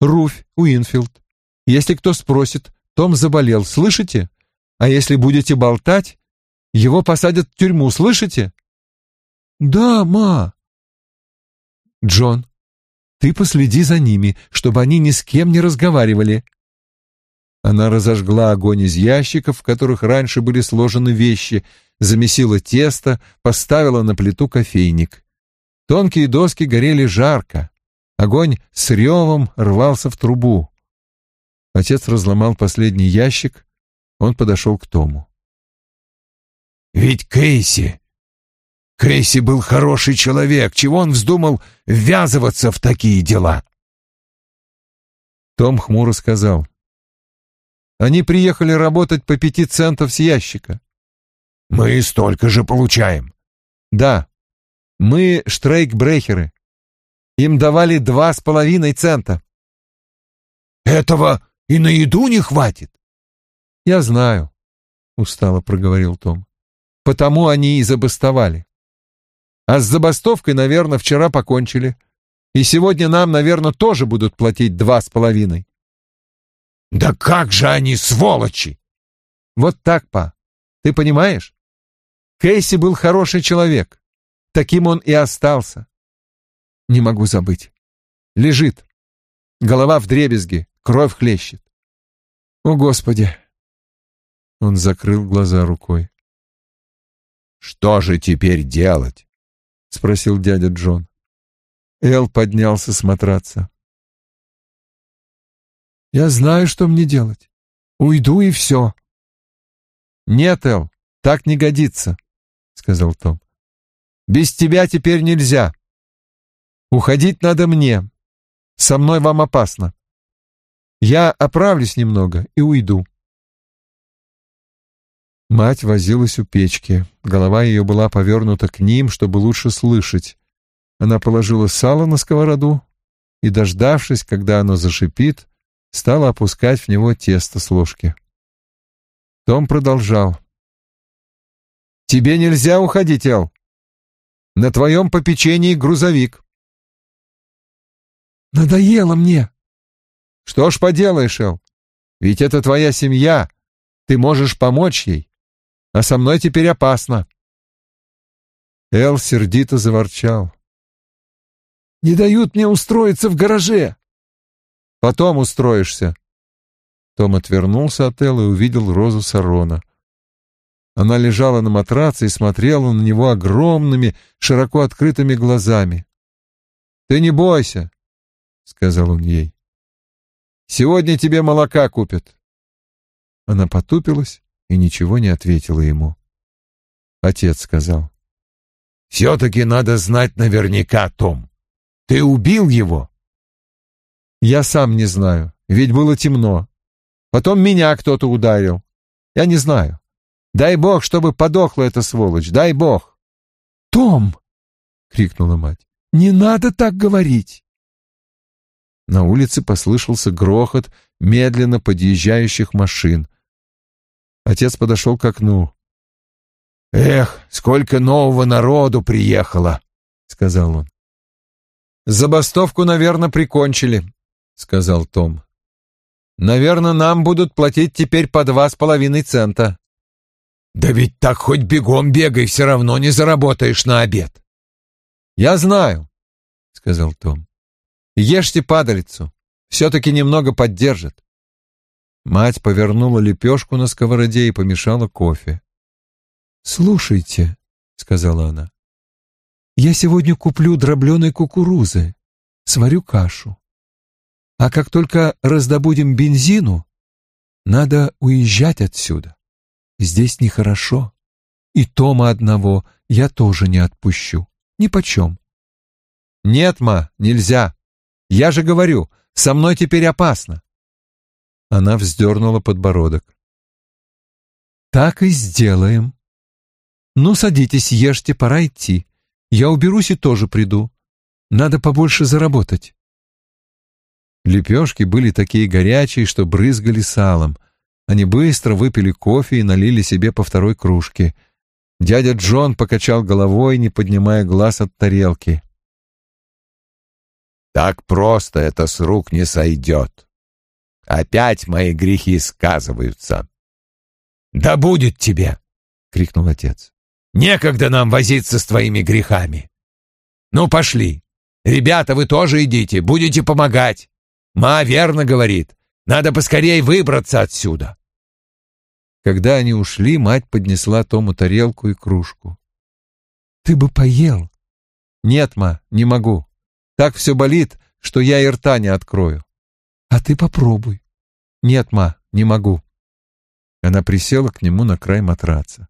Руфь, Уинфилд. Если кто спросит, Том заболел, слышите? А если будете болтать, его посадят в тюрьму, слышите?» «Да, ма». «Джон, ты последи за ними, чтобы они ни с кем не разговаривали». Она разожгла огонь из ящиков, в которых раньше были сложены вещи, замесила тесто, поставила на плиту кофейник. Тонкие доски горели жарко. Огонь с ревом рвался в трубу. Отец разломал последний ящик, он подошел к Тому. «Ведь Кейси Кейси был хороший человек, чего он вздумал ввязываться в такие дела? Том хмуро сказал. Они приехали работать по пяти центов с ящика. Мы столько же получаем. Да, мы штрейкбрехеры. Им давали два с половиной цента. Этого и на еду не хватит. Я знаю, устало проговорил Том. Потому они и забастовали. А с забастовкой, наверное, вчера покончили. И сегодня нам, наверное, тоже будут платить два с половиной. Да как же они сволочи! Вот так, па. Ты понимаешь? Кейси был хороший человек. Таким он и остался. Не могу забыть. Лежит. Голова в дребезге, кровь хлещет. О, Господи! Он закрыл глаза рукой. Что же теперь делать? — спросил дядя Джон. Эл поднялся с матраца. «Я знаю, что мне делать. Уйду и все». «Нет, Эл, так не годится», — сказал Том. «Без тебя теперь нельзя. Уходить надо мне. Со мной вам опасно. Я оправлюсь немного и уйду. Мать возилась у печки. Голова ее была повернута к ним, чтобы лучше слышать. Она положила сало на сковороду и, дождавшись, когда оно зашипит, стала опускать в него тесто с ложки. Том продолжал. «Тебе нельзя уходить, Эл. На твоем попечении грузовик». «Надоело мне». «Что ж поделаешь, Эл? Ведь это твоя семья. Ты можешь помочь ей. А со мной теперь опасно». Эл сердито заворчал. «Не дают мне устроиться в гараже». «Потом устроишься». Том отвернулся от Эл и увидел Розу Сарона. Она лежала на матраце и смотрела на него огромными, широко открытыми глазами. «Ты не бойся», — сказал он ей. «Сегодня тебе молока купят». Она потупилась и ничего не ответила ему. Отец сказал. «Все-таки надо знать наверняка, Том. Ты убил его?» «Я сам не знаю, ведь было темно. Потом меня кто-то ударил. Я не знаю. Дай бог, чтобы подохла эта сволочь, дай бог. Том! крикнула мать. Не надо так говорить. На улице послышался грохот медленно подъезжающих машин. Отец подошел к окну. «Эх, сколько нового народу приехало!» — сказал он. «Забастовку, наверное, прикончили», — сказал Том. «Наверное, нам будут платить теперь по два с половиной цента». Да ведь так хоть бегом бегай, все равно не заработаешь на обед. Я знаю, сказал Том. Ешьте падалицу, все-таки немного поддержит. Мать повернула лепешку на сковороде и помешала кофе. «Слушайте», — сказала она, — «я сегодня куплю дробленой кукурузы, сварю кашу. А как только раздобудем бензину, надо уезжать отсюда. Здесь нехорошо. И Тома одного я тоже не отпущу. Ни почем. Нет, ма, нельзя. Я же говорю, со мной теперь опасно. Она вздернула подбородок. Так и сделаем. Ну, садитесь, ешьте, пора идти. Я уберусь и тоже приду. Надо побольше заработать. Лепешки были такие горячие, что брызгали салом. Они быстро выпили кофе и налили себе по второй кружке. Дядя Джон покачал головой, не поднимая глаз от тарелки. «Так просто это с рук не сойдет. Опять мои грехи сказываются». «Да будет тебе!» — крикнул отец. «Некогда нам возиться с твоими грехами. Ну, пошли. Ребята, вы тоже идите, будете помогать. Ма верно говорит. Надо поскорей выбраться отсюда. Когда они ушли, мать поднесла Тому тарелку и кружку. «Ты бы поел». «Нет, ма, не могу. Так все болит, что я и рта не открою». «А ты попробуй». «Нет, ма, не могу». Она присела к нему на край матраца.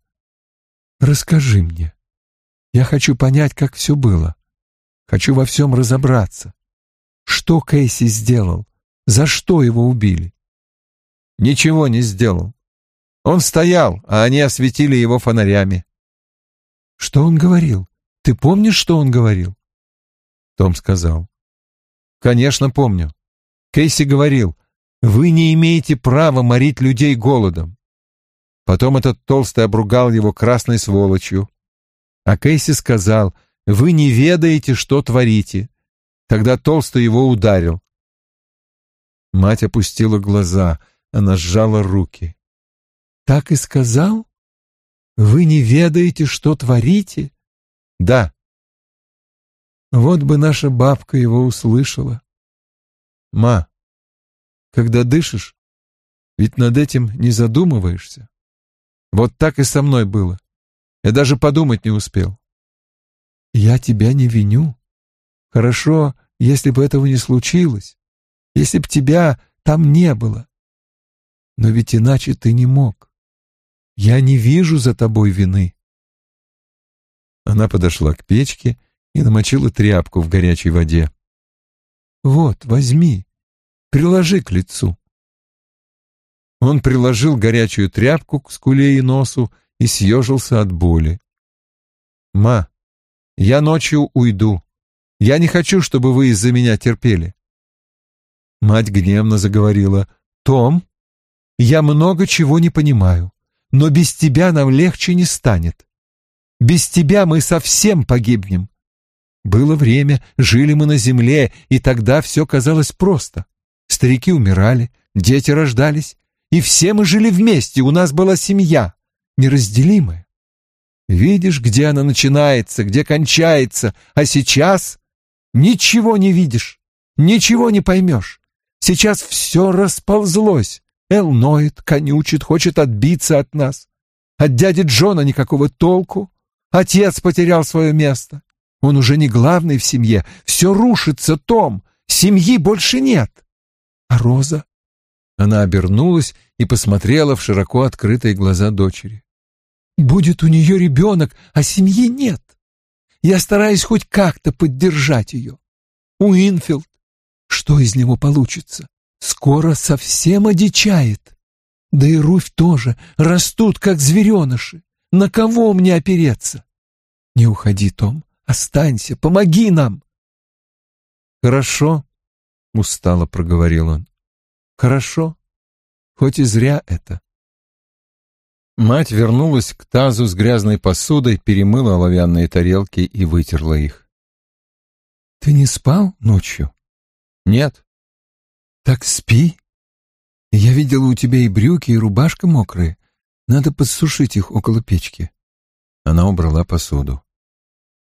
«Расскажи мне. Я хочу понять, как все было. Хочу во всем разобраться. Что Кейси сделал? За что его убили?» «Ничего не сделал. Он стоял, а они осветили его фонарями. «Что он говорил? Ты помнишь, что он говорил?» Том сказал. «Конечно, помню. Кейси говорил, вы не имеете права морить людей голодом. Потом этот толстый обругал его красной сволочью. А Кейси сказал, вы не ведаете, что творите. Тогда толстый его ударил. Мать опустила глаза, она сжала руки. Так и сказал? Вы не ведаете, что творите? Да. Вот бы наша бабка его услышала. Ма, когда дышишь, ведь над этим не задумываешься. Вот так и со мной было. Я даже подумать не успел. Я тебя не виню. Хорошо, если бы этого не случилось, если б тебя там не было. Но ведь иначе ты не мог. Я не вижу за тобой вины. Она подошла к печке и намочила тряпку в горячей воде. «Вот, возьми, приложи к лицу». Он приложил горячую тряпку к скуле и носу и съежился от боли. «Ма, я ночью уйду. Я не хочу, чтобы вы из-за меня терпели». Мать гневно заговорила. «Том, я много чего не понимаю, но без тебя нам легче не станет. Без тебя мы совсем погибнем. Было время, жили мы на земле, и тогда все казалось просто. Старики умирали, дети рождались, и все мы жили вместе, у нас была семья, неразделимая. Видишь, где она начинается, где кончается, а сейчас ничего не видишь, ничего не поймешь. Сейчас все расползлось. Эл ноет, конючит, хочет отбиться от нас. От дяди Джона никакого толку. Отец потерял свое место. Он уже не главный в семье. Все рушится, Том. Семьи больше нет. А Роза? Она обернулась и посмотрела в широко открытые глаза дочери. Будет у нее ребенок, а семьи нет. Я стараюсь хоть как-то поддержать ее. Уинфилд, что из него получится? Скоро совсем одичает. Да и Руфь тоже, растут как звереныши. На кого мне опереться? Не уходи, Том, останься, помоги нам. Хорошо, устало проговорил он. Хорошо, хоть и зря это. Мать вернулась к тазу с грязной посудой, перемыла оловянные тарелки и вытерла их. «Ты не спал ночью?» «Нет». «Так спи. Я видела у тебя и брюки, и рубашка мокрые. Надо подсушить их около печки». Она убрала посуду.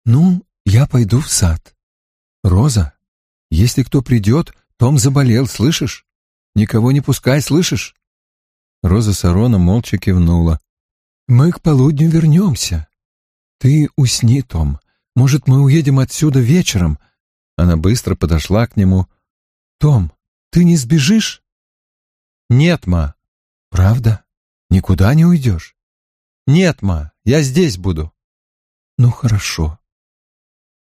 «Ну, я пойду в сад. Роза, если кто придет, Том заболел, слышишь? Никого не пускай, слышишь?» Роза Сарона молча кивнула. «Мы к полудню вернемся. Ты усни, Том. Может, мы уедем отсюда вечером?» Она быстро подошла к нему. «Том, ты не сбежишь?» «Нет, ма». «Правда? Никуда не уйдешь?» «Нет, ма, я здесь буду». «Ну, хорошо».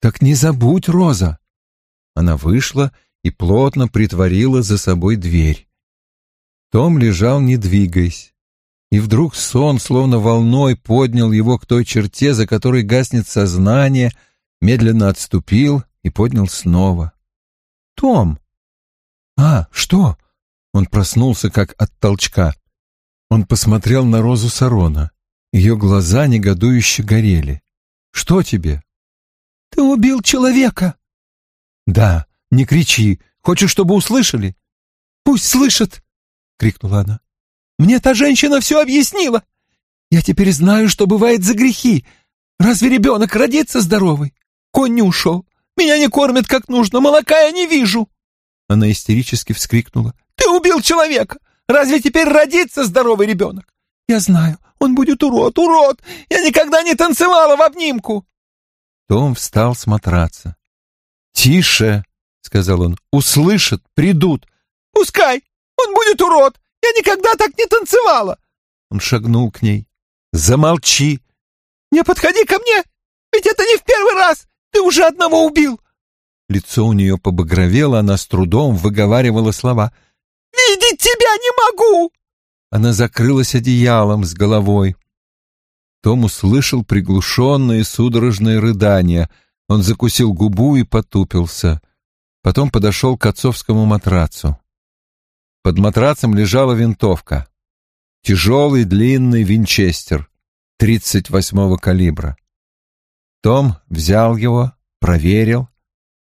«Так не забудь, Роза». Она вышла и плотно притворила за собой дверь. Том лежал, не двигаясь. И вдруг сон, словно волной, поднял его к той черте, за которой гаснет сознание, медленно отступил и поднял снова. «Том!» «А, что?» Он проснулся, как от толчка. Он посмотрел на Розу Сарона. Ее глаза негодующе горели. «Что тебе?» «Ты убил человека!» «Да, не кричи. Хочешь, чтобы услышали?» «Пусть слышат!» — крикнула она. «Мне та женщина все объяснила. Я теперь знаю, что бывает за грехи. Разве ребенок родится здоровый? Конь не ушел. Меня не кормят как нужно, молока я не вижу». Она истерически вскрикнула. «Ты убил человека! Разве теперь родится здоровый ребенок? Я знаю, он будет урод, урод! Я никогда не танцевала в обнимку!» Том встал смотраться. «Тише!» — сказал он. «Услышат, придут!» «Пускай! Он будет урод! Я никогда так не танцевала!» Он шагнул к ней. «Замолчи!» «Не подходи ко мне! Ведь это не в первый раз! Ты уже одного убил!» Лицо у нее побагровело, она с трудом выговаривала слова. «Видеть тебя не могу!» Она закрылась одеялом с головой. Том услышал приглушенные судорожные рыдания. Он закусил губу и потупился. Потом подошел к отцовскому матрацу. Под матрацем лежала винтовка. Тяжелый длинный винчестер 38-го калибра. Том взял его, проверил,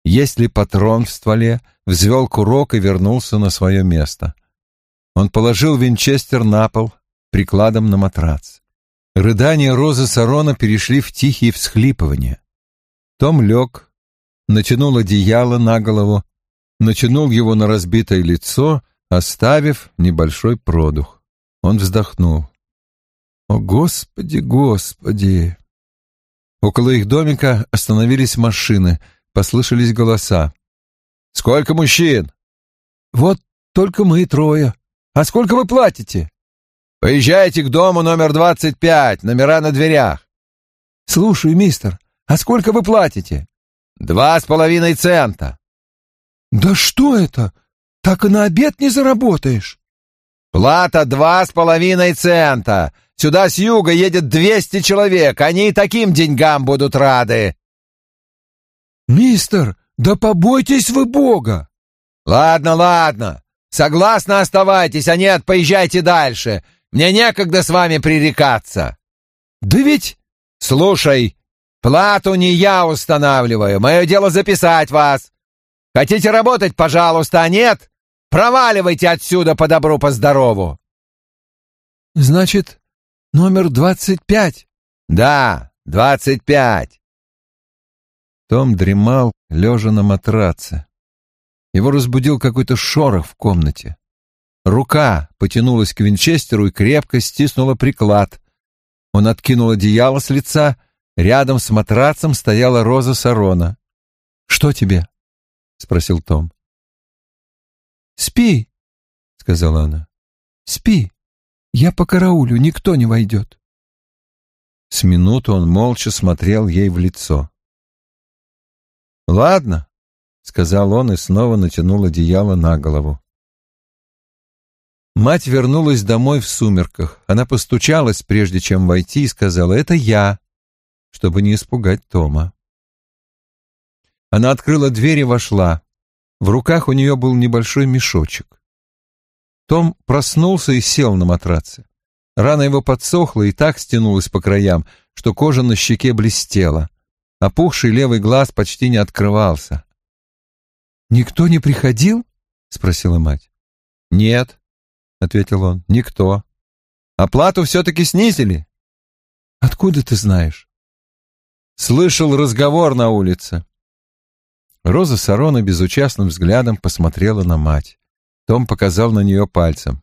есть ли патрон в стволе, взвел курок и вернулся на свое место. Он положил винчестер на пол, прикладом на матрац. Рыдания Розы Сарона перешли в тихие всхлипывания. Том лег, натянул одеяло на голову, натянул его на разбитое лицо оставив небольшой продух. Он вздохнул. «О, Господи, Господи!» Около их домика остановились машины, послышались голоса. «Сколько мужчин?» «Вот только мы трое. А сколько вы платите?» «Поезжайте к дому номер двадцать пять, номера на дверях». «Слушай, мистер, а сколько вы платите?» Два с половиной цента. Да что это? Так и на обед не заработаешь. Плата два с половиной цента. Сюда с юга едет двести человек. Они и таким деньгам будут рады. Мистер, да побойтесь вы Бога. Ладно, ладно. Согласно оставайтесь, а нет, поезжайте дальше. Мне некогда с вами пререкаться. Да ведь... Слушай, плату не я устанавливаю. Мое дело записать вас. Хотите работать, пожалуйста, а нет? Проваливайте отсюда по добру, по здорову. Значит, номер двадцать пять? Да, двадцать пять. Том дремал, лежа на матраце. Его разбудил какой-то шорох в комнате. Рука потянулась к винчестеру и крепко стиснула приклад. Он откинул одеяло с лица. Рядом с матрацем стояла Роза Сарона. «Что тебе?» — спросил Том. «Спи», — сказала она. «Спи. Я по караулю, никто не войдет». С минуту он молча смотрел ей в лицо. «Ладно», — сказал он и снова натянул одеяло на голову. Мать вернулась домой в сумерках. Она постучалась, прежде чем войти, и сказала «Это я», чтобы не испугать Тома. Она открыла дверь и вошла. В руках у нее был небольшой мешочек. Том проснулся и сел на матраце. Рана его подсохла и так стянулась по краям, что кожа на щеке блестела. Опухший левый глаз почти не открывался. «Никто не приходил?» — спросила мать. «Нет», — ответил он, — «никто. Оплату все-таки снизили». «Откуда ты знаешь?» «Слышал разговор на улице. Роза Сарона безучастным взглядом посмотрела на мать. Том показал на нее пальцем.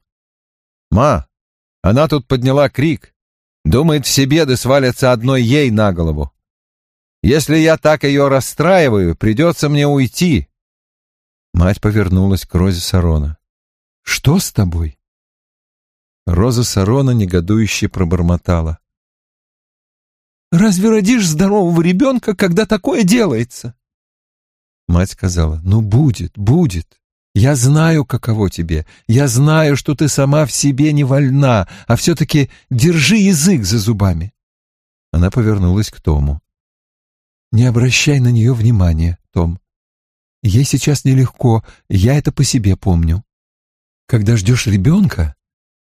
«Ма, она тут подняла крик. Думает, все беды свалятся одной ей на голову. Если я так ее расстраиваю, придется мне уйти». Мать повернулась к Розе Сарона. «Что с тобой?» Роза Сарона негодующе пробормотала. «Разве родишь здорового ребенка, когда такое делается?» Мать сказала, «Ну, будет, будет. Я знаю, каково тебе. Я знаю, что ты сама в себе не вольна, а все-таки держи язык за зубами». Она повернулась к Тому. «Не обращай на нее внимания, Том. Ей сейчас нелегко, я это по себе помню. Когда ждешь ребенка,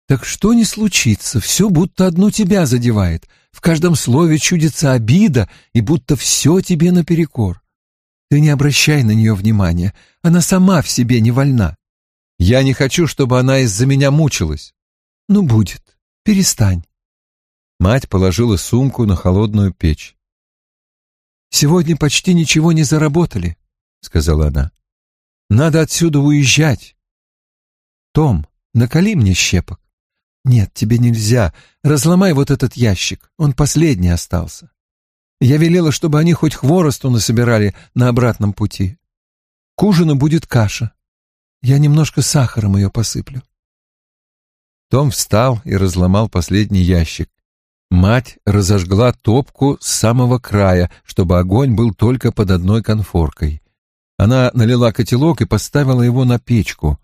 так что не случится, все будто одну тебя задевает, в каждом слове чудится обида, и будто все тебе наперекор. Ты не обращай на нее внимания, она сама в себе не вольна. Я не хочу, чтобы она из-за меня мучилась. Ну, будет, перестань. Мать положила сумку на холодную печь. «Сегодня почти ничего не заработали», — сказала она. «Надо отсюда уезжать. Том, наколи мне щепок. Нет, тебе нельзя. Разломай вот этот ящик, он последний остался. Я велела, чтобы они хоть хворосту насобирали на обратном пути. К ужину будет каша. Я немножко сахаром ее посыплю. Том встал и разломал последний ящик. Мать разожгла топку с самого края, чтобы огонь был только под одной конфоркой. Она налила котелок и поставила его на печку.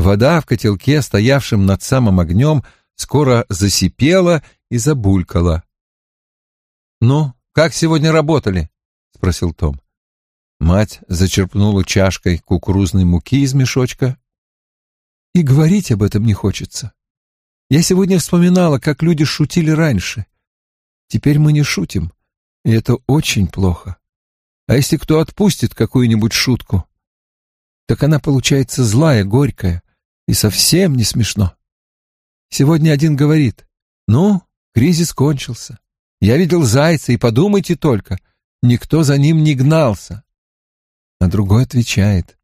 Вода в котелке, стоявшем над самым огнем, скоро засипела и забулькала. «Ну, как сегодня работали?» — спросил Том. Мать зачерпнула чашкой кукурузной муки из мешочка. «И говорить об этом не хочется. Я сегодня вспоминала, как люди шутили раньше. Теперь мы не шутим, и это очень плохо. А если кто отпустит какую-нибудь шутку, так она получается злая, горькая и совсем не смешно. Сегодня один говорит, ну, кризис кончился. Я видел зайца, и подумайте только, никто за ним не гнался. А другой отвечает,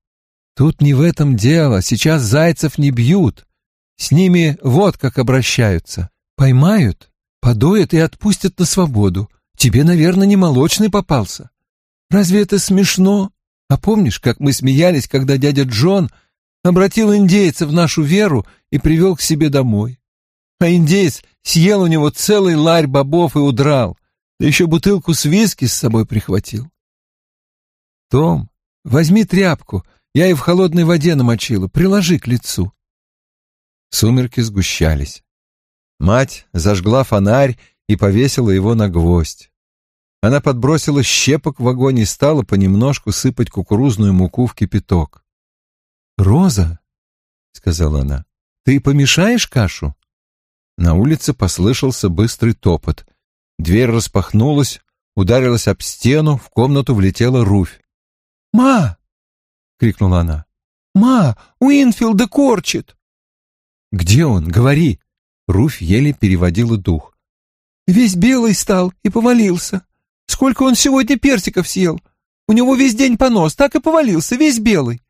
тут не в этом дело, сейчас зайцев не бьют. С ними вот как обращаются. Поймают, подоят и отпустят на свободу. Тебе, наверное, не молочный попался. Разве это смешно? А помнишь, как мы смеялись, когда дядя Джон обратил индейца в нашу веру и привел к себе домой? А индейец съел у него целый ларь бобов и удрал, да еще бутылку с виски с собой прихватил. Том, возьми тряпку, я и в холодной воде намочила, приложи к лицу. Сумерки сгущались. Мать зажгла фонарь и повесила его на гвоздь. Она подбросила щепок в огонь и стала понемножку сыпать кукурузную муку в кипяток. «Роза», — сказала она, — «ты помешаешь кашу?» На улице послышался быстрый топот. Дверь распахнулась, ударилась об стену, в комнату влетела Руфь. «Ма!» — крикнула она. «Ма! Уинфилда корчит!» «Где он? Говори!» Руфь еле переводила дух. «Весь белый стал и повалился. Сколько он сегодня персиков съел? У него весь день понос, так и повалился, весь белый».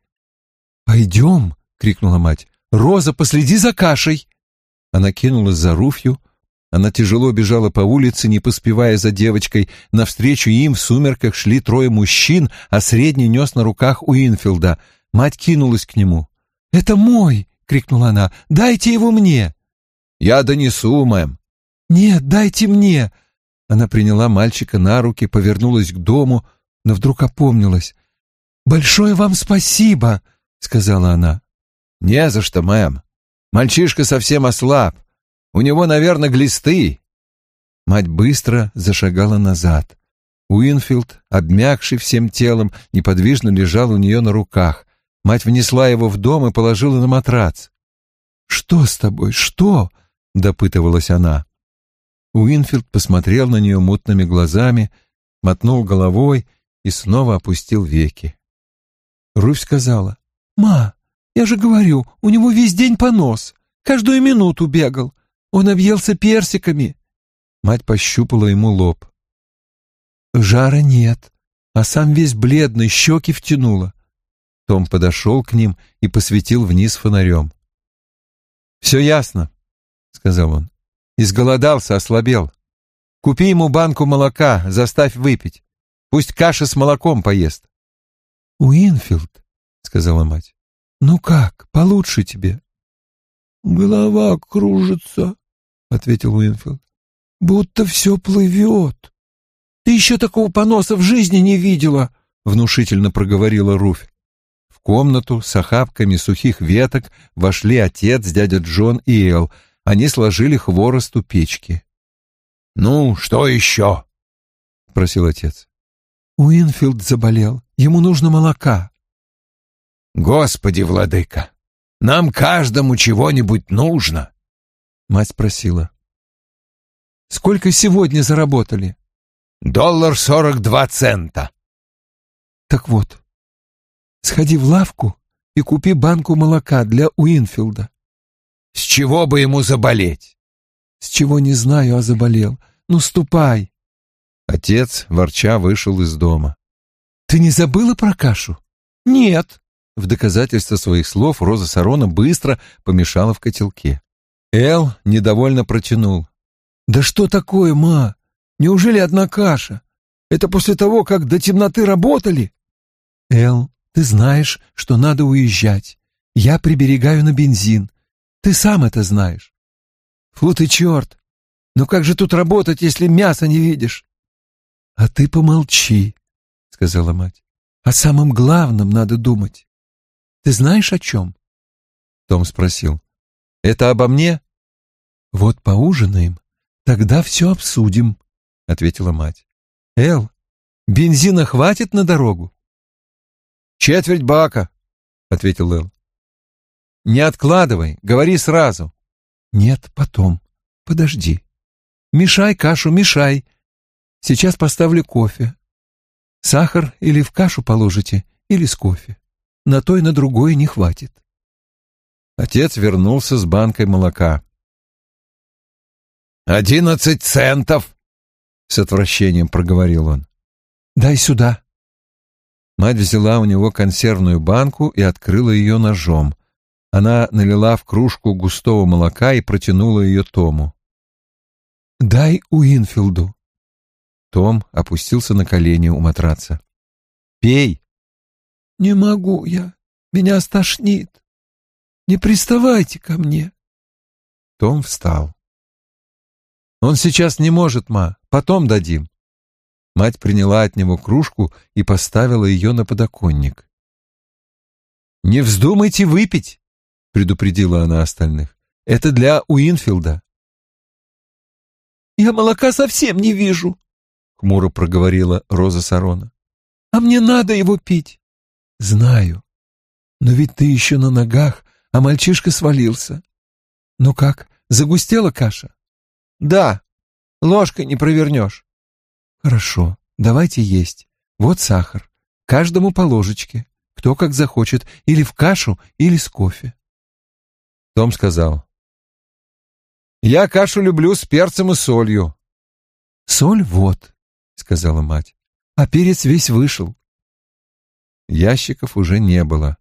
«Пойдем!» — крикнула мать. «Роза, последи за кашей!» Она кинулась за Руфью. Она тяжело бежала по улице, не поспевая за девочкой. Навстречу им в сумерках шли трое мужчин, а средний нес на руках Уинфилда. Мать кинулась к нему. «Это мой!» — крикнула она. «Дайте его мне!» «Я донесу, мэм». «Нет, дайте мне!» Она приняла мальчика на руки, повернулась к дому, но вдруг опомнилась. «Большое вам спасибо!» — сказала она. «Не за что, мэм. Мальчишка совсем ослаб. У него, наверное, глисты». Мать быстро зашагала назад. Уинфилд, обмякший всем телом, неподвижно лежал у нее на руках. Мать внесла его в дом и положила на матрац. «Что с тобой? Что?» — допытывалась она. Уинфилд посмотрел на нее мутными глазами, мотнул головой и снова опустил веки. Руфь сказала, «Ма, я же говорю, у него весь день понос, каждую минуту бегал, он объелся персиками». Мать пощупала ему лоб. «Жара нет, а сам весь бледный, щеки втянула». Том подошел к ним и посветил вниз фонарем. «Все ясно», — сказал он. Изголодался, ослабел. Купи ему банку молока, заставь выпить. Пусть каша с молоком поест. — Уинфилд, — сказала мать, — ну как, получше тебе? — Голова кружится, — ответил Уинфилд, — будто все плывет. — Ты еще такого поноса в жизни не видела, — внушительно проговорила Руфь. В комнату с охапками сухих веток вошли отец, дядя Джон и Эл — они сложили хворост у печки. «Ну, что еще?» — просил отец. «Уинфилд заболел. Ему нужно молока». «Господи, владыка, нам каждому чего-нибудь нужно!» Мать спросила. «Сколько сегодня заработали?» «Доллар сорок два цента». «Так вот, сходи в лавку и купи банку молока для Уинфилда. С чего бы ему заболеть? С чего не знаю, а заболел. Ну, ступай. Отец, ворча, вышел из дома. Ты не забыла про кашу? Нет. В доказательство своих слов Роза Сарона быстро помешала в котелке. Эл недовольно протянул. Да что такое, ма? Неужели одна каша? Это после того, как до темноты работали? Эл, ты знаешь, что надо уезжать. Я приберегаю на бензин. Ты сам это знаешь. Фу ты черт! Ну как же тут работать, если мяса не видишь? А ты помолчи, — сказала мать. О самом главном надо думать. Ты знаешь о чем? Том спросил. Это обо мне? Вот поужинаем, тогда все обсудим, — ответила мать. Эл, бензина хватит на дорогу? Четверть бака, — ответил Эл. Не откладывай, говори сразу. Нет, потом. Подожди. Мешай кашу, мешай. Сейчас поставлю кофе. Сахар или в кашу положите, или с кофе. На то и на другое не хватит. Отец вернулся с банкой молока. «Одиннадцать центов!» — с отвращением проговорил он. «Дай сюда». Мать взяла у него консервную банку и открыла ее ножом. Она налила в кружку густого молока и протянула ее Тому. «Дай Уинфилду». Том опустился на колени у матраца. «Пей». «Не могу я. Меня стошнит. Не приставайте ко мне». Том встал. «Он сейчас не может, ма. Потом дадим». Мать приняла от него кружку и поставила ее на подоконник. «Не вздумайте выпить!» — предупредила она остальных. «Это для Уинфилда». «Я молока совсем не вижу», — хмуро проговорила Роза Сарона. «А мне надо его пить». «Знаю. Но ведь ты еще на ногах, а мальчишка свалился. Ну как, загустела каша?» «Да, ложкой не провернешь». «Хорошо, давайте есть. Вот сахар. Каждому по ложечке. Кто как захочет, или в кашу, или с кофе». Том сказал. «Я кашу люблю с перцем и солью». «Соль вот», — сказала мать, — «а перец весь вышел». Ящиков уже не было.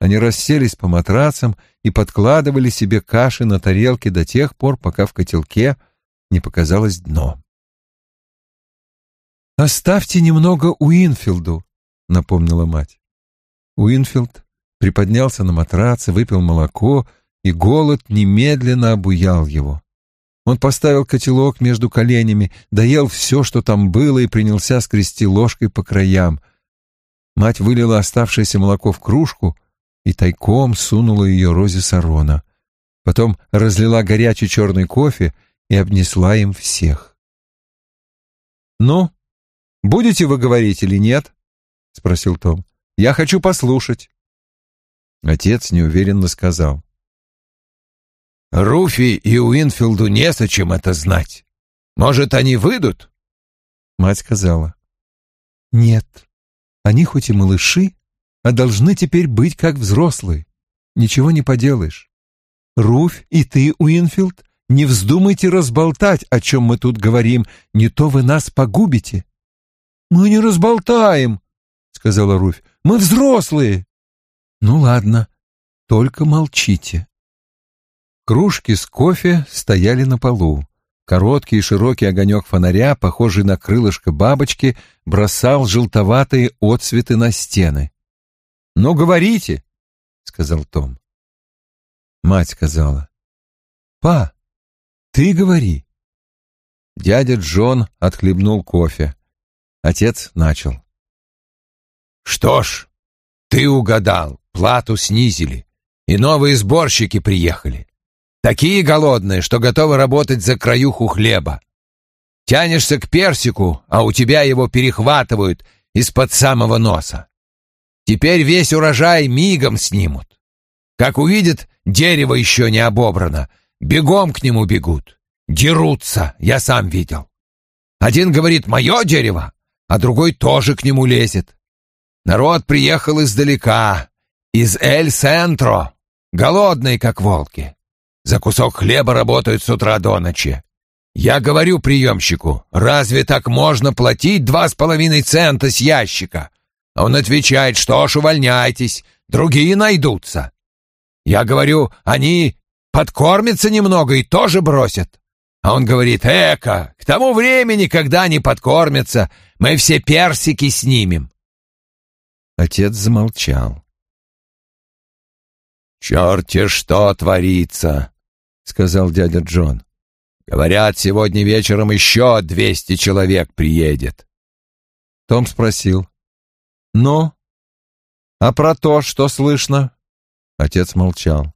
Они расселись по матрацам и подкладывали себе каши на тарелки до тех пор, пока в котелке не показалось дно. «Оставьте немного Уинфилду», — напомнила мать. Уинфилд приподнялся на матраце, выпил молоко, и голод немедленно обуял его. Он поставил котелок между коленями, доел все, что там было, и принялся скрести ложкой по краям. Мать вылила оставшееся молоко в кружку и тайком сунула ее Розе Сарона. Потом разлила горячий черный кофе и обнесла им всех. «Ну, будете вы говорить или нет?» — спросил Том. «Я хочу послушать». Отец неуверенно сказал. «Руфи и Уинфилду не с чем это знать. Может, они выйдут?» Мать сказала. «Нет, они хоть и малыши, а должны теперь быть как взрослые. Ничего не поделаешь. Руфь и ты, Уинфилд, не вздумайте разболтать, о чем мы тут говорим, не то вы нас погубите. Мы не разболтаем, сказала Руфь. Мы взрослые. Ну ладно, только молчите. Кружки с кофе стояли на полу. Короткий и широкий огонек фонаря, похожий на крылышко бабочки, бросал желтоватые отсветы на стены. «Ну, говорите!» — сказал Том. Мать сказала. «Па, ты говори». Дядя Джон отхлебнул кофе. Отец начал. «Что ж, ты угадал, плату снизили, и новые сборщики приехали. Такие голодные, что готовы работать за краюху хлеба. Тянешься к персику, а у тебя его перехватывают из-под самого носа. Теперь весь урожай мигом снимут. Как увидят, дерево еще не обобрано, бегом к нему бегут. Дерутся, я сам видел. Один говорит «моё дерево», а другой тоже к нему лезет. Народ приехал издалека, из Эль-Сентро, голодные, как волки. За кусок хлеба работают с утра до ночи. Я говорю приемщику, разве так можно платить два с половиной цента с ящика? Он отвечает, что ж, увольняйтесь, другие найдутся. Я говорю, они подкормятся немного и тоже бросят. А он говорит, эка, к тому времени, когда они подкормятся, мы все персики снимем. Отец замолчал. «Черти что творится!» — сказал дядя Джон. «Говорят, сегодня вечером еще двести человек приедет». Том спросил. «Ну? А про то, что слышно?» Отец молчал.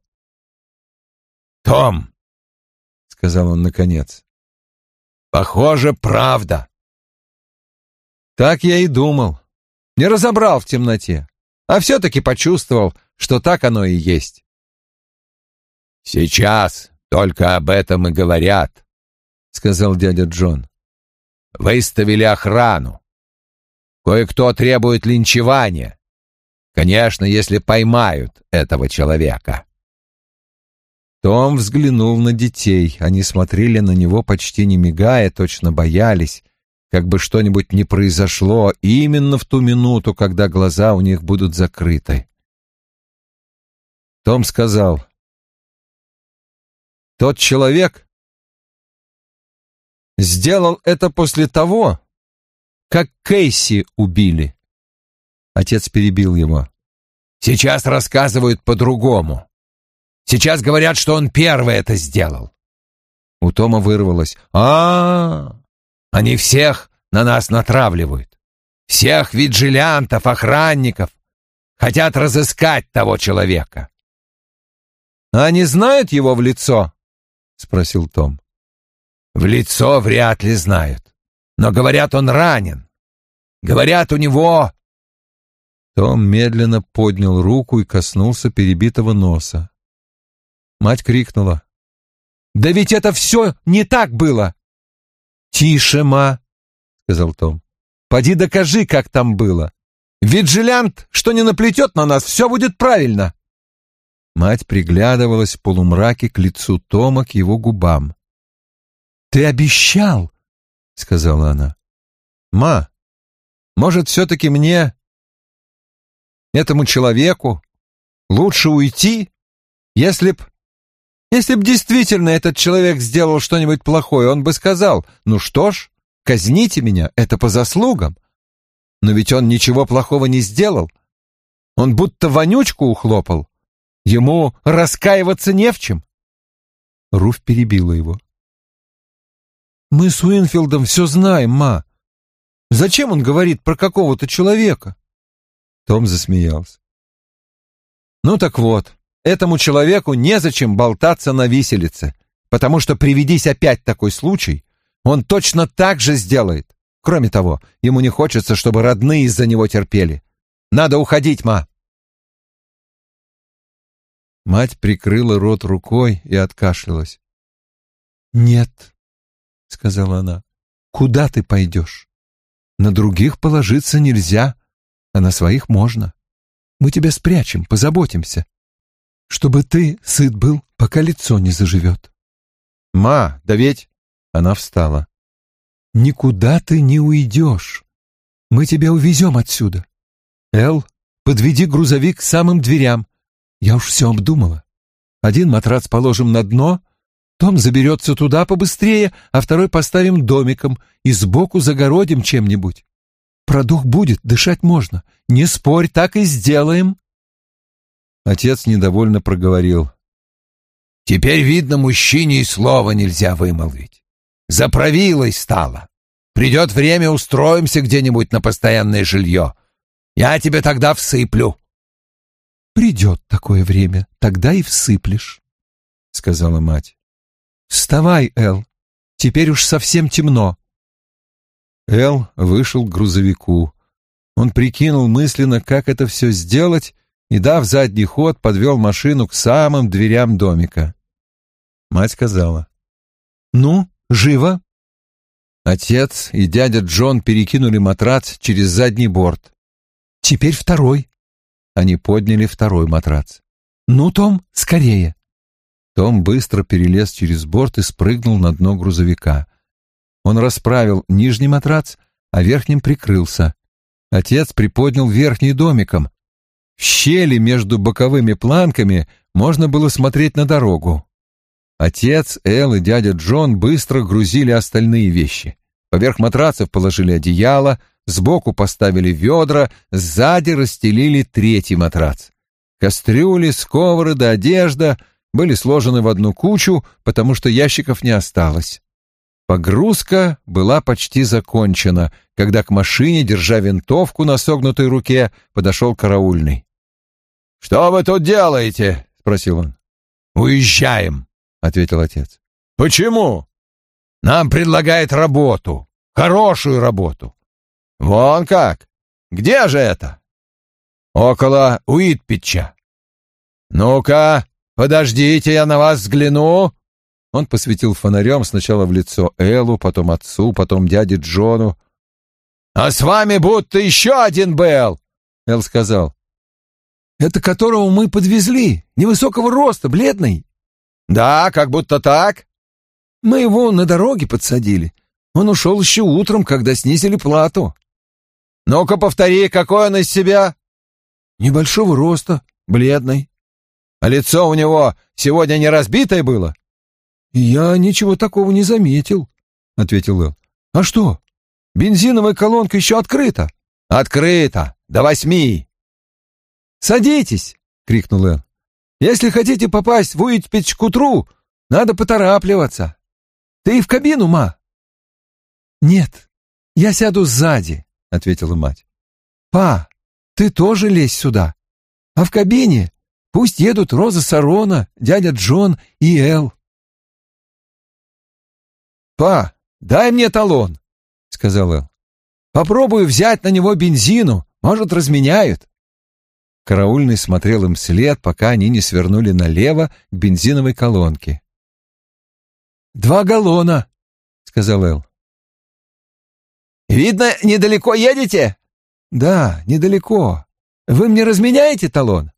«Том!» — сказал он наконец. «Похоже, правда». Так я и думал. Не разобрал в темноте, а все-таки почувствовал, что так оно и есть. «Сейчас только об этом и говорят», — сказал дядя Джон. «Выставили охрану. Кое-кто требует линчевания. Конечно, если поймают этого человека». Том взглянул на детей. Они смотрели на него почти не мигая, точно боялись, как бы что-нибудь не произошло именно в ту минуту, когда глаза у них будут закрыты. Том сказал, «Тот человек сделал это после того, как Кейси убили». Отец перебил его. «Сейчас рассказывают по-другому. Сейчас говорят, что он первый это сделал». У Тома вырвалось. а, Они всех на нас натравливают. Всех виджилянтов, охранников. Хотят разыскать того человека. «А они знают его в лицо?» — спросил Том. «В лицо вряд ли знают. Но, говорят, он ранен. Говорят, у него...» Том медленно поднял руку и коснулся перебитого носа. Мать крикнула. «Да ведь это все не так было!» «Тише, ма!» — сказал Том. «Поди докажи, как там было. Виджилянт, что не наплетет на нас, все будет правильно!» Мать приглядывалась в полумраке к лицу Тома, к его губам. «Ты обещал!» — сказала она. «Ма, может, все-таки мне, этому человеку, лучше уйти, если б... Если б действительно этот человек сделал что-нибудь плохое, он бы сказал, ну что ж, казните меня, это по заслугам. Но ведь он ничего плохого не сделал. Он будто вонючку ухлопал. Ему раскаиваться не в чем. Руф перебила его. «Мы с Уинфилдом все знаем, ма. Зачем он говорит про какого-то человека?» Том засмеялся. «Ну так вот, этому человеку незачем болтаться на виселице, потому что приведись опять такой случай, он точно так же сделает. Кроме того, ему не хочется, чтобы родные из-за него терпели. Надо уходить, ма!» Мать прикрыла рот рукой и откашлялась. «Нет», — сказала она, — «куда ты пойдешь? На других положиться нельзя, а на своих можно. Мы тебя спрячем, позаботимся, чтобы ты сыт был, пока лицо не заживет». «Ма, да ведь...» — она встала. «Никуда ты не уйдешь. Мы тебя увезем отсюда. Эл, подведи грузовик к самым дверям, я уж все обдумала. Один матрац положим на дно, Том заберется туда побыстрее, а второй поставим домиком и сбоку загородим чем-нибудь. Продух будет, дышать можно. Не спорь, так и сделаем. Отец недовольно проговорил. Теперь, видно, мужчине и слова нельзя вымолвить. За правилой стало. Придет время, устроимся где-нибудь на постоянное жилье. Я тебе тогда всыплю. Придет такое время, тогда и всыплешь, — сказала мать. Вставай, Эл, теперь уж совсем темно. Эл вышел к грузовику. Он прикинул мысленно, как это все сделать, и, дав задний ход, подвел машину к самым дверям домика. Мать сказала. «Ну, живо?» Отец и дядя Джон перекинули матрац через задний борт. «Теперь второй», они подняли второй матрац. «Ну, Том, скорее!» Том быстро перелез через борт и спрыгнул на дно грузовика. Он расправил нижний матрац, а верхним прикрылся. Отец приподнял верхний домиком. В щели между боковыми планками можно было смотреть на дорогу. Отец, Эл и дядя Джон быстро грузили остальные вещи. Поверх матрацев положили одеяло, сбоку поставили ведра, сзади расстелили третий матрац. Кастрюли, сковороды, одежда были сложены в одну кучу, потому что ящиков не осталось. Погрузка была почти закончена, когда к машине, держа винтовку на согнутой руке, подошел караульный. «Что вы тут делаете?» — спросил он. «Уезжаем», — ответил отец. «Почему?» «Нам предлагает работу, хорошую работу. «Вон как! Где же это?» «Около Уитпича». «Ну-ка, подождите, я на вас взгляну». Он посветил фонарем сначала в лицо Эллу, потом отцу, потом дяде Джону. «А с вами будто еще один Белл», — Эл сказал. «Это которого мы подвезли, невысокого роста, бледный». «Да, как будто так». «Мы его на дороге подсадили. Он ушел еще утром, когда снизили плату». Ну-ка повтори, какой он из себя? Небольшого роста, бледный. А лицо у него сегодня не разбитое было? Я ничего такого не заметил, ответил Эл. А что? Бензиновая колонка еще открыта. Открыта. До восьми. Садитесь, крикнул Эл. Если хотите попасть в Уитпич к утру, надо поторапливаться. Ты в кабину, ма? Нет, «Я сяду сзади», — ответила мать. «Па, ты тоже лезь сюда. А в кабине пусть едут Роза Сарона, дядя Джон и Эл». «Па, дай мне талон», — сказал Эл. «Попробую взять на него бензину, может, разменяют». Караульный смотрел им вслед, пока они не свернули налево к бензиновой колонке. «Два галлона», — сказал Эл. «Видно, недалеко едете?» «Да, недалеко. Вы мне разменяете талон?»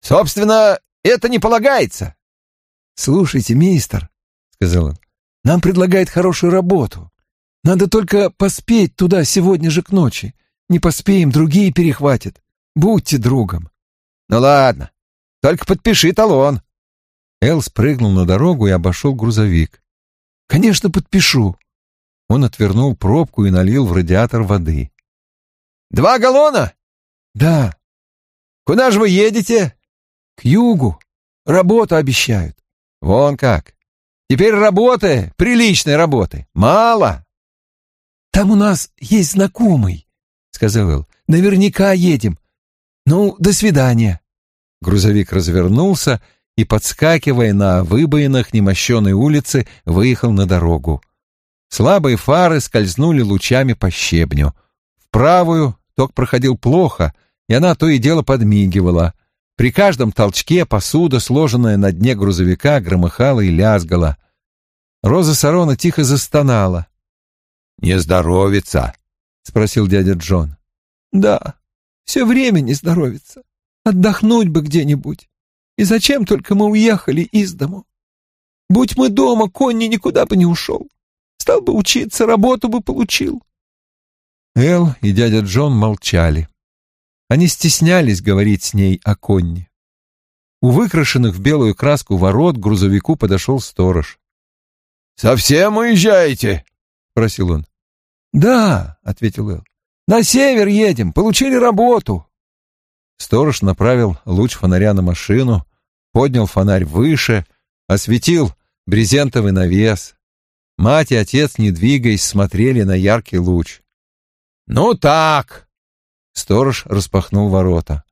«Собственно, это не полагается». «Слушайте, мистер», — сказал он, — «нам предлагают хорошую работу. Надо только поспеть туда сегодня же к ночи. Не поспеем, другие перехватят. Будьте другом. Ну ладно, только подпиши талон. Эл спрыгнул на дорогу и обошел грузовик. Конечно, подпишу. Он отвернул пробку и налил в радиатор воды. Два галлона? Да. Куда же вы едете? К югу. Работу обещают. Вон как. Теперь работы, приличной работы. Мало. Там у нас есть знакомый, сказал Эл. Наверняка едем. «Ну, до свидания». Грузовик развернулся и, подскакивая на выбоинах немощенной улицы, выехал на дорогу. Слабые фары скользнули лучами по щебню. В правую ток проходил плохо, и она то и дело подмигивала. При каждом толчке посуда, сложенная на дне грузовика, громыхала и лязгала. Роза Сарона тихо застонала. «Не здоровится?» — спросил дядя Джон. «Да», все время не здоровится. Отдохнуть бы где-нибудь. И зачем только мы уехали из дому? Будь мы дома, Конни никуда бы не ушел. Стал бы учиться, работу бы получил. Эл и дядя Джон молчали. Они стеснялись говорить с ней о Конни. У выкрашенных в белую краску ворот к грузовику подошел сторож. «Совсем уезжаете?» — спросил он. «Да», — ответил Эл. На север едем, получили работу. Сторож направил луч фонаря на машину, поднял фонарь выше, осветил брезентовый навес. Мать и отец, не двигаясь, смотрели на яркий луч. «Ну так!» Сторож распахнул ворота.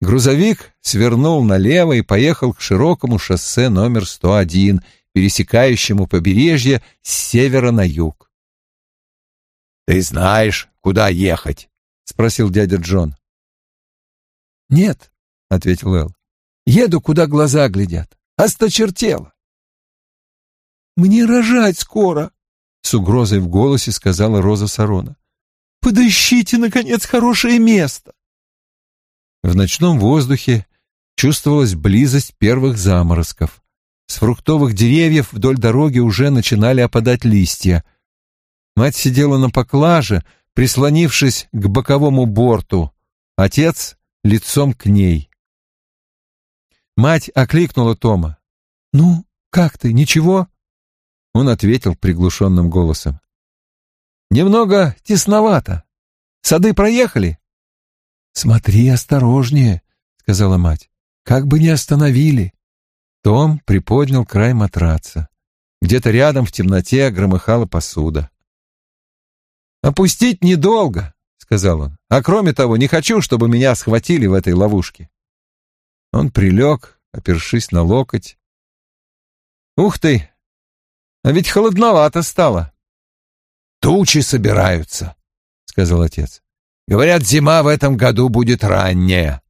Грузовик свернул налево и поехал к широкому шоссе номер 101, пересекающему побережье с севера на юг. «Ты знаешь, куда ехать?» — спросил дядя Джон. «Нет», — ответил Эл. «Еду, куда глаза глядят. Осточертело». «Мне рожать скоро», — с угрозой в голосе сказала Роза Сарона. «Подыщите, наконец, хорошее место». В ночном воздухе чувствовалась близость первых заморозков. С фруктовых деревьев вдоль дороги уже начинали опадать листья — Мать сидела на поклаже, прислонившись к боковому борту, отец лицом к ней. Мать окликнула Тома. «Ну, как ты, ничего?» Он ответил приглушенным голосом. «Немного тесновато. Сады проехали?» «Смотри осторожнее», — сказала мать. «Как бы не остановили». Том приподнял край матраца. Где-то рядом в темноте громыхала посуда. «Опустить недолго», — сказал он. «А кроме того, не хочу, чтобы меня схватили в этой ловушке». Он прилег, опершись на локоть. «Ух ты! А ведь холодновато стало». «Тучи собираются», — сказал отец. «Говорят, зима в этом году будет ранняя».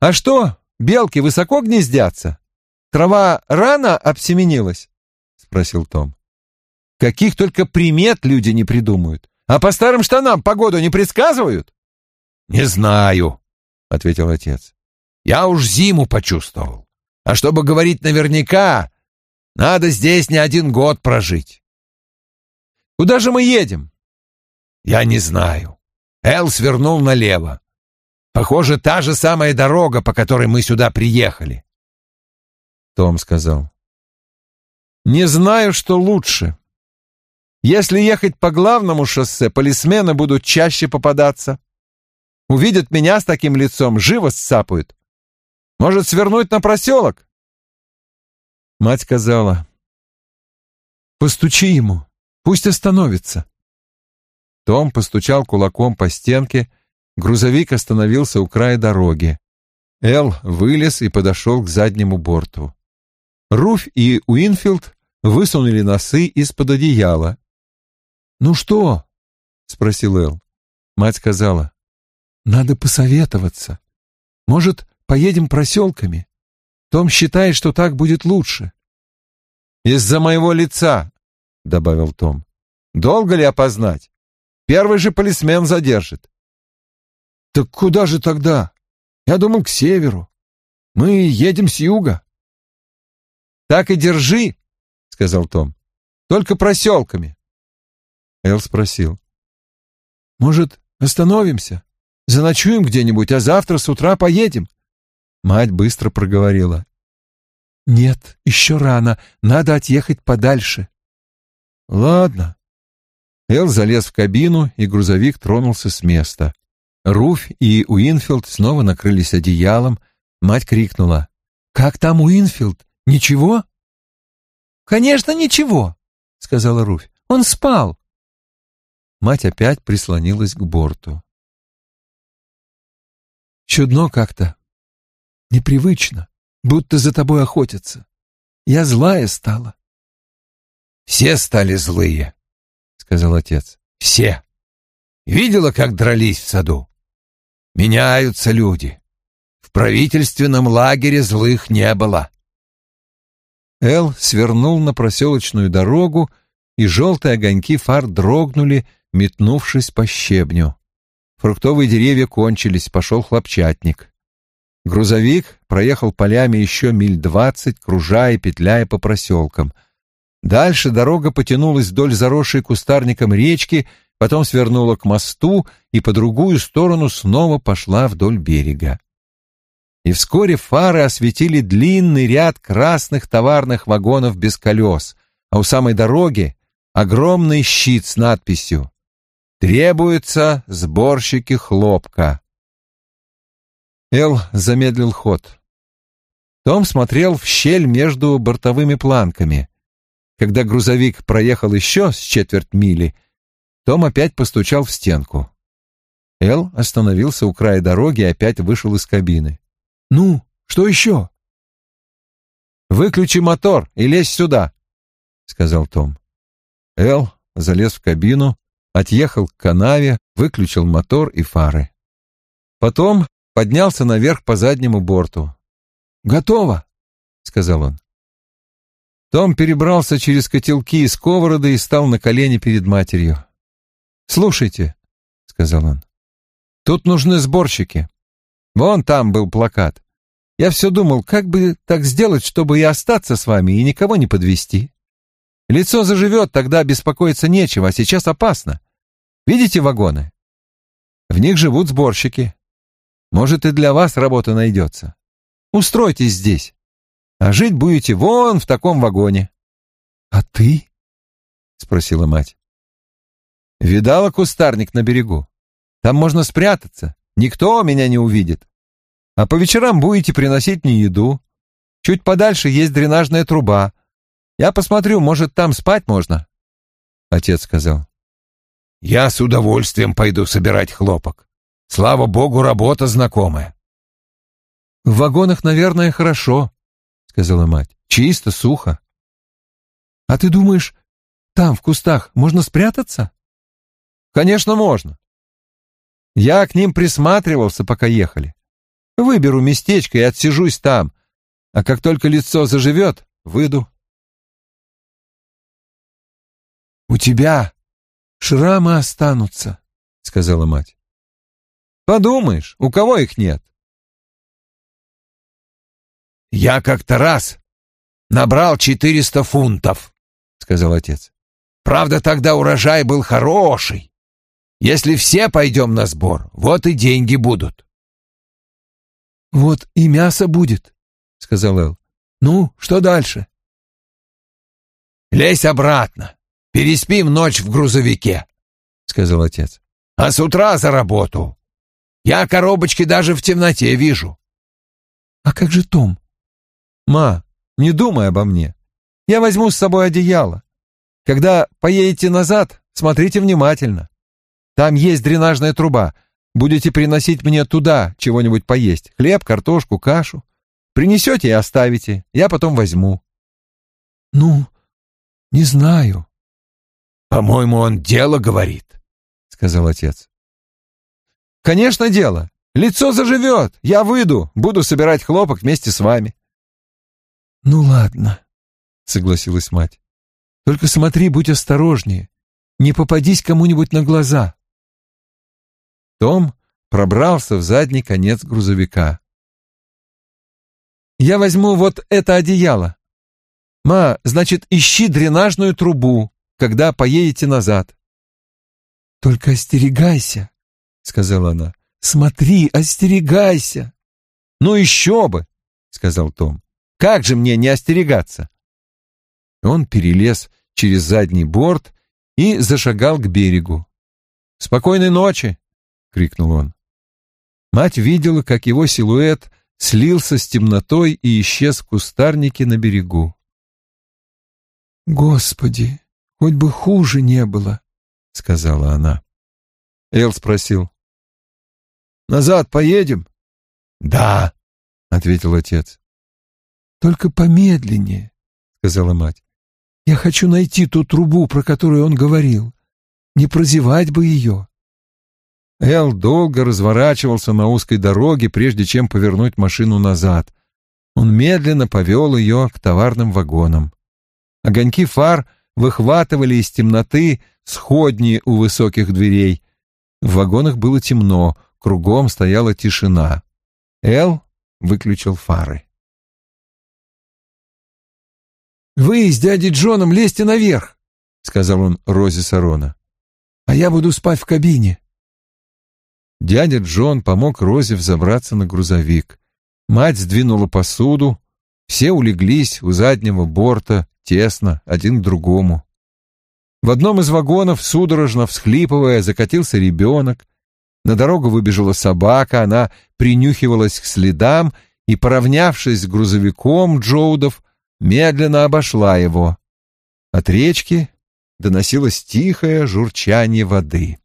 «А что, белки высоко гнездятся? Трава рано обсеменилась?» — спросил Том. Каких только примет люди не придумают. А по старым штанам погоду не предсказывают? Не знаю, ответил отец. Я уж зиму почувствовал. А чтобы говорить наверняка, надо здесь не один год прожить. Куда же мы едем? Я не знаю. Эл свернул налево. Похоже, та же самая дорога, по которой мы сюда приехали. Том сказал. Не знаю, что лучше. Если ехать по главному шоссе, полисмены будут чаще попадаться. Увидят меня с таким лицом, живо сцапают. Может, свернуть на проселок?» Мать сказала, «Постучи ему, пусть остановится». Том постучал кулаком по стенке, грузовик остановился у края дороги. Эл вылез и подошел к заднему борту. Руфь и Уинфилд высунули носы из-под одеяла. «Ну что?» — спросил Эл. Мать сказала, «Надо посоветоваться. Может, поедем проселками? Том считает, что так будет лучше». «Из-за моего лица», — добавил Том. «Долго ли опознать? Первый же полисмен задержит». «Так куда же тогда? Я думал, к северу. Мы едем с юга». «Так и держи», — сказал Том. «Только проселками». Эл спросил. «Может, остановимся? Заночуем где-нибудь, а завтра с утра поедем?» Мать быстро проговорила. «Нет, еще рано. Надо отъехать подальше». «Ладно». Эл залез в кабину, и грузовик тронулся с места. Руфь и Уинфилд снова накрылись одеялом. Мать крикнула. «Как там Уинфилд? Ничего?» «Конечно, ничего», — сказала Руфь. «Он спал». Мать опять прислонилась к борту. «Чудно как-то. Непривычно будто за тобой охотятся. Я злая стала. Все стали злые, сказал отец. Все. Видела, как дрались в саду? Меняются люди. В правительственном лагере злых не было. Эл свернул на проселочную дорогу, и желтые огоньки фар дрогнули, метнувшись по щебню. Фруктовые деревья кончились, пошел хлопчатник. Грузовик проехал полями еще миль двадцать, кружая и петляя по проселкам. Дальше дорога потянулась вдоль заросшей кустарником речки, потом свернула к мосту и по другую сторону снова пошла вдоль берега. И вскоре фары осветили длинный ряд красных товарных вагонов без колес, а у самой дороги огромный щит с надписью «Требуются сборщики хлопка». Эл замедлил ход. Том смотрел в щель между бортовыми планками. Когда грузовик проехал еще с четверть мили, Том опять постучал в стенку. Эл остановился у края дороги и опять вышел из кабины. «Ну, что еще?» «Выключи мотор и лезь сюда», — сказал Том. Эл залез в кабину, отъехал к канаве, выключил мотор и фары. Потом поднялся наверх по заднему борту. «Готово», — сказал он. Том перебрался через котелки и сковороды и стал на колени перед матерью. «Слушайте», — сказал он, — «тут нужны сборщики. Вон там был плакат. Я все думал, как бы так сделать, чтобы и остаться с вами, и никого не подвести. Лицо заживет, тогда беспокоиться нечего, а сейчас опасно. Видите вагоны? В них живут сборщики. Может, и для вас работа найдется. Устройтесь здесь. А жить будете вон в таком вагоне. — А ты? — спросила мать. — Видала кустарник на берегу? Там можно спрятаться. Никто меня не увидит. А по вечерам будете приносить мне еду. Чуть подальше есть дренажная труба. Я посмотрю, может, там спать можно. Отец сказал. — Я с удовольствием пойду собирать хлопок. Слава богу, работа знакомая. — В вагонах, наверное, хорошо, — сказала мать. — Чисто, сухо. — А ты думаешь, там, в кустах, можно спрятаться? — Конечно, можно. Я к ним присматривался, пока ехали. Выберу местечко и отсижусь там, а как только лицо заживет, выйду. — У тебя шрамы останутся, — сказала мать. Подумаешь, у кого их нет? Я как-то раз набрал четыреста фунтов, сказал отец. Правда, тогда урожай был хороший. Если все пойдем на сбор, вот и деньги будут. Вот и мясо будет, сказал Эл. Ну, что дальше? Лезь обратно. Переспим ночь в грузовике, сказал отец. А с утра за работу. Я коробочки даже в темноте вижу. А как же Том? Ма, не думай обо мне. Я возьму с собой одеяло. Когда поедете назад, смотрите внимательно. Там есть дренажная труба. Будете приносить мне туда чего-нибудь поесть. Хлеб, картошку, кашу. Принесете и оставите. Я потом возьму». «Ну, не знаю». «По-моему, он дело говорит», — сказал отец. «Конечно, дело. Лицо заживет. Я выйду, буду собирать хлопок вместе с вами». «Ну ладно», — согласилась мать. «Только смотри, будь осторожнее. Не попадись кому-нибудь на глаза». Том пробрался в задний конец грузовика. «Я возьму вот это одеяло. Ма, значит, ищи дренажную трубу, когда поедете назад». «Только остерегайся», — сказала она. «Смотри, остерегайся». «Ну еще бы», — сказал Том. «Как же мне не остерегаться?» Он перелез через задний борт и зашагал к берегу. «Спокойной ночи!» — крикнул он. Мать видела, как его силуэт слился с темнотой и исчез в кустарнике на берегу. «Господи, хоть бы хуже не было», — сказала она. Эл спросил. «Назад поедем?» «Да», — ответил отец. «Только помедленнее», — сказала мать. «Я хочу найти ту трубу, про которую он говорил. Не прозевать бы ее». Эл долго разворачивался на узкой дороге, прежде чем повернуть машину назад. Он медленно повел ее к товарным вагонам. Огоньки фар выхватывали из темноты сходни у высоких дверей. В вагонах было темно, кругом стояла тишина. Эл выключил фары. «Вы с дядей Джоном лезьте наверх», — сказал он Розе Сарона. «А я буду спать в кабине». Дядя Джон помог Розе взобраться на грузовик. Мать сдвинула посуду. Все улеглись у заднего борта, тесно, один к другому. В одном из вагонов, судорожно всхлипывая, закатился ребенок. На дорогу выбежала собака, она принюхивалась к следам и, поравнявшись с грузовиком Джоудов, медленно обошла его. От речки доносилось тихое журчание воды.